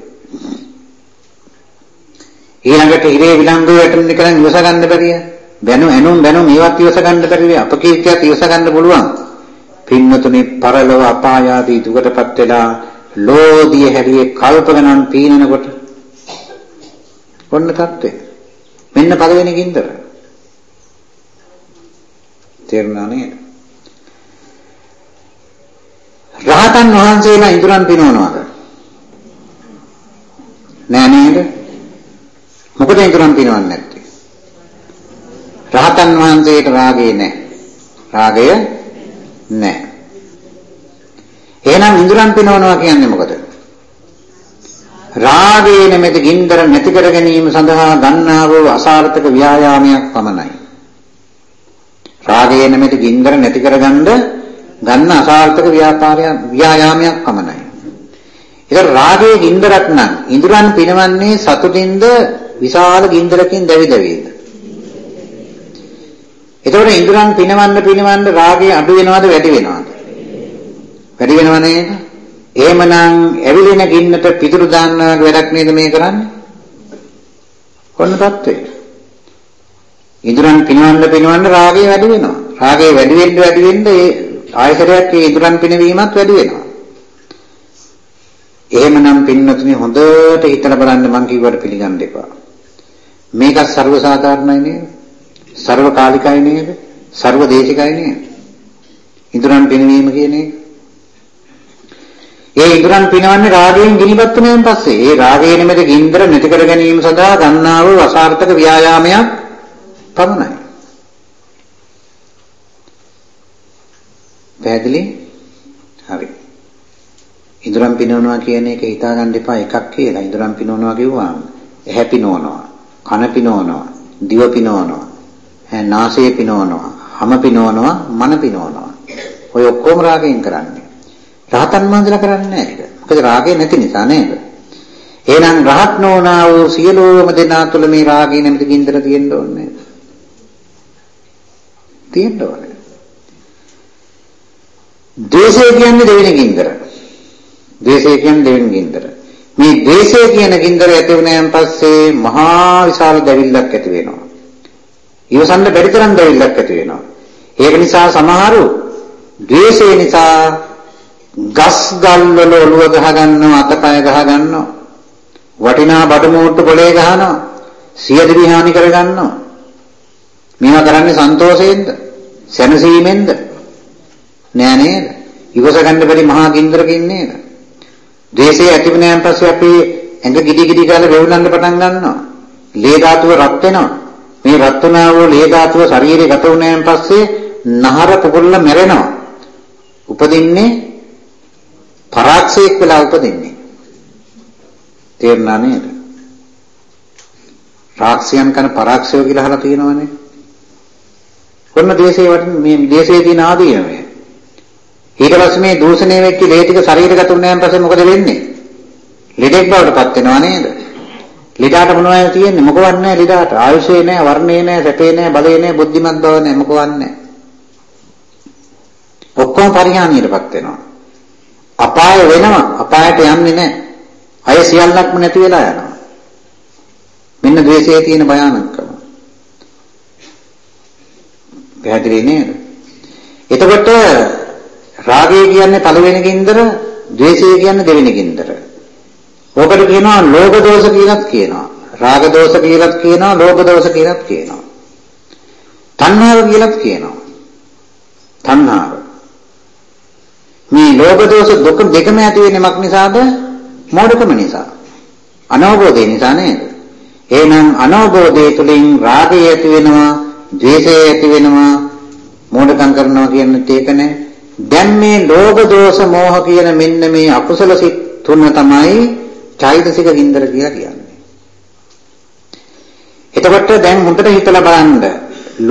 ඊළඟට ඉරේ විලංගු වැටෙන එක නම් ඉවස ගන්න බැරිය. බැනු ඇනුම් බැනු මේවත් ඉවස ගන්න බැරිය. අපකීර්තියත් ඉවස ගන්න පුළුවන්. පින්නතුනේ පරලොව අපාය ආදී දුකටපත් වෙලා ලෝධිය හැරියේ කල්ප ගණන් පීනනකොට ඔන්න தත්ත්වය. මෙන්න පළවෙනි ගින්දර. තේරුණා නේද? රහතන් වහන්සේලා ඉදurang පිනවනවාද? නෑ නේද? මොකද ඉදurang පිනවන්නේ නැත්තේ? රහතන් වහන්සේට රාගය නෑ. රාගය නෑ. එහෙනම් ඉදurang පිනවනවා කියන්නේ මොකද? රාගයේ නැමැති ගින්දර නැති කර ගැනීම සඳහා ගන්නා වූ අසාර්ථක ව්‍යායාමයක් පමණයි. රාගයේ නැමැති ගින්දර නැති කරගන්න ගන්න අසාර්ථක ව්‍යාපාරය ව්‍යායාමයක් පමණයි. ඒක රාගයේ ගින්දරක් නම් ඉඳුරන් පිනවන්නේ සතුටින්ද විශාල ගින්දරකින් දැවි දැවිද. එතකොට ඉඳුරන් පිනවන්න පිනවන්න රාගය අඩු වෙනවද වැඩි වෙනවද? වැඩි වෙනව නේද? එහෙමනම් ඇවිලෙන ගින්නට පිටුරු දාන්නා වගේ වැඩක් නේද මේ කරන්නේ? කොන්න තත්ත්වය. ඉදරන් පිනවන්න පිනවන්න රාගය වැඩි වෙනවා. රාගය වැඩි වෙන්න වැඩි වෙන්න ඒ ආයතරයක් ඒ ඉදරන් පිනවීමත් වැඩි වෙනවා. එහෙමනම් පින්නතුනේ හොඳට හිතලා බලන්න මං කිව්වට පිළිගන්න එපා. මේක ਸਰවසාධාරණයි නේද? ਸਰවකාලිකයි නේද? ਸਰවදේශිකයි නේද? ඉදරන් පිනවීම කියන්නේ ඒ ඉදරන් පිනවන්නේ රාගයෙන් ගිනිපත් වෙනන් පස්සේ ඒ රාගය නිමෙත ගින්දර නැති කර ගැනීම සඳහා ගන්නා වූ අසාර්ථක ව්‍යායාමයක් පමණයි. පැහැදිලි? හරි. ඉදරන් පිනවනවා කියන එක හිතා ගන්න එපා එකක් කියලා. ඉදරන් පිනවනවා කිව්වම ඇහැ පිනවනවා, කන පිනවනවා, දිව පිනවනවා, නාසය පිනවනවා, හම පිනවනවා, මන පිනවනවා. ඔය ඔක්කොම රාගයෙන් කරන්නේ. රහතන් වහන්සේලා කරන්නේ නැහැ ඒක. මොකද රාගය නැති නිසා නේද? එහෙනම් රහත් නොවනා වූ සියලුම දෙනා තුළ මේ රාගය නැමැති ගින්දර තියෙන්න ඕනේ. තියෙන්න ඕනේ. ද්වේෂය කියන්නේ දෙවෙනි ගින්දර. ද්වේෂය කියන්නේ දෙවෙනි ගින්දර. මේ ද්වේෂය කියන ගින්දර ඇති වුණාන් පස්සේ මහා විශාල දැවිල්ලක් ඇති වෙනවා. ඊවසන්න බැරි තරම් දැවිල්ලක් ඇති වෙනවා. ඒක නිසා සමහරු ද්වේෂය නිසා ගස් ගල් වල ඔළුව ගහ ගන්නවා අතපය ගහ ගන්නවා වටිනා බඩ මෝට්ටු පොලේ ගහනවා සියදිවි හානි කර ගන්නවා මේවා කරන්නේ සන්තෝෂයෙන්ද? සැනසීමෙන්ද? නෑ නේද? ඉවස ගන්න බැරි මහා ගින්දරකින් නේද? ද්වේෂය ඇති වුණාන් පස්සේ අපි ඇඟ ගිඩි ගිඩි ගාලා වෙවුලන්න පටන් ගන්නවා. ලේ ධාතුව රත් වෙනවා. මේ රත් වුණා වූ ලේ ධාතුව ශරීරේ ගත වුණාන් පස්සේ නහර පුපුරල මැරෙනවා. උපදින්නේ පරාක්ෂයෙක් වෙලා උපදින්නේ. තේරුණා නේද? රාක්ෂයන් කන පරාක්ෂය කියලා අහලා තියෙනවනේ. කොන්න දේශේ වටින් මේ දේශයේ තියෙන ආදීනමය. ඊට පස්සේ මේ දූෂණය වෙච්ච ලේ ටික ශරීරගත වුණාන් පස්සේ මොකද වෙන්නේ? ලෙඩෙක් බවට පත් වෙනවා නේද? ලෙඩාට මොනවද තියෙන්නේ? මොකවත් නැහැ ලෙඩාට. ආයුෂේ නැහැ, වර්ණේ නැහැ, සැපේ නැහැ, බලේ නැහැ, බුද්ධිමත් බව නැහැ, මොකවත් නැහැ. ඔක්කොම පරිහානියටපත් වෙනවා. අපාය වෙනවා. අපායට යන්නේ නැහැ. අය සියල්ලක්ම නැති වෙලා යනවා. මෙන්න ද්වේෂයේ තියෙන භයානකම. පැහැදිලි නේද? එතකොට රාගය කියන්නේ පළවෙනි ගින්දර, ද්වේෂය කියන්නේ දෙවෙනි ගින්දර. ඕකට කියනවා ලෝභ දෝෂ කියලාත් කියනවා. රාග දෝෂ කියලාත් කියනවා, ලෝභ දෝෂ කියලාත් කියනවා. තණ්හාව කියලාත් කියනවා. තණ්හාව මේ ලෝභ දෝෂ දුක දෙකම ඇති වෙන්නේ මක් නිසාද? මෝඩකම නිසා. අනවබෝධය නිසා නේද? එහෙනම් අනවබෝධය තුළින් රාගය ඇති වෙනවා, ද්වේෂය ඇති වෙනවා, මෝඩකම් කරනවා කියන්නත් ඒක නෑ. දැන් මේ ලෝභ දෝෂ මෝහ කියන මෙන්න මේ අකුසල සිත් තුන තමයි චෛතසික වින්දර කියලා කියන්නේ. එතකොට දැන් හොඳට හිතලා බලන්න.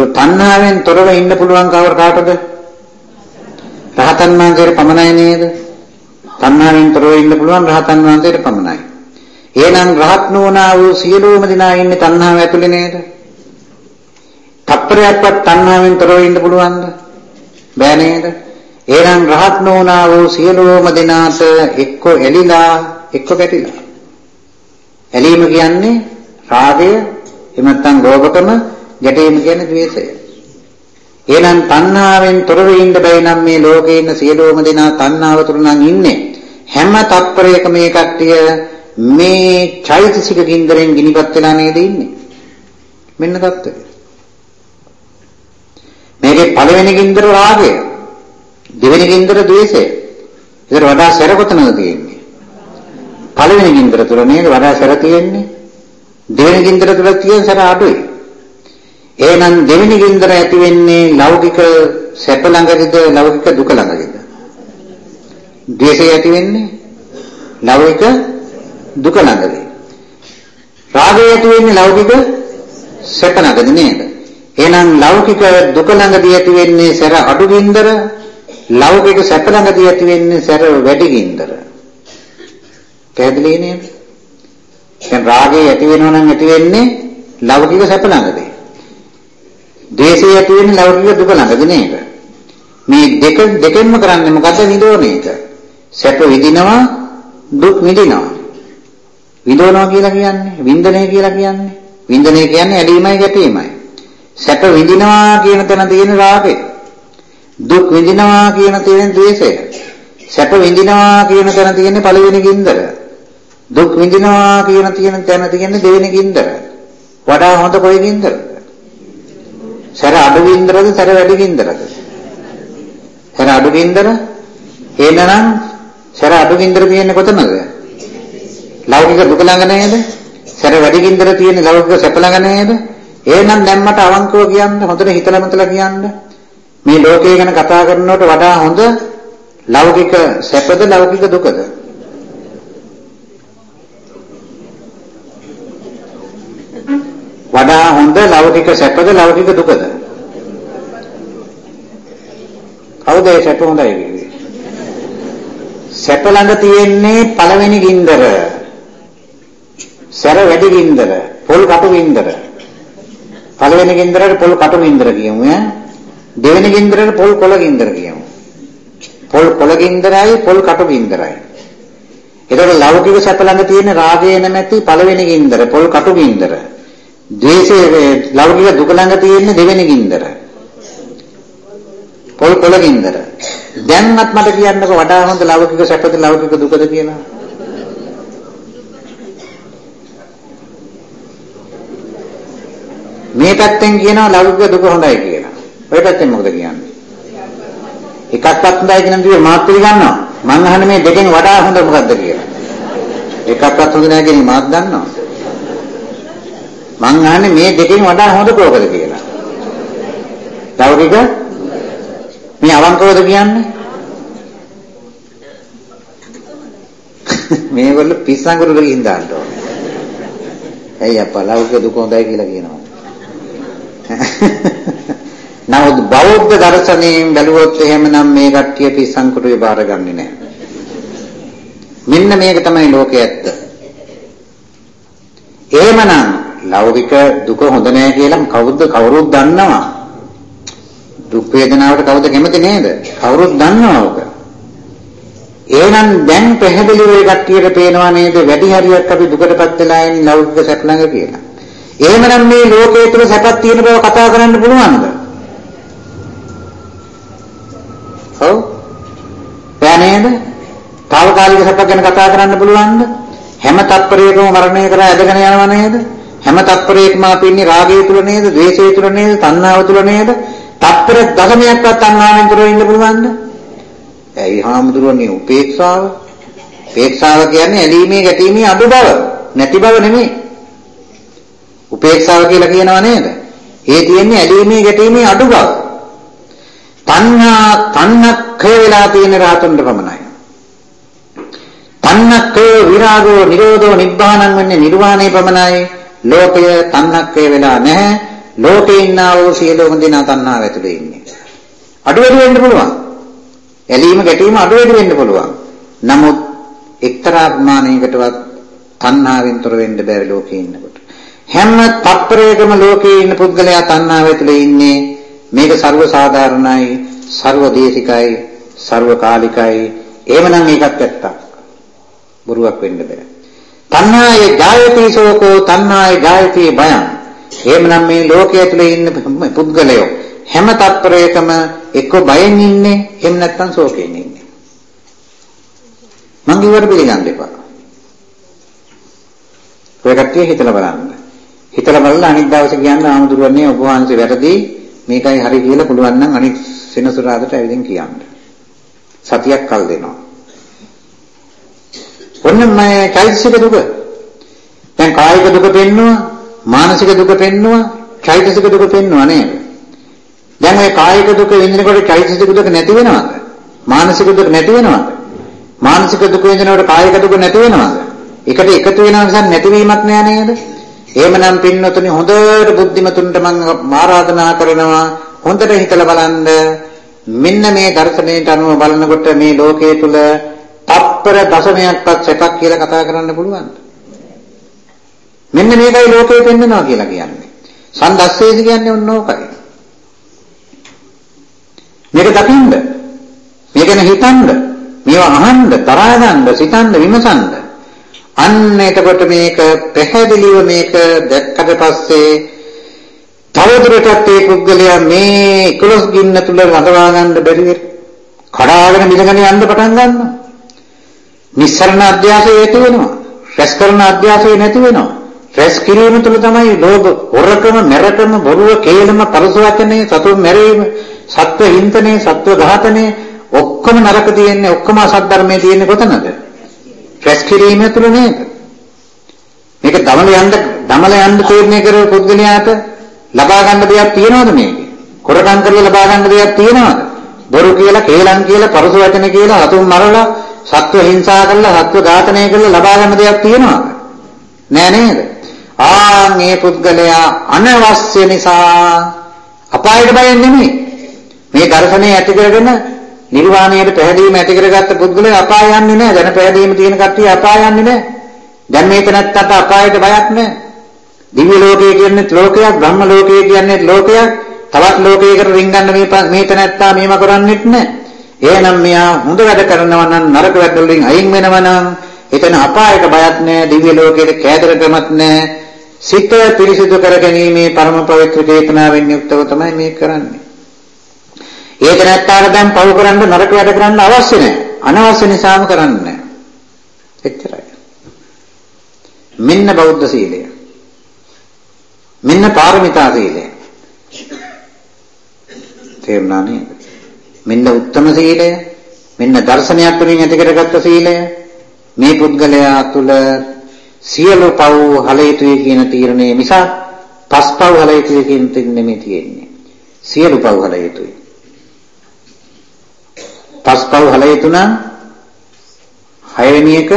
තණ්හාවෙන් තොරව ඉන්න පුළුවන් කවර කාටද? රහතන් වහන්සේට පමණයි නේද? තණ්හාවෙන් තොරව ඉන්න පුළුවන් රහතන් වහන්සේට පමණයි. එහෙනම් රහත් නොවනා වූ සියලුම දෙනා ඉන්නේ තණ්හාව ඇතුලේ නේද? තප්පරයක්වත් තණ්හාවෙන් තොරව ඉන්න පුළුවන්ද? බෑ නේද? එහෙනම් රහත් නොවනා වූ සියලුම දෙනාට එක්ක එලිලා එක්ක පැටිලා. ඇලීම කියන්නේ රාගය එහෙම නැත්නම් ලෝභකම ගැටීම කියන්නේ ද්වේෂය. එහෙනම් තණ්හාවෙන් තොර වෙන්න බැයි නම් මේ ලෝකේ ඉන්න සියලුම දෙනා තණ්හාව තුර නම් ඉන්නේ. හැම තත්පරයක මේ කට්ටිය මේ චෛතසික ගින්දරෙන් ගිනිපත් වෙලා නේද ඉන්නේ. මෙන්න தත්ත්වය. මේකේ පළවෙනි ගින්දර රාගය. දෙවෙනි ගින්දර ද්වේෂය. ඒකට වඩා සැර කොතනද තියෙන්නේ? පළවෙනි ගින්දර තුල නේද වඩා සැර තියෙන්නේ? දෙවෙනි ගින්දර තුල තියෙන සැර අඩුයි. එහෙනම් දෙවෙනි ගින්දර ඇති වෙන්නේ ලෞකික සැප ළඟද ලෞකික දුක ළඟද? ද්වේෂය ඇති වෙන්නේ ලෞකික දුක ළඟද? රාගය ඇති වෙන්නේ ලෞකික සැප ළඟද නේද? එහෙනම් ලෞකික දුක ළඟදී ඇති වෙන්නේ සැර අඩු ගින්දර ලෞකික සැප ළඟදී ඇති වෙන්නේ සැර වැඩි ගින්දර. පැහැදිලි නේද? දැන් රාගය ඇති වෙනවා නම් ඇති වෙන්නේ ලෞකික සැප ළඟදී. ද්වේෂය ඇති වෙන්නේ ලෞකික දුක ළඟදී නේද? මේ දෙක දෙකෙන්ම කරන්නේ මොකද්ද විදෝන එක? සැප විඳිනවා දුක් විඳිනවා. විදෝනවා කියලා කියන්නේ වින්දනය කියලා කියන්නේ වින්දනය කියන්නේ ඇලීමයි ගැටීමයි. සැප විඳිනවා කියන තැන තියෙන රාගය. දුක් විඳිනවා කියන තැන ද්වේෂය. සැප විඳිනවා කියන තැන තියෙන පළවෙනි ගින්දර. දුක් විඳිනවා කියන තියෙන තැන තියෙන දෙවෙනි ගින්දර. වඩා හොඳ කොයි ගින්දරද? සැර අඩු ගින්දරද සැර වැඩි ගින්දරද? සැර අඩු ගින්දර? එහෙනම් සැර අඩු ගින්දර තියෙන්නේ කොතනද? ලෞකික දුක ළඟ නේද? සැර වැඩි ගින්දර තියෙන්නේ ලෞකික සැප ළඟ නේද? එහෙනම් දැන් මට අවංකව කියන්න හොඳට හිතලා මතලා කියන්න මේ ලෝකය ගැන කතා කරනකොට වඩා හොඳ ලෞකික සැපද ලෞකික දුකද? වඩා හොඳ ලෞකික සැපද ලෞකික දුකද? කවුද ඒ සැප හොඳයි කියන්නේ? සැප ළඟ තියෙන්නේ පළවෙනි ගින්දර. සැර වැඩි ගින්දර, පොල් කටු ගින්දර. පළවෙනි ගින්දරට පොල් කටු ගින්දර කියමු ඈ. දෙවෙනි ගින්දරට පොල් කොළ ගින්දර කියමු. පොල් කොළ ගින්දරයි පොල් කටු ගින්දරයි. ඒතකොට ලෞකික සැප ළඟ තියෙන රාගය නැමැති පළවෙනි ගින්දර, පොල් කටු ගින්දර. ද්වේෂයේ ලෞකික දුක ළඟ තියෙන දෙවෙනි ගින්දර. පොල් කොළ ගින්දර. දැන්වත් මට කියන්නකෝ වඩා හොඳ ලෞකික සැපද ලෞකික දුකද කියලා. මේ පැත්තෙන් කියනවා ලෞකික දුක හොඳයි කියලා. ඔය පැත්තෙන් මොකද කියන්නේ? එකක්වත් හොඳයි කියන දේ මාත් පිළිගන්නවා. මං අහන්නේ මේ දෙකෙන් වඩා හොඳ මොකද්ද කියලා. එකක්වත් හොඳ නැහැ කියන මාත් දන්නවා. මං අහන්නේ මේ දෙකෙන් වඩා හොඳ කෝකද කියලා. ලෞකික මේ අවංකවද කියන්නේ? මේගොල්ලෝ පිස්සංගුරුල ගිහින් දාන්න ඕනේ. ඇයි අප්පා ලෞකික දුක හොඳයි කියලා කියනවා. නමුත් බෞද්ධ දර්ශනයෙන් බැලුවොත් එහෙමනම් මේ කට්ටිය පිස්සංකුරුවේ බාරගන්නේ නැහැ. මෙන්න මේක තමයි ලෝකයේ ඇත්ත. එහෙමනම් ලෞකික දුක හොඳ නෑ කියලා කවුද කවුරුත් දන්නවා. දුක් වේදනාවට කවුද කැමති නේද? කවුරුත් දන්නවා ඔක. එහෙනම් දැන් පැහැදිලිව ඒ කට්ටියට පේනවා නේද වැඩි හරියක් අපි දුකටපත් වෙලා ඉන්නේ ලෞකික සැප ළඟ කියලා. එහෙමනම් මේ ලෝකයේ තුල සැපක් තියෙන බව කතා කරන්න පුළුවන්ද? ඔව්. බෑ නේද? తాවකාලික සැප ගැන කතා කරන්න පුළුවන්ද? හැම තත්පරයකම මරණය කරා ඇදගෙන යනවා නේද? හැම තත්පරයකම අපි ඉන්නේ රාගය තුල නේද? ද්වේෂය තුල නේද? තණ්හාව තුල නේද? තත්පර දශමයක්වත් තණ්හාවෙන් තුර ඉන්න පුළුවන්ද? ඇයි හාමුදුරනේ උපේක්ෂාව? උපේක්ෂාව කියන්නේ ඇලීමේ ගැටීමේ අඩු බව, නැති බව නෙමෙයි. උපේක්ෂාව කියලා කියනවා නේද? ඒ තියෙන්නේ ඇලීමේ ගැටීමේ අඩු බව. තණ්හා තණ්හක්ඛය වෙලා තියෙන රාතුන්ට පමණයි. තණ්හක්ඛය විරාගෝ නිරෝධෝ නිබ්බානං වෙන්නේ නිර්වාණය පමණයි. ලෝකය තණ්හක්ඛය වෙලා නැහැ. ලෝකේ ඉන්නා වූ සියලුම දෙනා තණ්හාව ඇතුලේ ඉන්නේ. අඩු වැඩි වෙන්න පුළුවන්. ඇලීම ගැටීම අඩු වැඩි වෙන්න පුළුවන්. නමුත් එක්තරා ප්‍රමාණයකටවත් තණ්හාවෙන් තොර වෙන්න බැරි ලෝකේ ඉන්නකොට හැම තප්පරයකම ලෝකේ ඉන්න පුද්ගලයා තණ්හාව ඇතුලේ ඉන්නේ මේක ਸਰව සාධාරණයි ਸਰව දේශිකයි ਸਰව කාලිකයි එහෙමනම් ඒකත් ඇත්තක්. බොරුවක් වෙන්න බෑ. තණ්හාය ජායති ශෝකෝ තණ්හාය ජායති භයං. එහෙමනම් මේ ලෝකයේ ඇතුලේ ඉන්න පුද්ගලයෝ හැම තත්පරයකම එක්ක බයෙන් ඉන්නේ එහෙම නැත්නම් ශෝකයෙන් ඉන්නේ. මං ඉවර පිළිගන්න එපා. ඔය කට්ටිය හිතලා බලන්න. හිතලා බලලා අනිත් දවසේ කියන්න ආමුදුරන්නේ ඔබ වහන්සේ වැරදි. මේකයි හරි කියලා පුළුවන් නම් අනිත් සෙනසුරාදට ඇවිදින් කියන්න. සතියක් කල් දෙනවා. ඔන්න මේ චෛතසික දුක. දැන් කායික දුක පෙන්නවා මානසික දුක පෙන්නවා චෛතසික දුක පෙන්නවා නේද? දැන් මේ කායික දුක විඳිනකොට චෛතසික දුක නැති වෙනවද? මානසික දුක නැති වෙනවද? මානසික දුක විඳිනකොට කායික දුක නැති වෙනවද? එකට එකතු වෙනවා නිසා නැතිවීමක් නෑ නේද? එහෙමනම් පින්නතුනි හොඳට බුද්ධිමතුන්ට මම ආරාධනා කරනවා හොඳට හිතලා බලන්න මෙන්න මේ දර්ශනයට අනුව බලනකොට මේ ලෝකයේ තුල තප්පර දශමයක්වත් සැකක් කියලා කතා කරන්න පුළුවන්ද? මෙන්න මේකයි ලෝකේ පෙන්වනවා කියලා කියන්නේ. සන්දස්සේද කියන්නේ ඔන්න ඕකයි. මේක දකින්න. මේක ගැන හිතන්න. මේවා අහන්න, තරහා ගන්න, සිතන්න, විමසන්න. අන්න එතකොට මේක පැහැදිලිව මේක දැක්කට පස්සේ තවදුරටත් ඒ පුද්ගලයා මේ 11 ගින්න තුල රඳවා ගන්න බැරි කඩාගෙන මිදගෙන යන්න පටන් ගන්නවා. නිස්සරණ අධ්‍යාසය ඇති වෙනවා. රැස් කරන අධ්‍යාසය නැති වෙනවා. රැස් කිරීම තුළ තමයි ලෝභ, හොරකම, මෙරකම, බොරුව, කේලම, පරස වචනේ, සතුන් මැරීම, සත්ව හින්තනේ, සත්ව ඝාතනේ ඔක්කොම නරක තියෙන්නේ, ඔක්කොම අසත් ධර්මයේ තියෙන්නේ කොතනද? රැස් කිරීම තුළ නේද? මේක දමල යන්න දමල යන්න තීරණය කරපු පුද්ගලයාට ලබා ගන්න දෙයක් තියනවද මේකේ? කොරකම් කරලා ලබා ගන්න දෙයක් තියනවද? බොරු කියලා, කේලම් කියලා, පරස වචන කියලා, අතුන් මරලා සත්ව හිංසා කරලා සත්ව ඝාතනය කරලා ලබා ගන්න දෙයක් තියෙනවද? නෑ නේද? ආන් මේ පුද්ගලයා අනවශ්‍ය නිසා අපායට බයෙන් නෙමෙයි. මේ දර්ශනය ඇති කරගෙන නිර්වාණයට පැහැදීම ඇති කරගත්ත පුද්ගලයා අපාය යන්නේ නෑ. දැන පැහැදීම තියෙන කට්ටිය අපාය යන්නේ නෑ. දැන් මේක නැත්තට අපායට බයක් නෑ. දිව්‍ය ලෝකය කියන්නේ ලෝකයක්, බ්‍රහ්ම ලෝකය කියන්නේ ලෝකයක්. තවත් ලෝකයකට රින්ගන්න මේ මේත නැත්තා මේව කරන්නේත් නෑ. එහෙනම් මෙයා හොඳ වැඩ කරනවා නම් නරක වැඩ වලින් අයින් වෙනවා නම් එතන අපායට බයක් නැහැ දිව්‍ය ලෝකයට කෑදරකමක් නැහැ සිත පිරිසිදු කරගැනීමේ පරම පවිත්‍ර චේතනාවෙන් යුක්තව තමයි මේක කරන්නේ ඒක නැත්නම් දැන් පව් කරන්න නරක වැඩ කරන්න අවශ්‍ය නැහැ. අනවශ්‍ය නිසාම කරන්නේ එච්චරයි. මෙන්න බෞද්ධ සීලය. මෙන්න පාරමිතා සීලය. තේරුණා නේද? මෙන්න උත්තම සීලය. මෙන්න දර්ශනයක් තුළින් ඇති කරගත්ත සීලය. මේ පුද්ගලයා තුළ සියලු පව් හල යුතුය කියන තීරණය මිසක් පස් පව් හල යුතුය කියන තීරණය නෙමෙයි තියෙන්නේ. සියලු පව් හල යුතුය. පස් පව් හල යුතු නම් හයවෙනි එක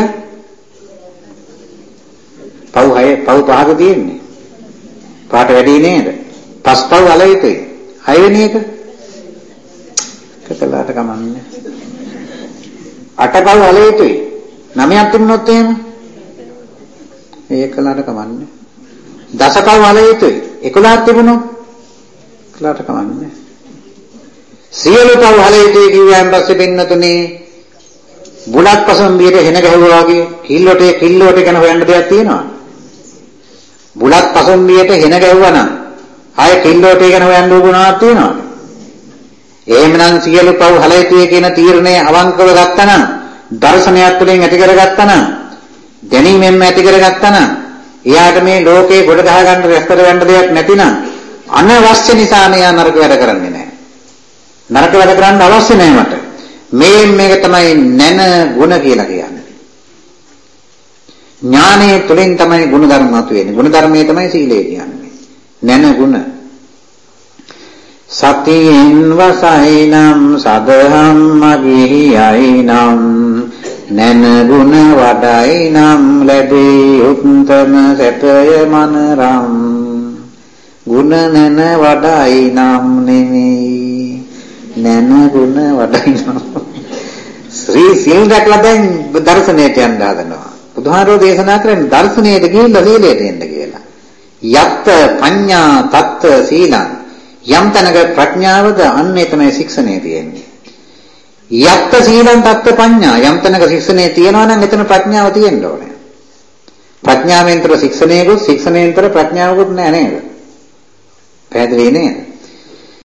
පව් හය පව් පහක තියෙන්නේ පාට වැඩි නේද පස් පව් හල යුතුයි හයවෙනි එක කළාට කමන්නේ. අටපල් වල යුතුයි. නවයක් තිබුණොත් එහෙම ඒක කළාට කමන්නේ. දසපල් වල යුතුයි. 11ක් තිබුණොත් කළාට කමන්නේ. සියලු පල් වල යුතුයි කියුවාන් පස්සේ පින්නතුනේ බුලත් පසම්බියට හෙන ගැහුවා වගේ කිල්ලොටේ කිල්ලොට ගැන හොයන්න දෙයක් තියෙනවා. බුලත් පසම්බියට හෙන ගැහුවා නම් ආය කිල්ලොටේ ගැන හොයන්න උගුණාවක් තියෙනවා. එහෙමනම් සියලු පව් හලයිතුවේ කියන තීරණය අවංකව ගත්තනම් දර්ශනයක් තුළින් ඇති කරගත්තනම් දැනීමෙන්ම ඇති කරගත්තනම් එයාට මේ ලෝකේ ගොඩ ගහ ගන්න රැස්තර වෙන්න දෙයක් නැතිනම් අනවශ්‍ය නිසා මෙයා නරක වැඩ කරන්නේ නැහැ. නරක වැඩ කරන්න අවශ්‍ය නැහැ මට. මේ මේක තමයි නැන ගුණ කියලා කියන්නේ. ඥානයේ තුලින් තමයි ගුණ ධර්ම මත වෙන්නේ. ගුණ ධර්මයේ තමයි සීලය කියන්නේ. නැන ගුණ. සතියෙන් වසයිනම් සදහම් මගියයිනම් නැන ගුණ වඩයිනම් ලැබේ උත්තම සැපය මනරම් ගුණ නැන වඩයිනම් නෙමෙයි නැන ගුණ වඩයිනම් ශ්‍රී සිල් රැකලා දැන් දර්ශනයට යන්න හදනවා. බුදුහාරෝ දේශනා කරන්නේ දර්ශනයට ගිහිල්ලා සීලයට එන්න කියලා. යත්ත පඤ්ඤා තත්ත සීලං යම් තැනක ප්‍රඥාවද අන්න එතනයි ශික්ෂණය තියෙන්නේ. යත්ත සීලං තත්ත පඤ්ඤා යම් තැනක ශික්ෂණය තියෙනවා නම් එතන ප්‍රඥාව තියෙන්න ඕනේ. ප්‍රඥාවෙන්තර ශික්ෂණයකුත් ශික්ෂණයෙන්තර ප්‍රඥාවකුත් නෑ නේද? පැහැදිලි නේද?